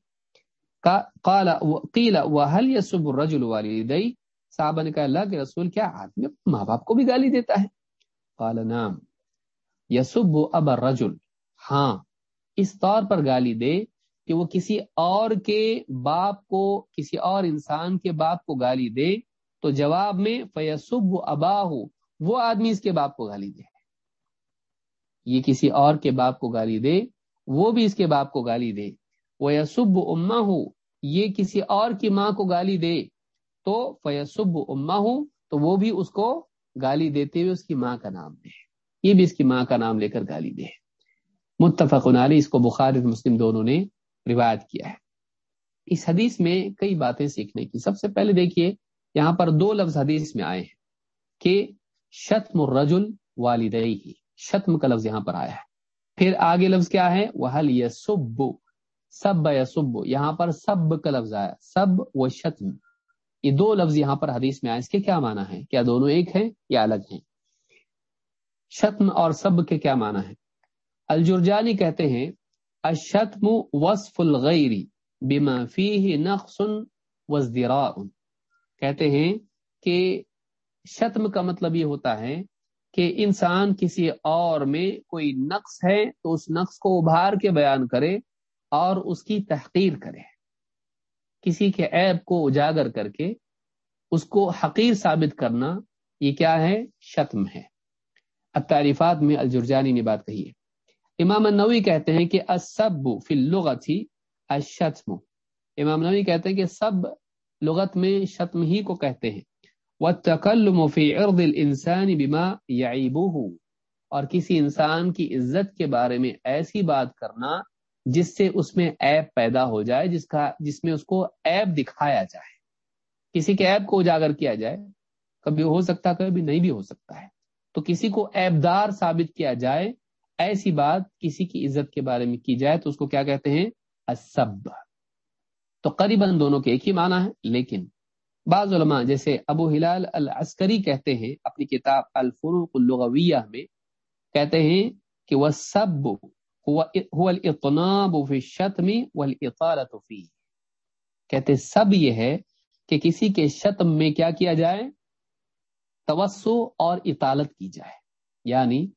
قیل وحل یسب الرجل والدی؟ صحابہ نے کہا، اللہ کے رسول، کیا آدمی اپنے ماں باپ کو بھی گالی دیتا ہے؟ قال نام یسب اب الرجل۔ ہاں اس طور پر گالی دے کہ وہ کسی اور کے باپ کو، کسی اور انسان کے باپ کو گالی دے تو جواب میں فیسب ابا ہو وہ آدمی اس کے باپ کو گالی دے۔ یہ کسی اور کے باپ کو گالی دے، وہ بھی اس کے باپ کو گالی دے۔ وہ یسب اما ہو یہ کسی اور کی ماں کو گالی دے۔ تو فیسب اما ہو تو وہ بھی اس کو گالی دیتے ہوئے اس کی ماں کا نام دے۔ یہ بھی اس کی ماں کا نام لے کر گالی دے۔ متفق علی اس کو بخار مسلم دونوں نے روایت کیا ہے۔ اس حدیث میں کئی باتیں سیکھنے کی۔ سب سے پہلے دیکھیے، یہاں پر دو لفظ حدیث میں آئے ہیں کہ شتم الرجل والدئی شتم کا لفظ یہاں پر آیا ہے۔ پھر آگے لفظ کیا ہے؟ وہ حل یسب سب یسب یہاں پر سب کا لفظ آیا۔ سب و شتم۔ یہ دو لفظ یہاں پر حدیث میں آئے۔ اس کے کیا معنی ہے کیا دونوں ایک ہیں یا الگ ہیں؟ شتم اور سب کے کیا معنی ہے الجرجانی کہتے ہیں اشتم وصف الغیر بما فیہ نقص وازدراء. کہتے ہیں کہ شتم کا مطلب یہ ہوتا ہے کہ انسان کسی اور میں کوئی نقص ہے تو اس نقص کو ابھار کے بیان کرے اور اس کی تحقیر کرے. کسی کے عیب کو اجاگر کر کے اس کو حقیر ثابت کرنا یہ کیا ہے؟ شتم ہے. التعریفات میں الجرجانی نے بات کہی ہے. امام نوی کہتے ہیں کہ اسب فی اللغت ہی اشتم امام نوی کہتے ہیں کہ سب لغت میں شتم ہی کو کہتے ہیں۔ وَالتَّقَلُّمُ فِي عِرْضِ الْإِنسَانِ بِمَا يَعِيبُهُ۔ اور کسی انسان کی عزت کے بارے میں ایسی بات کرنا جس سے اس میں عیب پیدا ہو جائے، جس کا، جس میں اس کو عیب دکھایا جائے۔ کسی کے عیب کو اجاگر کیا جائے، کبھی ہو سکتا ہے، کبھی نہیں بھی ہو سکتا ہے۔ تو کسی کو عیبدار ثابت کیا جائے ایسی بات کسی کی عزت کے بارے میں کی جائے تو اس کو کیا کہتے ہیں؟ اسب تو قریب دونوں کے ایک ہی معنی ہے لیکن بعض علماء جیسے ابو ہلال العسکری کہتے ہیں، اپنی کتاب الفروق اللغویہ میں کہتے ہیں کہ وہ سب کہتے سب یہ ہے کہ کسی کے شتم میں کیا کیا جائے؟ توسو اور اطالت کی جائے. یعنی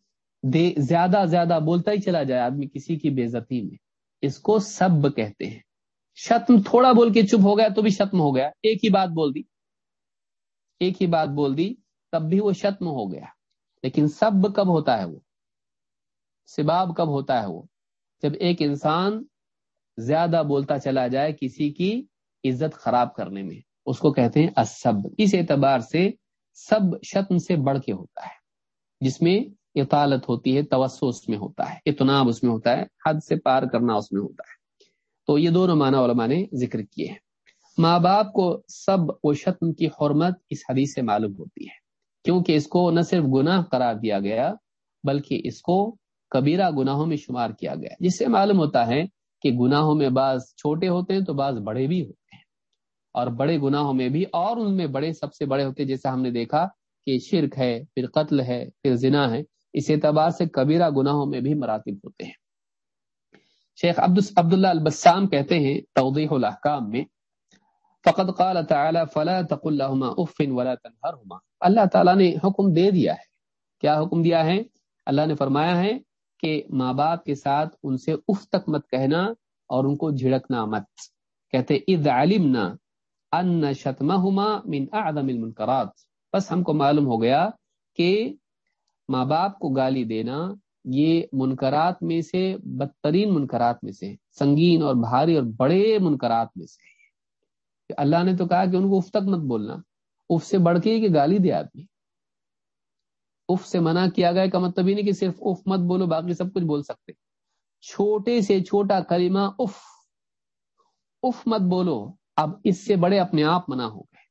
دے زیادہ زیادہ بولتا ہی چلا جائے آدمی کسی کی بےزتی میں۔ اس کو سب کہتے ہیں۔ شتم تھوڑا بول کے چپ ہو گیا تو بھی شتم ہو گیا۔ ایک ہی بات بول دی۔ ایک ہی بات بول دی۔ تب بھی وہ شتم ہو گیا۔ لیکن سب کب ہوتا ہے وہ؟ سباب کب ہوتا ہے وہ؟ جب ایک انسان زیادہ بولتا چلا جائے کسی کی عزت خراب کرنے میں۔ اس کو کہتے ہیں اسب اس اعتبار سے سب شتم سے بڑھ کے ہوتا ہے۔ جس میں اطالت ہوتی ہے، توسع اس میں ہوتا ہے اتناب اس میں ہوتا ہے، حد سے پار کرنا اس میں ہوتا ہے۔ تو یہ دونوں معنی علماء نے ذکر کیے ہیں۔ ماں باپ کو سب و شتم کی حرمت اس حدیث سے معلوم ہوتی ہے۔ کیونکہ اس کو نہ صرف گناہ قرار دیا گیا، بلکہ اس کو کبیرہ گناہوں میں شمار کیا گیا۔ جس سے معلوم ہوتا ہے کہ گناہوں میں بعض چھوٹے ہوتے ہیں تو بعض بڑے بھی ہوتے ہیں۔ اور بڑے گناہوں میں بھی، اور ان میں بڑے، سب سے بڑے ہوتے ہیں۔ جیسے ہم نے دیکھا کہ شرک ہے، پھر قتل ہے، پھر زنا ہے۔ اس اعتبار سے کبیرہ گناہوں میں بھی مراتب ہوتے ہیں۔ شیخ عبد عبداللہ البسام کہتے ہیں توضیح الاحکام میں، فقد قال تعالی فلا تقل لهما اف ولا تنهرهما۔ اللہ تعالی نے حکم دے دیا ہے۔ کیا حکم دیا ہے؟ اللہ نے فرمایا ہے کہ ماں باپ کے ساتھ ان سے اف تک مت کہنا اور ان کو جھڑکنا مت۔ کہتے اذ علمنا ان شتمهما من اعظم المنکرات۔ بس ہم کو معلوم ہو گیا کہ ماں باپ کو گالی دینا یہ منکرات میں سے بدترین منکرات میں سے سنگین اور بھاری اور بڑے منکرات میں سے اللہ نے تو کہا کہ ان کو اف تک مت بولنا۔ اف سے بڑھ کے کہ گالی دے آدمی۔ اف سے منع کیا گیا کا مطلب ہی نہیں کہ صرف اف مت بولو، باقی سب کچھ بول سکتے۔ چھوٹے سے چھوٹا کلمہ اف۔ اف مت بولو، اب اس سے بڑے اپنے آپ منع ہو گئے۔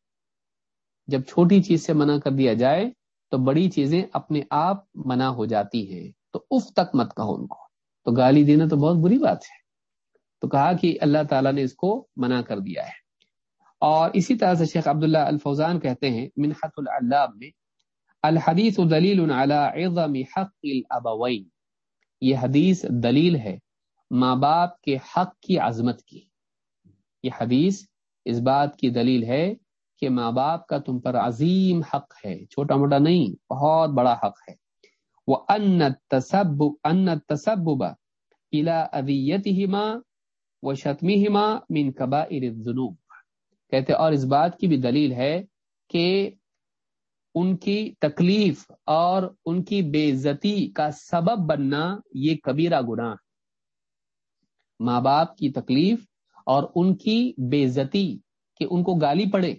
جب چھوٹی چیز سے منع کر دیا جائے تو بڑی چیزیں اپنے آپ منع ہو جاتی ہیں تو اف تک مت کہو ان کو۔ تو گالی دینا تو بہت بری بات ہے۔ تو کہا کہ اللہ تعالیٰ نے اس کو منع کر دیا ہے۔ اور اسی طرح سے شیخ عبداللہ الفوزان کہتے ہیں، منحت العلام میں، الحدیث دلیل عظم حق الابوین۔ یہ حدیث دلیل ہے ماں باپ کے حق کی عظمت کی۔ یہ حدیث اس بات کی دلیل ہے کہ ماں باپ کا تم پر عظیم حق ہے، چھوٹا موٹا نہیں، بہت بڑا حق ہے۔ وہ وأن التسبب أن التسبب إلى أذيتهما وشتمهما من كبائر الذنوب۔ کہتے اور اس بات کی بھی دلیل ہے کہ ان کی تکلیف اور ان کی بے عزتی کا سبب بننا یہ کبیرہ گناہ ماں باپ کی تکلیف اور ان کی بے عزتی کہ ان کو گالی پڑے۔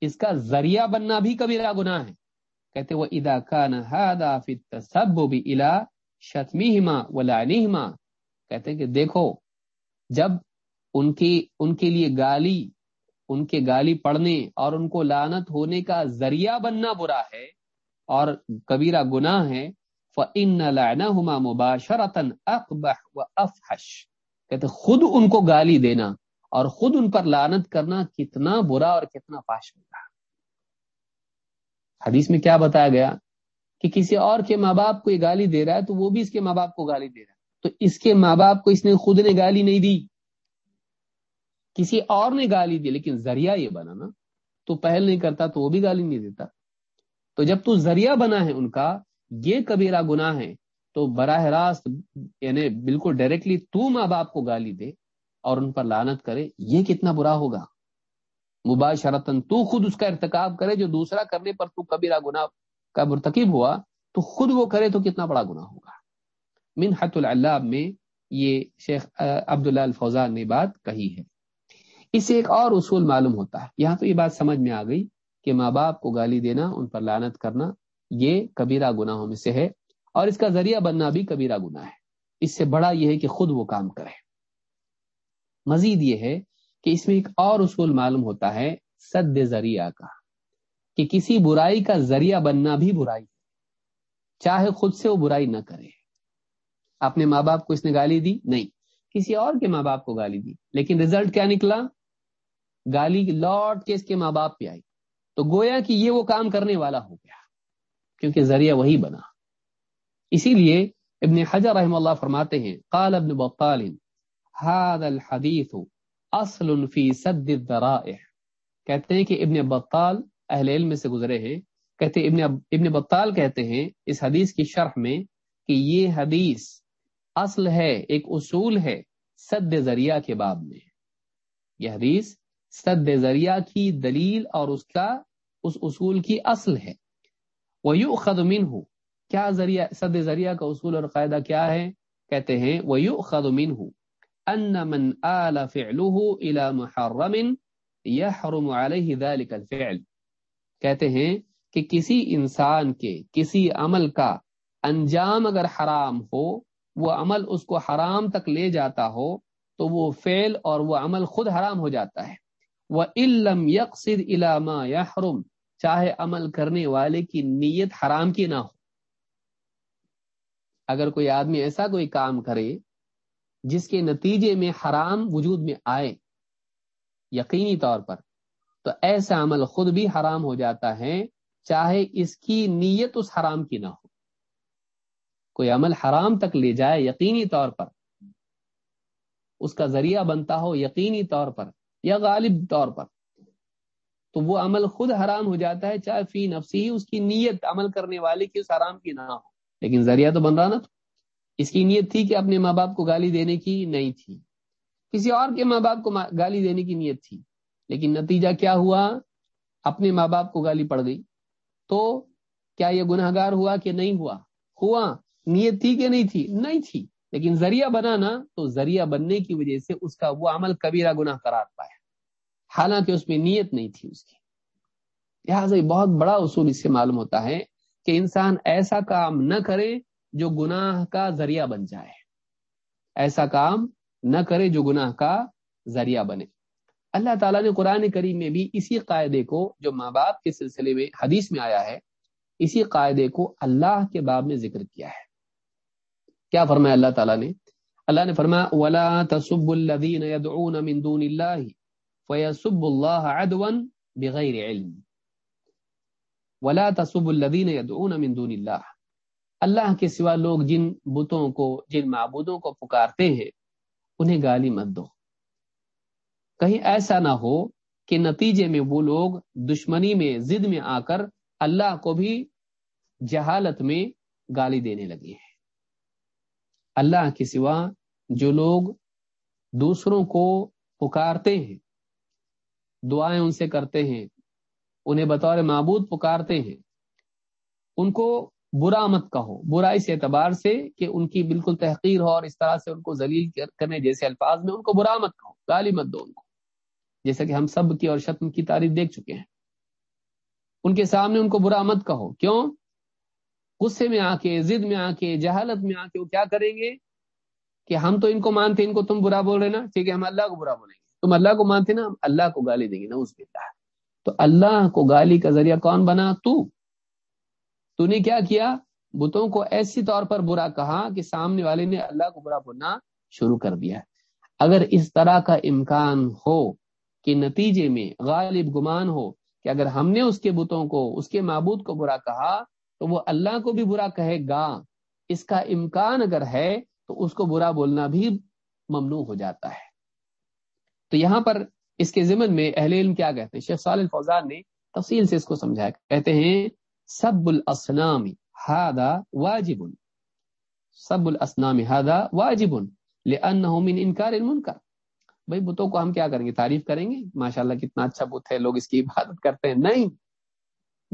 اس کا ذریعہ بننا بھی کبیرہ گناہ ہے۔ کہتے وہ ادا کا نہ سب بھی الا شتمی ہما کہتے کہ دیکھو، جب ان کی، ان کے لیے گالی، ان کے گالی پڑھنے اور ان کو لانت ہونے کا ذریعہ بننا برا ہے اور کبیرہ گناہ ہے فن لانا ہما مباشرتن اقبح و افحش کہتے خود ان کو گالی دینا۔ اور خود ان پر لانت کرنا کتنا برا اور کتنا فاش ہوگا حدیث میں کیا بتایا گیا کہ کسی اور کے ماں باپ کو یہ گالی دے رہا ہے تو وہ بھی اس کے ماں باپ کو گالی دے رہا ہے۔ تو اس کے ماں باپ کو اس نے خود نے گالی نہیں دی۔ کسی اور نے گالی دی، لیکن ذریعہ یہ بنا نا۔ تو پہل نہیں کرتا تو وہ بھی گالی نہیں دیتا۔ تو جب تو ذریعہ بنا ہے ان کا، یہ کبیرہ گناہ ہے تو براہ راست یعنی بالکل ڈائریکٹلی تو ماں باپ کو گالی دے۔ اور ان پر لانت کرے، یہ کتنا برا ہوگا؟ مباشرتن تو خود اس کا ارتکاب کرے جو دوسرا کرنے پر تو کبیرہ گناہ، کا مرتکب ہوا، تو خود وہ کرے تو کتنا بڑا گناہ ہوگا؟ منحت العلاب میں یہ شیخ عبداللہ الفوزان نے بات کہی ہے۔ اس سے ایک اور اصول معلوم ہوتا ہے۔ یہاں تو یہ بات سمجھ میں آ گئی کہ ماں باپ کو گالی دینا، ان پر لانت کرنا، یہ کبیرہ گناہوں میں سے ہے اور اس کا ذریعہ بننا بھی کبیرہ گناہ ہے۔ اس سے بڑا یہ ہے کہ خود وہ کام کرے۔ مزید یہ ہے کہ اس میں ایک اور اصول معلوم ہوتا ہے، سد ذریعہ کا، کہ کسی برائی کا ذریعہ بننا بھی برائی ہے۔ چاہے خود سے وہ برائی نہ کرے۔ اپنے ماں باپ کو اس نے گالی دی؟ نہیں۔ کسی اور کے ماں باپ کو گالی دی۔ لیکن ریزلٹ کیا نکلا؟ گالی لوٹ کے اس کے ماں باپ پہ آئی۔ تو گویا کہ یہ وہ کام کرنے والا ہو گیا، کیونکہ ذریعہ وہی بنا۔ اسی لیے ابن حجر رحم اللہ فرماتے ہیں، قال ابن بطال هذا الحديث اصل في سد الذرائع. کہتے ہیں کہ ابن بطال اہل علم سے گزرے ہیں. کہتے ہیں ابن ابن بطال کہتے ہیں اس حدیث کی شرح میں کہ یہ حدیث اصل ہے، ایک اصول ہے سد ذریعہ کے باب میں. یہ حدیث سد ذریعہ کی دلیل اور اس کا اس اصول کی اصل ہے. وہ یو خدمین ہوں کیا ذریعہ سد ذریعہ کا اصول اور قاعدہ کیا ہے؟ کہتے ہیں وہ یو خدمین ہوں ان من آل فعله الى محرم يحرم عليه ذلك الفعل. کہتے ہیں کہ کسی انسان کے، کسی عمل کا انجام اگر حرام ہو، وہ عمل اس کو حرام تک لے جاتا ہو، تو وہ فعل اور وہ عمل خود حرام ہو جاتا ہے. وہ علم یکسد علامہ یا حرم چاہے عمل کرنے والے کی نیت حرام کی نہ ہو. اگر کوئی آدمی ایسا کوئی کام کرے جس کے نتیجے میں حرام وجود میں آئے، یقینی طور پر، تو ایسا عمل خود بھی حرام ہو جاتا ہے، چاہے اس کی نیت اس حرام کی نہ ہو۔ کوئی عمل حرام تک لے جائے، یقینی طور پر۔ اس کا ذریعہ بنتا ہو، یقینی طور پر، یا غالب طور پر۔ تو وہ عمل خود حرام ہو جاتا ہے، چاہے فی نفسی اس کی نیت عمل کرنے والے کی اس حرام کی نہ ہو۔ لیکن ذریعہ تو بن رہا نا تو۔ اس کی نیت تھی کہ اپنے ماں باپ کو گالی دینے کی نہیں تھی۔ کسی اور کے ماں باپ کو گالی دینے کی نیت تھی۔ لیکن نتیجہ کیا ہوا؟ اپنے ماں باپ کو گالی پڑ گئی۔ تو کیا یہ گناہ گار ہوا کہ نہیں ہوا؟ ہوا۔ نیت تھی کہ نہیں تھی؟ نہیں تھی۔ لیکن ذریعہ بنانا تو ذریعہ بننے کی وجہ سے اس کا وہ عمل کبیرہ گناہ قرار پایا۔ حالانکہ اس میں نیت نہیں تھی اس کی۔ لہٰذا بہت بڑا اصول اس سے معلوم ہوتا ہے کہ انسان ایسا کام نہ کرے جو گناہ کا ذریعہ بن جائے۔ ایسا کام نہ کرے جو گناہ کا ذریعہ بنے۔ اللہ تعالیٰ نے قرآن کریم میں بھی اسی قاعدے کو جو ماں باپ کے سلسلے میں حدیث میں آیا ہے، اسی قاعدے کو اللہ کے باب میں ذکر کیا ہے۔ کیا فرمایا اللہ تعالیٰ نے؟ اللہ نے فرمایا، ولا تصب الذين يدعون من دون الله فيسب الله عدوا بغير علم۔ ولا تصب الذين يدعون من دون الله اللہ کے سوا لوگ جن بتوں کو، جن معبودوں کو پکارتے ہیں، انہیں گالی مت دو۔ کہیں ایسا نہ ہو کہ نتیجے میں وہ لوگ دشمنی میں زد میں آ کر اللہ کو بھی جہالت میں گالی دینے لگے ہیں۔ اللہ کے سوا جو لوگ دوسروں کو پکارتے ہیں، دعائیں ان سے کرتے ہیں، انہیں بطور معبود پکارتے ہیں، ان کو برا مت کہو برا اس اعتبار سے کہ ان کی بالکل تحقیر ہو اور اس طرح سے ان کو ذلیل کرنے جیسے الفاظ میں ان کو برا مت کہو، گالی مت دو ان کو۔ جیسا کہ ہم سب کی اور شتم کی تعریف دیکھ چکے ہیں۔ ان کے سامنے ان کو برا مت کہو۔ کیوں؟ غصے میں آ کے ضد میں آ کے جہالت میں آ کے وہ کیا کریں گے؟ کہ ہم تو ان کو مانتے، ان کو تم برا بول رہے نا، ٹھیک ہے، ہم اللہ کو برا بولیں گے۔ تم اللہ کو مانتے نا، ہم اللہ کو گالی دیں گے نا اس بلّہ تو اللہ کو گالی کا ذریعہ کون بنا؟ تو تو نے کیا کیا؟ بتوں کو ایسی طور پر برا کہا کہ سامنے والے نے اللہ کو برا بولنا شروع کر دیا۔ اگر اس طرح کا امکان ہو کہ نتیجے میں غالب گمان ہو کہ اگر ہم نے اس کے بتوں کو، اس کے معبود کو برا کہا، تو وہ اللہ کو بھی برا کہے گا۔ اس کا امکان اگر ہے تو اس کو برا بولنا بھی ممنوع ہو جاتا ہے۔ تو یہاں پر اس کے ضمن میں اہل علم کیا کہتے ہیں؟ شیخ صالح فوزان نے تفصیل سے اس کو سمجھایا۔ کہتے ہیں سب الاسنام ہادا واجب. سب الاسنام ہادا واجب لانه من انکار المنکر. بھائی بتوں کو ہم کیا کریں گے؟ تعریف کریں گے؟ ماشاء اللہ کتنا اچھا بت ہے، لوگ اس کی عبادت کرتے ہیں۔ نہیں،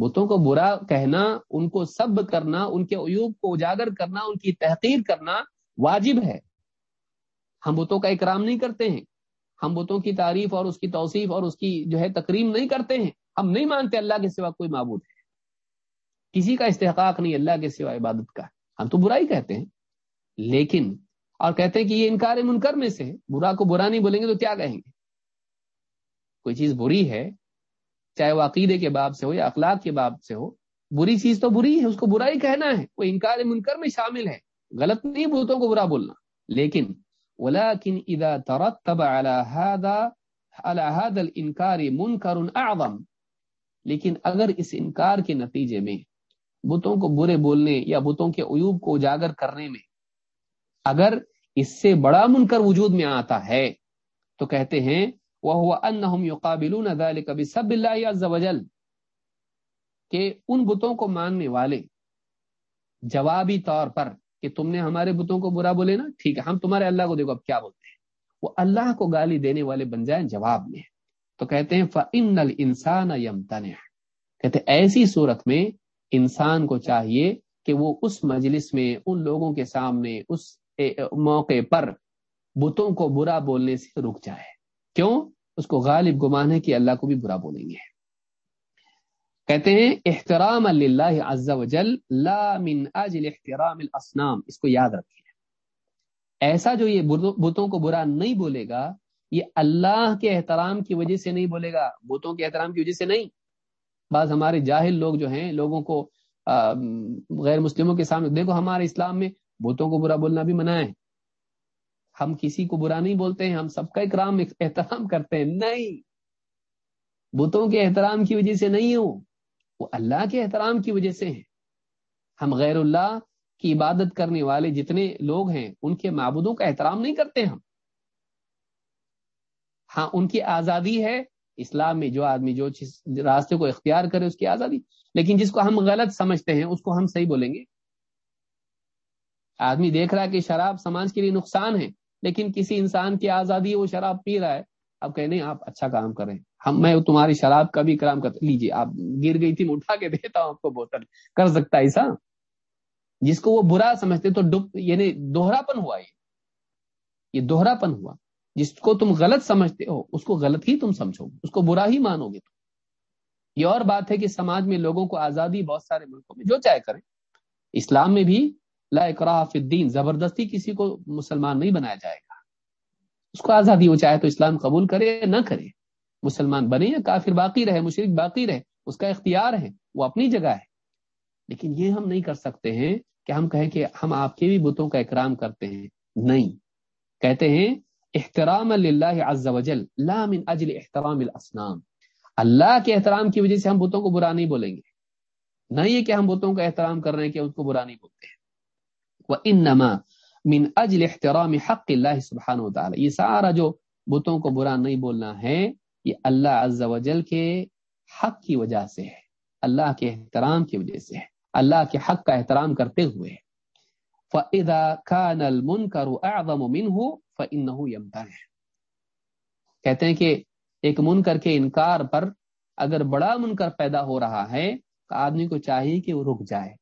بتوں کو برا کہنا، ان کو سب کرنا، ان کے عیوب کو اجاگر کرنا، ان کی تحقیر کرنا واجب ہے۔ ہم بتوں کا اکرام نہیں کرتے ہیں۔ ہم بتوں کی تعریف اور اس کی توصیف اور اس کی جو ہے تقریم نہیں کرتے ہیں۔ ہم نہیں مانتے اللہ کے سوا کوئی معبود ہے کسی کا استحقاق نہیں، اللہ کے سوا عبادت کا۔ ہم تو برائی کہتے ہیں۔ لیکن، اور کہتے ہیں کہ یہ انکار منکر میں سے برا کو برا نہیں بولیں گے تو کیا کہیں گے؟ کوئی چیز بری ہے، چاہے وہ عقیدے کے باب سے ہو یا اخلاق کے باب سے ہو، بری چیز تو بری ہے، اس کو برائی کہنا ہے۔ وہ انکار منکر میں شامل ہے۔ غلط نہیں، بھوتوں کو برا بولنا۔ لیکن ولكن اذا ترتب على هذا على هذا الانكار منكر اعظم لیکن، اگر اس انکار کے نتیجے میں بتوں کو برے بولنے یا بتوں کے عیوب کو اجاگر کرنے میں اگر اس سے بڑا منکر وجود میں آتا ہے، تو کہتے ہیں وہ انہم یقابلون ذلك بسب عز وجل۔ کہ ان بتوں کو ماننے والے جوابی طور پر کہ تم نے ہمارے بتوں کو برا بولے نا، ٹھیک ہے، ہم تمہارے اللہ کو دیکھو، اب کیا بولتے ہیں؟ وہ اللہ کو گالی دینے والے بن جائیں جواب میں۔ تو کہتے ہیں فن انسان کہتے ایسی صورت میں انسان کو چاہیے کہ وہ اس مجلس میں، ان لوگوں کے سامنے اس موقع پر بتوں کو برا بولنے سے رک جائے۔ کیوں؟ اس کو غالب گمان ہے کہ اللہ کو بھی برا بولیں گے۔ کہتے ہیں، احترام اللہ عز و جل لا من اجل احترام الاسنام اس کو یاد رکھیے۔ ایسا جو یہ بتوں کو برا نہیں بولے گا، یہ اللہ کے احترام کی وجہ سے نہیں بولے گا، بتوں کے احترام کی وجہ سے نہیں۔ بعض ہمارے جاہل لوگ جو ہیں، لوگوں کو غیر مسلموں کے سامنے، دیکھو ہمارے اسلام میں بتوں کو برا بولنا بھی منع ہے۔ ہم کسی کو برا نہیں بولتے ہیں، ہم سب کا اکرام احترام کرتے ہیں۔ نہیں بتوں کے احترام کی وجہ سے نہیں ہوں، وہ اللہ کے احترام کی وجہ سے ہیں۔ ہم غیر اللہ کی عبادت کرنے والے جتنے لوگ ہیں، ان کے معبودوں کا احترام نہیں کرتے ہم۔ ہاں ان کی آزادی ہے اسلام میں جو آدمی جو راستے کو اختیار کرے، اس کی آزادی۔ لیکن جس کو ہم غلط سمجھتے ہیں، اس کو ہم صحیح بولیں گے۔ آدمی دیکھ رہا ہے کہ شراب سماج کے لیے نقصان ہے، لیکن کسی انسان کی آزادی وہ شراب پی رہا ہے۔ اب کہنے آپ اچھا کام کریں ہم، میں تمہاری شراب کا بھی کرام کر لیجیے آپ گر گئی تھی، میں اٹھا کے دیتا ہوں آپ کو بوتل۔ کر سکتا ایسا؟ جس کو وہ برا سمجھتے تو ڈب یعنی دوہرا پن ہوا یہ۔ یہ دوہرا پن ہوا۔ جس کو تم غلط سمجھتے ہو، اس کو غلط ہی تم سمجھو اس کو برا ہی مانو گے تم۔ یہ اور بات ہے کہ سماج میں لوگوں کو آزادی بہت سارے ملکوں میں جو چاہے کریں۔ اسلام میں بھی لا اکراہ فی الدین، زبردستی کسی کو مسلمان نہیں بنایا جائے گا۔ اس کو آزادی وہ چاہے تو اسلام قبول کرے نہ کرے۔ مسلمان بنے یا کافر، باقی رہے مشرق باقی رہے، اس کا اختیار ہے، وہ اپنی جگہ ہے۔ لیکن یہ ہم نہیں کر سکتے ہیں کہ ہم کہیں کہ ہم آپ کے بھی بتوں کا اکرام کرتے ہیں۔ نہیں۔ کہتے ہیں احترام اللہ عز وجل، لا من اجل احترام الاسنام اللہ کے احترام کی وجہ سے ہم بتوں کو برا نہیں بولیں گے۔ نہ یہ کہ ہم بتوں کا احترام کر رہے ہیں کہ اس کو برا نہیں بولتے۔ ہیں وہ انما من اجل احترام حق اللہ سبحانہ و یہ سارا جو بتوں کو برا نہیں بولنا ہے، یہ اللہ عز و جل کے حق کی وجہ سے ہے۔ اللہ کے احترام کی وجہ سے ہے۔ اللہ کے حق کا احترام کرتے ہوئے۔ فَإِذَا كَانَ الْمُنْكَرُ أَعْظَمُ مِنْهُ فَإِنَّهُ يَمْتَنِهُ کہتے ہیں کہ ایک منکر کے انکار پر اگر بڑا منکر پیدا ہو رہا ہے، تو آدمی کو چاہیے کہ وہ رک جائے،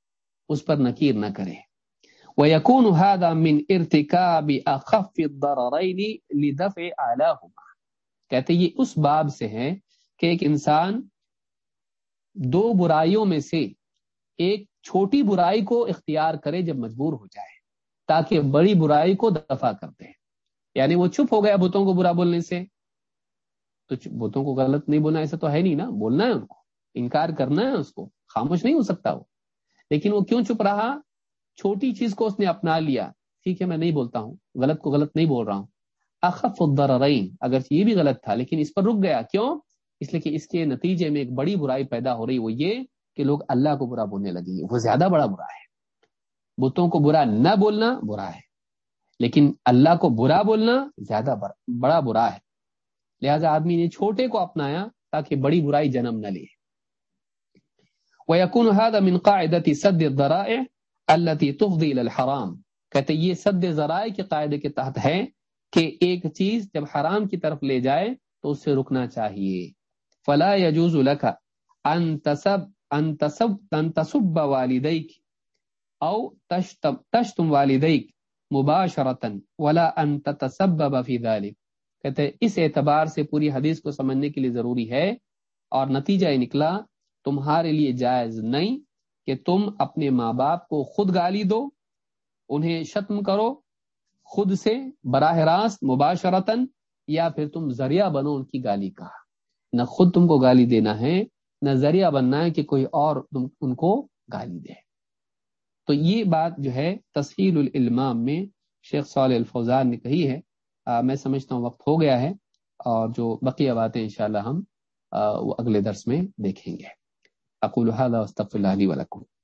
اس پر نکیر نہ کرے۔ وَيَكُونُ هَذَا مِنْ اِرْتِكَابِ أَخَفِّ الضَّرَرَيْنِ لِدَفْعِ عَلَاهُمَا کہتے یہ اس باب سے ہے کہ ایک انسان دو برائیوں میں سے ایک چھوٹی برائی کو اختیار کرے جب مجبور ہو جائے، تاکہ بڑی برائی کو دفع کر دے۔ یعنی وہ چپ ہو گیا بتوں کو برا بولنے سے۔ تو بتوں کو غلط نہیں بولنا، ایسا تو ہے نہیں نا۔ بولنا ہے ان کو، انکار کرنا ہے اس کو۔ خاموش نہیں ہو سکتا وہ۔ لیکن وہ کیوں چپ رہا؟ چھوٹی چیز کو اس نے اپنا لیا۔ ٹھیک ہے، میں نہیں بولتا ہوں۔ غلط کو غلط نہیں بول رہا ہوں۔ اخف الضررین اگر یہ بھی غلط تھا، لیکن اس پر رک گیا۔ کیوں؟ اس لیے کہ اس کے نتیجے میں ایک بڑی برائی پیدا ہو رہی۔ وہ یہ کہ لوگ اللہ کو برا بولنے لگے وہ زیادہ بڑا برا ہے۔ بتوں کو برا نہ بولنا برا ہے۔ لیکن اللہ کو برا بولنا زیادہ بڑا برا ہے۔ لہذا آدمی نے چھوٹے کو اپنایا تاکہ بڑی برائی جنم نہ لے۔ وَيَكُونُ هَذَا مِنْ قَاعِدَةِ سَدِّ الضَّرَائِعِ الَّتِي تُفْضِي إِلَى الْحَرَامِ۔ کہتے یہ سد ذرائع کے قاعدے کے تحت ہے کہ ایک چیز جب حرام کی طرف لے جائے تو اس سے رکنا چاہیے۔ فلا يجوز لك ان تصب ان تصب ان تصب والديك او تشتم والديك مباشرتا ولا ان تتسبب في ذلك. کہتے ہیں، اس اعتبار سے پوری حدیث کو سمجھنے کے لیے ضروری ہے اور نتیجہ یہ نکلا، تمہارے لیے جائز نہیں کہ تم اپنے ماں باپ کو خود گالی دو، انہیں شتم کرو، خود سے براہ راست مباشرتاً یا پھر تم ذریعہ بنو ان کی گالی کا۔ نہ خود تم کو گالی دینا ہے نہ ذریعہ بننا ہے کہ کوئی اور ان کو گالی دے۔ تو یہ بات جو ہے تسہیل العلمام میں شیخ صالح الفوزان نے کہی ہے۔ آ, میں سمجھتا ہوں وقت ہو گیا ہے اور جو بقیہ باتیں انشاءاللہ ہم وہ اگلے درس میں دیکھیں گے۔ اقول هذا واستغفر الله لي ولكم۔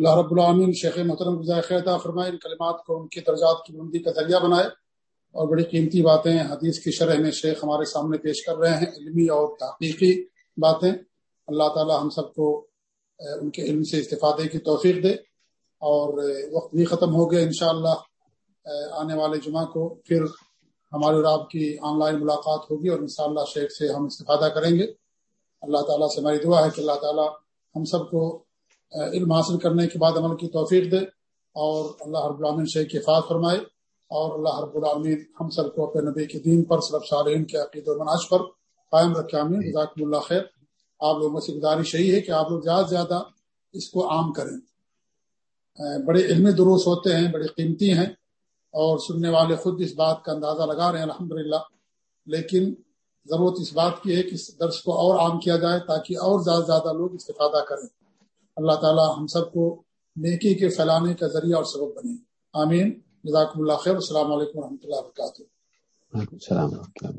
اللہ رب العامین شیخ محترم خیر فرمائے، ان کلمات کو ان کی درجات کی بلندی کا ذریعہ بنائے اور بڑی قیمتی باتیں حدیث کی شرح میں شیخ ہمارے سامنے پیش کر رہے ہیں، علمی اور تحقیقی باتیں۔ اللہ تعالی ہم سب کو ان کے علم سے استفادے کی توفیق دے اور وقت بھی ختم ہو گیا انشاءاللہ آنے والے جمعہ کو پھر ہمارے اور آپ کی آن لائن ملاقات ہوگی اور انشاءاللہ شیخ سے ہم استفادہ کریں گے۔ اللہ تعالیٰ سے ہماری دعا ہے کہ اللہ تعالیٰ ہم سب کو علم حاصل کرنے کے بعد عمل کی توفیق دے اور اللہ رب العامن شیخ کی حفاظ فرمائے اور اللہ رب العامین ہم سب کو اپنے نبی کے دین پر صرف صارحین کے عقید و مناج پر قائم رکھے امین رضاکم اللہ خیر۔ آپ لوگوں سے گزارش یہی ہے کہ آپ لوگ زیادہ سے زیادہ اس کو عام کریں۔ بڑے علمی دروس ہوتے ہیں بڑے قیمتی ہیں اور سننے والے خود اس بات کا اندازہ لگا رہے ہیں الحمد لیکن ضرورت اس بات کی ہے کہ اس درس کو اور عام کیا جائے تاکہ اور زیادہ سے زیادہ لوگ استفادہ کریں۔ اللہ تعالی ہم سب کو نیکی کے پھیلانے کا ذریعہ اور سبب بنے۔ آمین۔ جزاکم اللہ خیر۔ السلام علیکم و رحمۃ اللہ وبرکاتہ۔ السلام